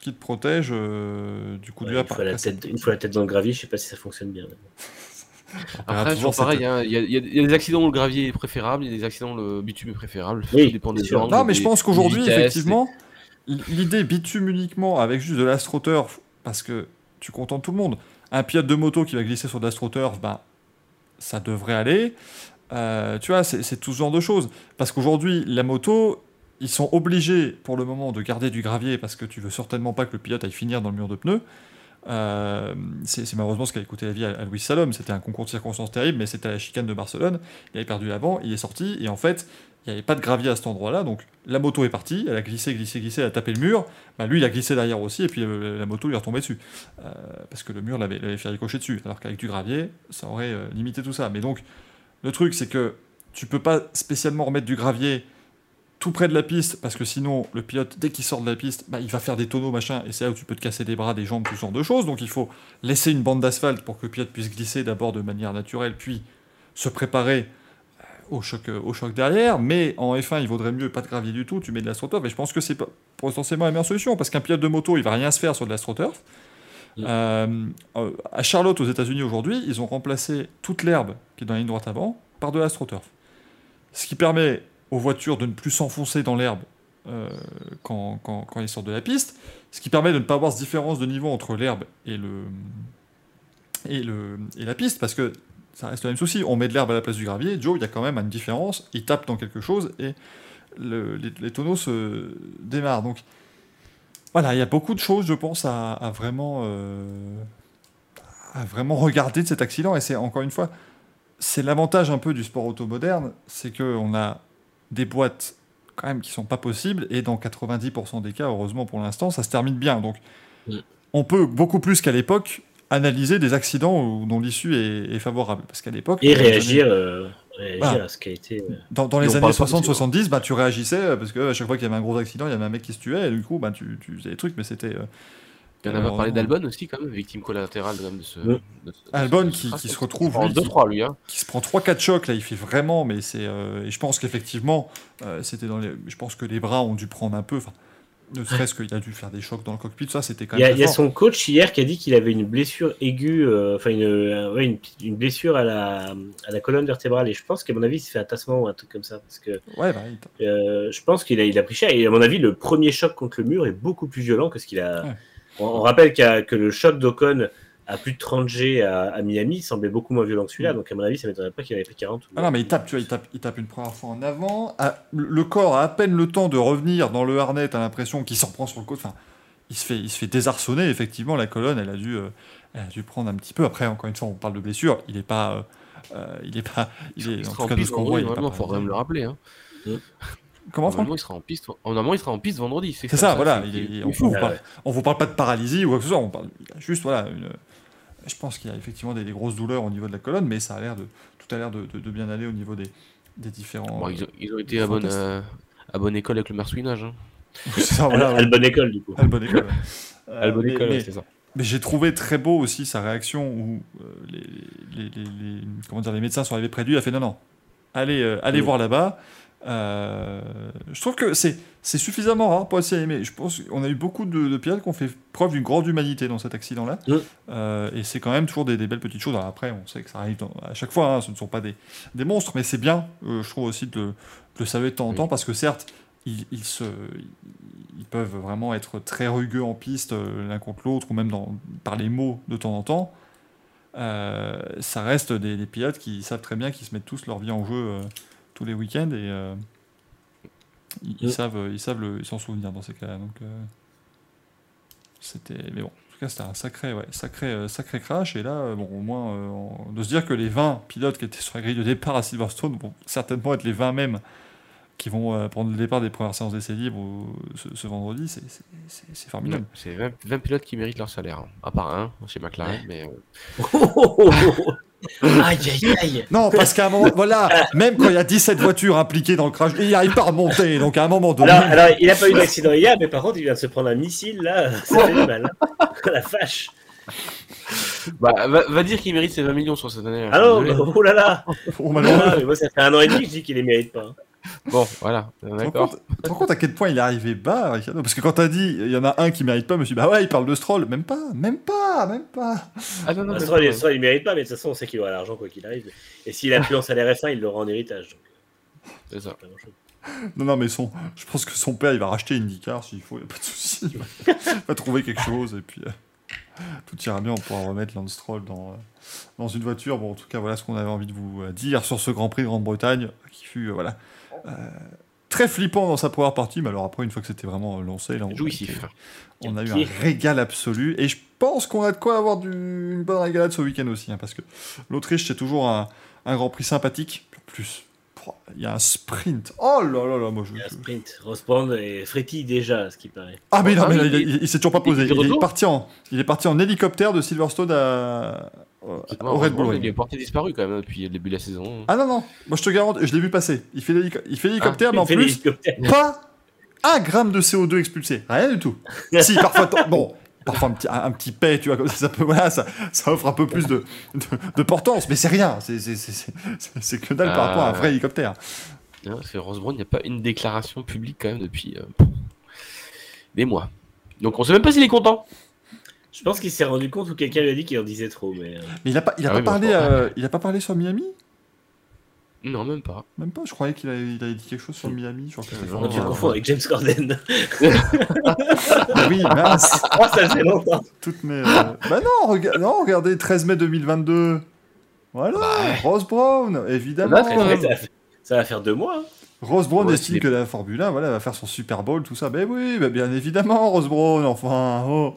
qui te protège euh, du coup ouais, du une, lapin. fois la Après, ça- tête, une fois la tête dans le gravier, je sais pas si ça fonctionne bien. Après, toujours toujours pareil, hein, il y, a- y y des accidents où le gravier est préférable, il y a des accidents où le bitume est préférable. Oui, Tout dépend des angles, Non, mais des- je pense qu'aujourd'hui, effectivement, l'idée bitume uniquement avec juste de l'astroturf, parce que tu contentes tout le monde. Un pilote de moto qui va glisser sur de l'astroturf, ben, ça devrait aller. Euh, tu vois, c'est tout ce genre de choses. Parce qu'aujourd'hui, la moto, ils sont obligés pour le moment de garder du gravier parce que tu veux certainement pas que le pilote aille finir dans le mur de pneus. Euh, c'est malheureusement ce qui a coûté la vie à, Louis Salom. C'était un concours de circonstances terrible, mais c'était à la chicane de Barcelone. Il avait perdu l'avant, il est sorti, et en fait, il n'y avait pas de gravier à cet endroit-là. Donc la moto est partie, elle a glissé, glissé, glissé, elle a tapé le mur. Bah, lui, il a glissé derrière aussi, et puis la moto lui est retombée dessus. Euh, parce que le mur l'avait fait ricocher dessus. Alors qu'avec du gravier, ça aurait euh, limité tout ça. Mais donc, le truc, c'est que tu peux pas spécialement remettre du gravier tout près de la piste, parce que sinon, le pilote, dès qu'il sort de la piste, bah, il va faire des tonneaux, machin, et c'est là où tu peux te casser les bras, des jambes, tout ce genre de choses. Donc il faut laisser une bande d'asphalte pour que le pilote puisse glisser d'abord de manière naturelle, puis se préparer au choc, au choc derrière. Mais en F1, il vaudrait mieux pas de gravier du tout, tu mets de l'astroturf, et je pense que c'est potentiellement la meilleure solution, parce qu'un pilote de moto, il va rien se faire sur de l'astroturf. Mm. Euh, euh, à Charlotte, aux États-Unis aujourd'hui, ils ont remplacé toute l'herbe qui est dans la ligne droite avant par de l'astroturf. Ce qui permet aux voitures de ne plus s'enfoncer dans l'herbe euh, quand, quand, quand ils sortent de la piste, ce qui permet de ne pas avoir cette différence de niveau entre l'herbe et, le, et, le, et la piste, parce que ça reste le même souci. On met de l'herbe à la place du gravier, Joe, il y a quand même une différence, il tape dans quelque chose et le- les, les tonneaux se démarrent. Donc voilà, il y a beaucoup de choses, je pense, à, à vraiment, euh, à vraiment regarder de cet accident. Et c'est encore une fois, c'est l'avantage un peu du sport auto moderne, c'est qu'on a des boîtes quand même qui sont pas possibles, et dans 90% des cas, heureusement pour l'instant, ça se termine bien. Donc Mm. on peut beaucoup plus qu'à l'époque analyser des accidents dont l'issue est, est favorable. Parce qu'à l'époque... Et réagir, années- euh, réagir Voilà. à ce qui a été. euh, Dans, les années parle pas 60-70, bah, tu réagissais, euh, parce qu'à chaque fois qu'il y avait un gros accident, il y avait un mec qui se tuait, et du coup, bah, tu, tu faisais des trucs, mais c'était... euh, Il y en avait parlé d'Albon aussi, quand même, victime collatérale quand même, de ce. De ce- Albon de ce qui- qui se retrouve, lui, qui- 2-3, lui, hein. qui se prend 3-4 chocs, là, il fait vraiment, mais c'est... euh, et je pense qu'effectivement, euh, c'était dans les... Je pense que les bras ont dû prendre un peu, enfin, ne serait-ce qu'il a dû faire des chocs dans le cockpit, ça, c'était quand Il y, a, même il y a son coach hier qui a dit qu'il avait une blessure aiguë, euh, enfin une, euh, une, une blessure à la, à la colonne vertébrale. Et je pense qu'à mon avis, il s'est fait un tassement ou un truc comme ça. Parce que Ouais, bah, il- euh, je pense qu'il a, il a pris cher. Et à mon avis, le premier choc contre le mur est beaucoup plus violent que ce qu'il a. Ouais. On, on rappelle a- que le choc d'Ocon à plus de 30 G à, à Miami semblait beaucoup moins violent que celui-là. Donc à mon avis, ça m'étonnerait pas qu'il avait pris 40. ou- Mm. Ah non, mais il tape, tu vois, il tape, il tape une première fois en avant. Ah, le- corps a à peine le temps de revenir dans le harnais, t'as l'impression qu'il s'en prend sur le côté. Enfin, il se fait, il se fait désarçonner. Effectivement, la colonne, elle a dû, euh, elle a dû prendre un petit peu. Après, encore une fois, on parle de blessure. Il est pas, euh, euh, il est pas, il est Il en tout cas de ce qu'on voit, il est pas faut quand même le rappeler. Hein. Comment Franck Normalement, il sera en piste. Normalement, il sera en piste vendredi. C'est ça, voilà. il est- on, vous parle, on vous parle pas de paralysie ou quoi que ce soit. On parle il a juste, voilà, une. Je pense qu'il y a effectivement des, des grosses douleurs au niveau de la colonne, mais ça a l'air de, tout a l'air de, de- de bien aller au niveau des, des différents. Bon, ils, ont, ils ont été à bonne, fantasmes. euh, à bonne école avec le marsouinage. Hein. À, la bonne école, du coup. À la bonne école. Euh, À la bonne mais- école, mais- ouais, c'est ça. Mais j'ai trouvé très beau aussi sa réaction où euh, les, les- les- les- comment dire, les médecins sont arrivés près de lui. Il a fait non, non, allez, euh, allez voir là-bas. Euh, je trouve que c'est c'est suffisamment rare pour si aimé. Je pense qu'on a eu beaucoup de, de pilotes qui ont fait preuve d'une grande humanité dans cet accident-là. Euh, et c'est quand même toujours des, des belles petites choses. Alors après, on sait que ça arrive dans- à chaque fois, hein, ce ne sont pas des, des monstres, mais c'est bien, euh, je trouve aussi, de, le- de le saluer de temps en Oui. temps, parce que certes, ils, ils se, ils peuvent vraiment être très rugueux en piste l'un contre l'autre, ou même dans, par les mots de temps en temps. Ça reste des, des pilotes qui savent très bien qu'ils se mettent tous leur vie en jeu tous les week-ends et euh, ils, ils Mm. savent ils savent le- ils s'en souvenir dans ces cas-là. Donc euh, c'était mais bon, en tout cas c'était un sacré ouais, sacré euh, sacré crash et là euh, bon au moins euh, on- de se dire que les 20 pilotes qui étaient sur la grille de départ à Silverstone vont certainement être les 20 mêmes qui vont euh, prendre le départ des premières séances d'essais libres ce, ce vendredi, c'est- formidable. C'est 20, 20 pilotes qui méritent leur salaire. hein. À part un chez McLaren, mais. euh, aïe, aïe, aïe. Non, parce qu'à un moment, voilà, même quand il y a 17 voitures impliquées dans le crash, il n'arrive pas à remonter. Donc à un moment donné, Alors, alors, il n'a pas eu d'accident hier, mais par contre, il vient de se prendre un missile, là. Ça fait mal. hein. La vache. Bah, va, va dire qu'il mérite ses 20 millions sur cette année. hein, Alors, oh là là. oh, là là, mais moi, ça fait un an et demi que je dis qu'il les mérite pas. Bon, voilà, d'accord. compte- tu te rends compte à quel point il est arrivé bas, Ricciardo? Parce que quand t'as dit, il y en a un qui mérite pas, je me suis dit, bah ouais, il parle de Stroll. Même pas, même pas, même pas. Ah non, non, Ah, mais- Stroll, il- Stroll, il mérite pas, mais de toute façon, on sait qu'il aura l'argent quoi qu'il arrive. Et s'il a plus en salaire F1, il l'aura en héritage. Donc, c'est ça. Non, non, mais son, je pense que son père, il va racheter une IndyCar s'il faut, il a pas de souci. Il va, il va trouver quelque chose et puis euh, tout ira bien. On pourra remettre Lance Stroll dans, euh, dans une voiture. Bon, en tout cas, voilà ce qu'on avait envie de vous euh, dire sur ce Grand Prix de Grande-Bretagne qui fut, euh, voilà. Euh, Très flippant dans sa première partie, mais alors après, une fois que c'était vraiment lancé, là, on, Jouissif. On a eu un régal absolu et je pense qu'on a de quoi avoir du- une bonne régalade ce week-end aussi hein, parce que l'Autriche c'est toujours un, un Grand Prix sympathique. En plus, il y a un sprint. Oh là là là, moi je. Il y a un sprint. Rosbrand et Fretty déjà, ce qui paraît. Ah mais non Ah mais là, il, il- il- s'est toujours pas posé. il est parti en, il est parti en hélicoptère de Silverstone à, au Red Bull Ring. Il est porté disparu quand même depuis le début de la saison. Ah non non, moi je te garantis, je l'ai vu passer. Il fait l'hélicoptère mais en plus pas un gramme de CO2 expulsé, rien du tout. si, parfois, bon, parfois un petit, un, un petit paix, tu vois, comme ça, ça peut, voilà, ça, ça offre un peu plus de, de, de portance, mais c'est rien, c'est, que dalle par Ah. rapport à un vrai hélicoptère. Hein, parce que Ross Brown, il n'y a pas une déclaration publique quand même depuis euh, des mois. Donc on sait même pas s'il est content. Je pense qu'il s'est rendu compte ou quelqu'un lui a dit qu'il en disait trop. Mais... euh, Mais il a pas, il a Ah pas oui, parlé, euh, il a pas parlé sur Miami? Non, même pas. Même pas, je croyais qu'il avait, il avait dit quelque chose sur Miami. Non, tu vraiment- confonds avec James Corden. Ah oui, mince, oh, ça fait longtemps. toutes mes. euh, Bah non, rega- non, regardez, 13 mai 2022. Voilà, Rose Brown, évidemment. Là. Ça va faire- Ça va faire deux mois. hein. Rose Brown Ouais, estime que la Formule 1 voilà, va faire son Super Bowl, tout ça. Ben oui, ben bien évidemment, Rose Brown, enfin. Oh.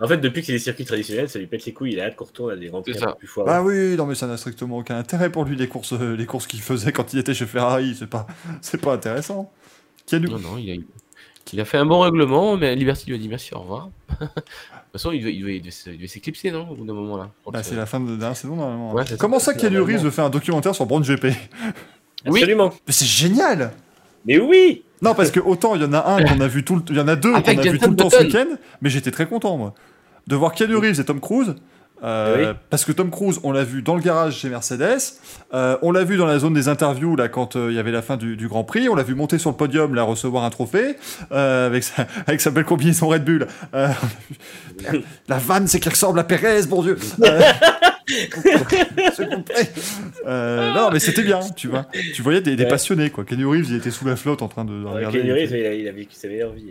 En fait, depuis que c'est des circuits traditionnels, ça lui pète les couilles. Il a hâte qu'on retourne à des grands prix plus foireux. Bah oui, non mais ça n'a strictement aucun intérêt pour lui les courses, euh, les courses qu'il faisait quand il était chez Ferrari, c'est pas, c'est pas intéressant. Keanu, Non, non, il a, il a fait un bon règlement, mais Liberty lui a dit merci, au revoir. de toute façon, il devait, il devait- s'éclipser, non Au bout d'un moment là. Bah, c'est la fin de la dernière saison normalement. Ouais, Comment ça. ça Normalement. Reeves veut faire un documentaire sur Brown GP. Absolument. Mais c'est génial Mais oui Non parce que autant il y en a un qu'on a vu tout le, il y en a deux qu'on a vu tout le temps ce week-end, mais j'étais très content moi de voir Keanu Reeves et Tom Cruise. euh, Oui. Parce que Tom Cruise, on l'a vu dans le garage chez Mercedes, euh, on l'a vu dans la zone des interviews là quand euh, il y avait la fin du, du Grand Prix, on l'a vu monter sur le podium là recevoir un trophée euh, avec sa, avec sa belle combinaison Red Bull. Euh, la vanne, c'est qu'il ressemble à Perez, bon Dieu. Euh. Euh, non, mais c'était bien, tu vois. Tu voyais des, des Ouais. passionnés quoi. Keanu Reeves, il était sous la flotte en train de, Ouais, regarder. Keanu Reeves, il, a, il a vécu sa meilleure vie.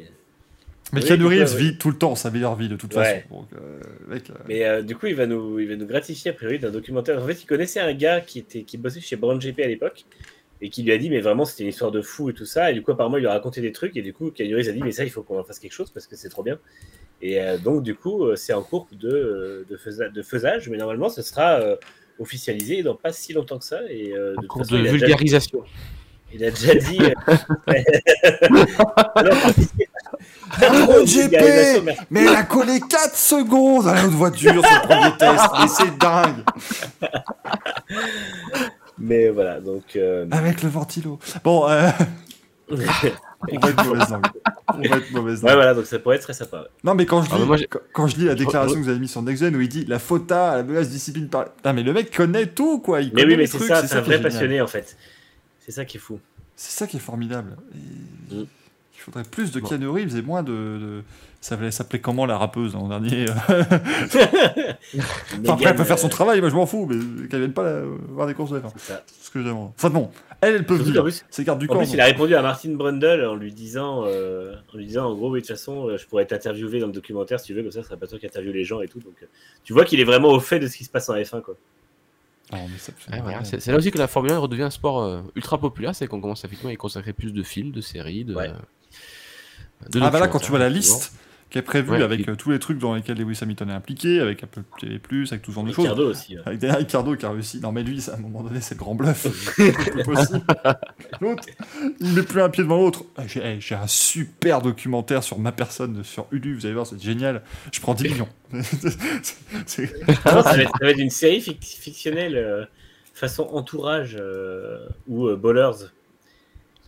Mais Oui, Keanu Reeves vit tout le temps sa meilleure vie de toute Ouais. façon. Donc, euh, mec, euh, Mais euh, du coup, il va, nous, il va nous gratifier a priori d'un documentaire. En fait, il connaissait un gars qui, était, qui bossait chez Brown GP à l'époque et qui lui a dit, mais vraiment, c'était une histoire de fou et tout ça. Et du coup, apparemment, il lui a raconté des trucs. Et du coup, Keanu Reeves a dit, mais ça, il faut qu'on en fasse quelque chose parce que c'est trop bien. Et euh, donc, du coup, euh, c'est en cours de, euh, de, faisage, mais normalement, ce sera euh, officialisé dans pas si longtemps que ça. Et euh, En toute cours façon, de déjà- vulgarisation. Il a déjà dit. Alors, GP. Mais elle a collé 4 secondes à la haute voiture sur le premier test. Mais c'est dingue Mais voilà, donc. euh, Avec le ventilo. Bon, euh, on va être mauvaise langue. On va être mauvaise langue. Ouais, voilà, donc ça pourrait être très sympa. ouais. Non, mais quand je Ah, lis, moi, quand, quand je lis la déclaration que vous avez mise sur NextGen où il dit la FOTA, la mauvaise discipline par. Putain, mais le mec connaît tout, quoi. Il Mais connaît oui, mais les c'est trucs, ça, c'est un qui est vrai passionné en fait. C'est ça qui est fou. C'est ça qui est formidable. Et Mm. Il faudrait plus de Bon. Keanu Reeves et moins de. de- Ça s'appelait comment la rappeuse l'an dernier Enfin, après, elle peut faire son travail, moi je m'en fous, mais qu'elle vienne pas là, voir des courses de F1. C'est ce que je demande. Enfin bon, elle, elle peut venir. garde du En corps. plus, il a répondu à Martin Brundle en lui disant, euh, en lui disant, en gros, oui, de toute façon, euh, je pourrais t'interviewer dans le documentaire si tu veux, comme ça, ce serait pas toi qui interviewe les gens et tout. Donc, euh, tu vois qu'il est vraiment au fait de ce qui se passe en F1, quoi. Ah, voilà, c'est là aussi que la Formule 1 redevient un sport euh, ultra populaire, c'est qu'on commence effectivement à y consacrer plus de films, de séries, de. Ouais. De Ah bah là, quand tu vois la liste qui est prévue Ouais, avec et- euh, tous les trucs dans lesquels Lewis Hamilton est impliqué, avec Apple TV+, avec tout ce genre de choses. Ricardo aussi. ouais. Avec Daniel Ricciardo qui a réussi. Non, mais lui, ça, à un moment donné, c'est le grand bluff. C'est plus possible. L'autre, il met plus un pied devant l'autre. Ah, J'ai eh, j'ai un super documentaire sur ma personne sur Hulu, vous allez voir, c'est génial. Je prends 10 millions. C'est- Ah non, ça, va être, ça va être une série fic- fictionnelle euh, façon entourage euh, ou euh, Ballers.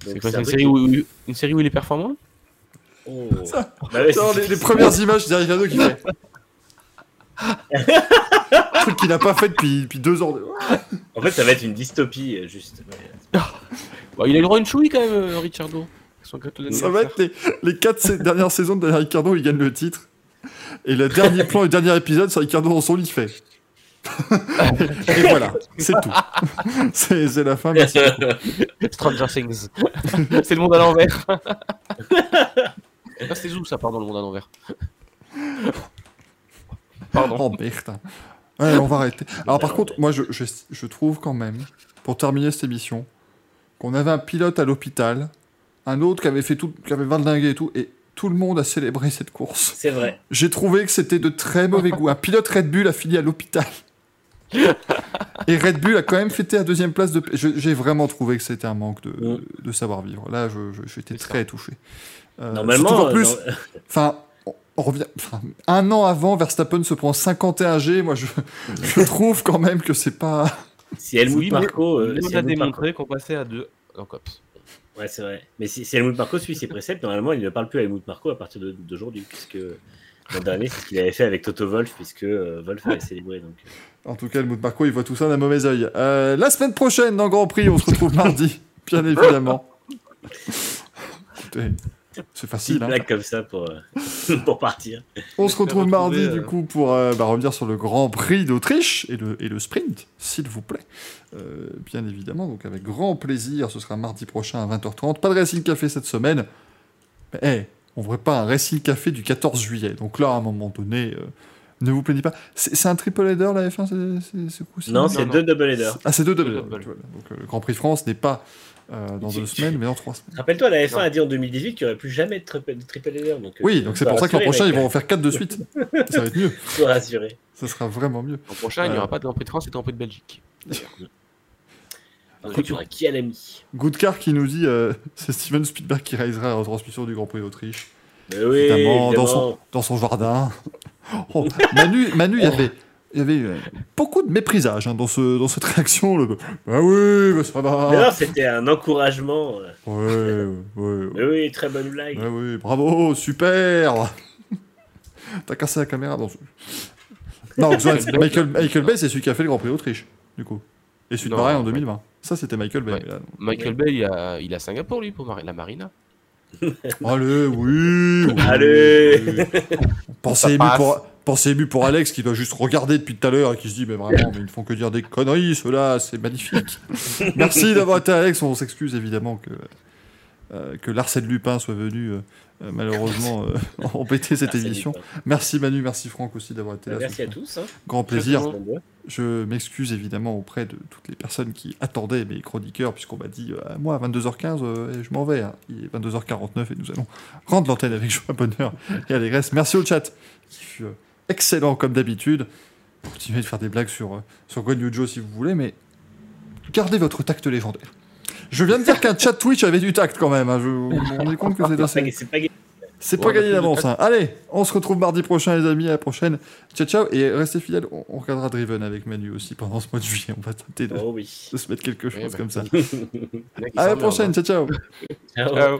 C'est quoi, c'est une, série qui- où, où- une série où il est performant? Oh. Ça- Bah ouais, les, les premières images d'Eric Ricciardo qui fait. Un truc qu'il n'a pas fait depuis, depuis deux ans. En fait, ça va être une dystopie, euh, juste. Il a eu le droit à une chouille quand même, euh, gâteau Ça va être les, les quatre dernières saisons de Daniel Ricciardo, il gagne le titre. Et le dernier plan, le dernier épisode, c'est Ricciardo dans son lit, fait. Et voilà, c'est tout. C'est c'est la fin, merci. Stranger Things. c'est le monde à l'envers. ah, c'est Zou, ça, pardon, le monde à l'envers. Pardon. Oh merde. Ouais, on va arrêter. Alors par contre, moi je, je, je trouve quand même, pour terminer cette émission, qu'on avait un pilote à l'hôpital, un autre qui avait fait tout, qui avait valdingué et tout, et tout le monde a célébré cette course. C'est vrai. J'ai trouvé que c'était de très mauvais goût. Un pilote Red Bull a fini à l'hôpital. Et Red Bull a quand même fêté à deuxième place. De... je- J'ai vraiment trouvé que c'était un manque de, Mm. de savoir-vivre. Là, j'étais très touché. Euh, Normalement, euh, plus, enfin, on, on revient. enfin, un an avant, Verstappen se prend 51 G. Moi, je, je trouve quand même que c'est pas. si Helmut Oui, Marco. euh, on si a démontré qu'on passait à deux en COPS. Ouais, c'est vrai. Mais si, si Helmut Marco suit ses préceptes, normalement, il ne parle plus à Helmut Marco à partir de- d'aujourd'hui, puisque l'an dernier, c'est ce qu'il avait fait avec Toto Wolf, puisque euh, Wolf avait célébré. Donc, euh, En tout cas, Helmut Marco, il voit tout ça d'un mauvais oeil. Euh, la semaine prochaine, dans Grand Prix, on se retrouve mardi, bien évidemment. Écoutez, c'est facile. Hein. blague comme ça pour, euh, pour partir. On se retrouve mardi, euh, du coup, pour euh, bah, revenir sur le Grand Prix d'Autriche et le, et le sprint, s'il vous plaît. Euh, bien évidemment, donc avec grand plaisir, ce sera mardi prochain à 20h30. Pas de Racing Café cette semaine. Mais hey, on ne ferait pas un Racing Café du 14 juillet. Donc là, à un moment donné, euh, ne vous plaignez pas. C'est c'est un triple header, la F1, c'est- c'est ce coup-ci Non, c'est deux double headers. Ah, c'est deux double headers. Donc euh, le Grand Prix de France n'est pas euh, dans Tu- deux tu- semaines, mais dans trois semaines. Rappelle-toi, la F1 Non. a dit en 2018 qu'il n'y aurait plus jamais de triple, de triple header. Donc, euh, Oui, tu donc c'est pour ça que l'an prochain, ils vont en faire quatre de suite. ça va être mieux. Faut rassurer. Ça sera vraiment mieux. L'an prochain, il n'y Euh. aura pas de Grand Prix de France et de Grand Prix de Belgique. Par contre, il y aura qui à l'ami Goodcar qui nous dit euh, c'est Steven Spielberg qui réalisera la retransmission du Grand Prix d'Autriche Mais oui, Évidemment, dans son- dans son jardin. Oh, Manu, Manu, il y avait, il y avait euh, beaucoup de méprisage hein, dans, ce, dans cette réaction. Le... Ah oui, ça Mais va. non, c'était un encouragement. euh. Ouais, ouais, Mais oui, très bonne blague. ouais, ouais, bravo, super. T'as cassé la caméra dans ce... Non, excuse-moi, Michael, Michael Bay, c'est celui qui a fait le Grand Prix d'Autriche, du coup. Et celui de Bahreïn en ouais. 2020. Ça, c'était Michael Bay. Ouais. là. Michael Bay, il a, il a Singapour, lui, pour la Marina. Allez, oui. oui, Allez. Pensez ému, pour, pensez ému pour Alex qui doit juste regarder depuis tout à l'heure et qui se dit mais vraiment mais ils ne font que dire des conneries ceux-là c'est magnifique. Merci d'avoir été Alex on s'excuse évidemment que euh, que l'Arsène Lupin soit venu euh, euh, malheureusement euh, embêter cette Merci, émission. Merci Manu, merci Franck aussi d'avoir été là. Merci à tous. hein. Grand plaisir. Je m'excuse évidemment auprès de toutes les personnes qui attendaient mes chroniqueurs, puisqu'on m'a dit, euh, moi, à 22h15, euh, et je m'en vais. hein. Il est 22h49 et nous allons rendre l'antenne avec joie, bonheur et allégresse. Merci au chat, qui fut excellent comme d'habitude. Continuez de faire des blagues sur, euh, sur Gwen Yujo si vous voulez, mais gardez votre tact légendaire. Je viens de dire qu'un chat Twitch avait du tact quand même. hein. Je vous vous rendez compte que c'est C'est pas assez... gagné- c'est pas gagné. On d'avance. hein. Allez, on se retrouve mardi prochain, les amis. À la prochaine. Ciao, ciao. Et restez fidèles. On, on regardera Driven avec Manu aussi pendant ce mois de juillet. On va tenter de, Oh oui. de se mettre quelque chose Ouais, bah. comme ça. À la prochaine. Ciao, ciao. Ciao. Ciao.